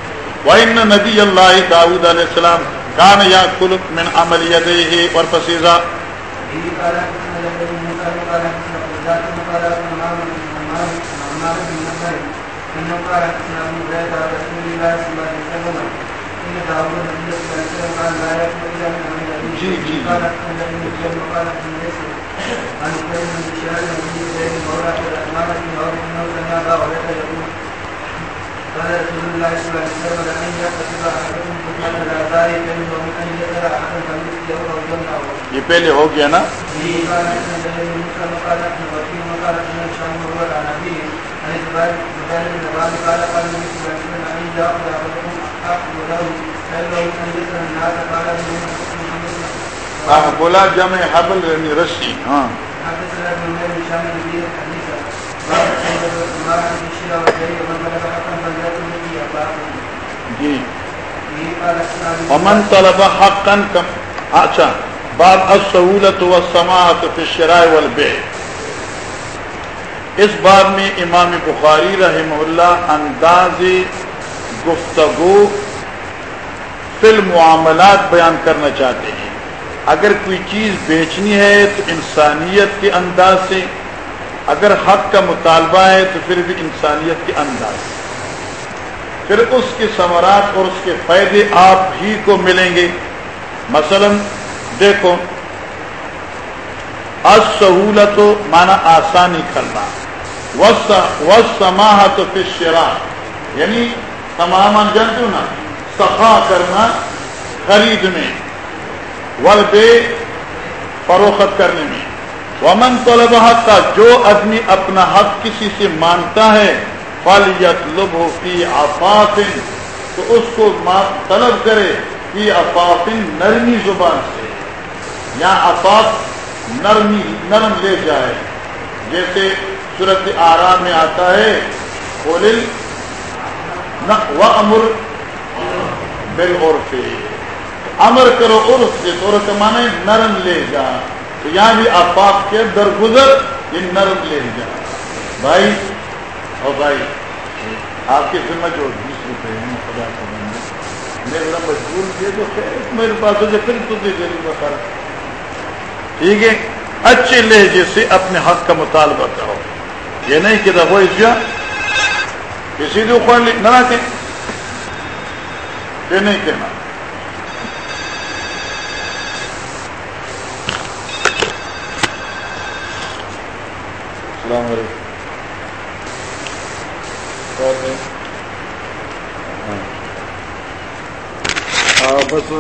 وَإِنَّ نبی اللہ داود علیہ السلام کان یا کلک من عملیہ دے اور پسیزہ۔ جی جی یہ پہلے ہو گیا نا؟ ہاں بولا جمع حبل یعنی رسی ہاں۔ جی۔ امن طلب حقا کم اچھا باب السہولت و سماعت فی الشراء والبیع۔ اس باب میں امام بخاری رحمہ اللہ انداز گفتگو فی المعاملات بیان کرنا چاہتے ہیں۔ اگر کوئی چیز بیچنی ہے تو انسانیت کے انداز سے، اگر حق کا مطالبہ ہے تو پھر بھی انسانیت کے انداز سے۔ پھر اس کے ثمرات اور اس کے فائدے آپ ہی کو ملیں گے۔ مثلا دیکھو سہولت مانا آسانی کرنا۔ سماہت پھر شرا یعنی تمام جانتے ہو نا، صفا کرنا خرید میں۔ ول بے فروخت کرنے میں۔ ومن طلب حق کا جو آدمی اپنا حق کسی سے مانتا ہے فلیت لب ہو فی تو اس کو طلب کرے فی افافن نرمی زبان سے۔ یا افاف نرمی، نرم لے جائے۔ جیسے صورت آرام میں آتا ہے بولل و امر بل عرف امر کرو عرف سے، تو عرف مانے نرم لے جا۔ تو یعنی یہاں بھی افاق کے درگزر یہ نرم لے جا۔ بھائی، اور بھائی، آپ کی ذمہ جو بیس روپے ہیں، خدا کا بندہ میرا مجبور کیے تو میرے پاس ہو جائے پھر تو دے دے بتا ٹھیک ہے؟ اچھے لہجے سے اپنے حق کا مطالبہ کرو۔ یہ نہیں کہ رہو اس کسی کو خوان نہ رکھیں۔ یہ نہیں کہنا۔ السلام علیکم۔ بس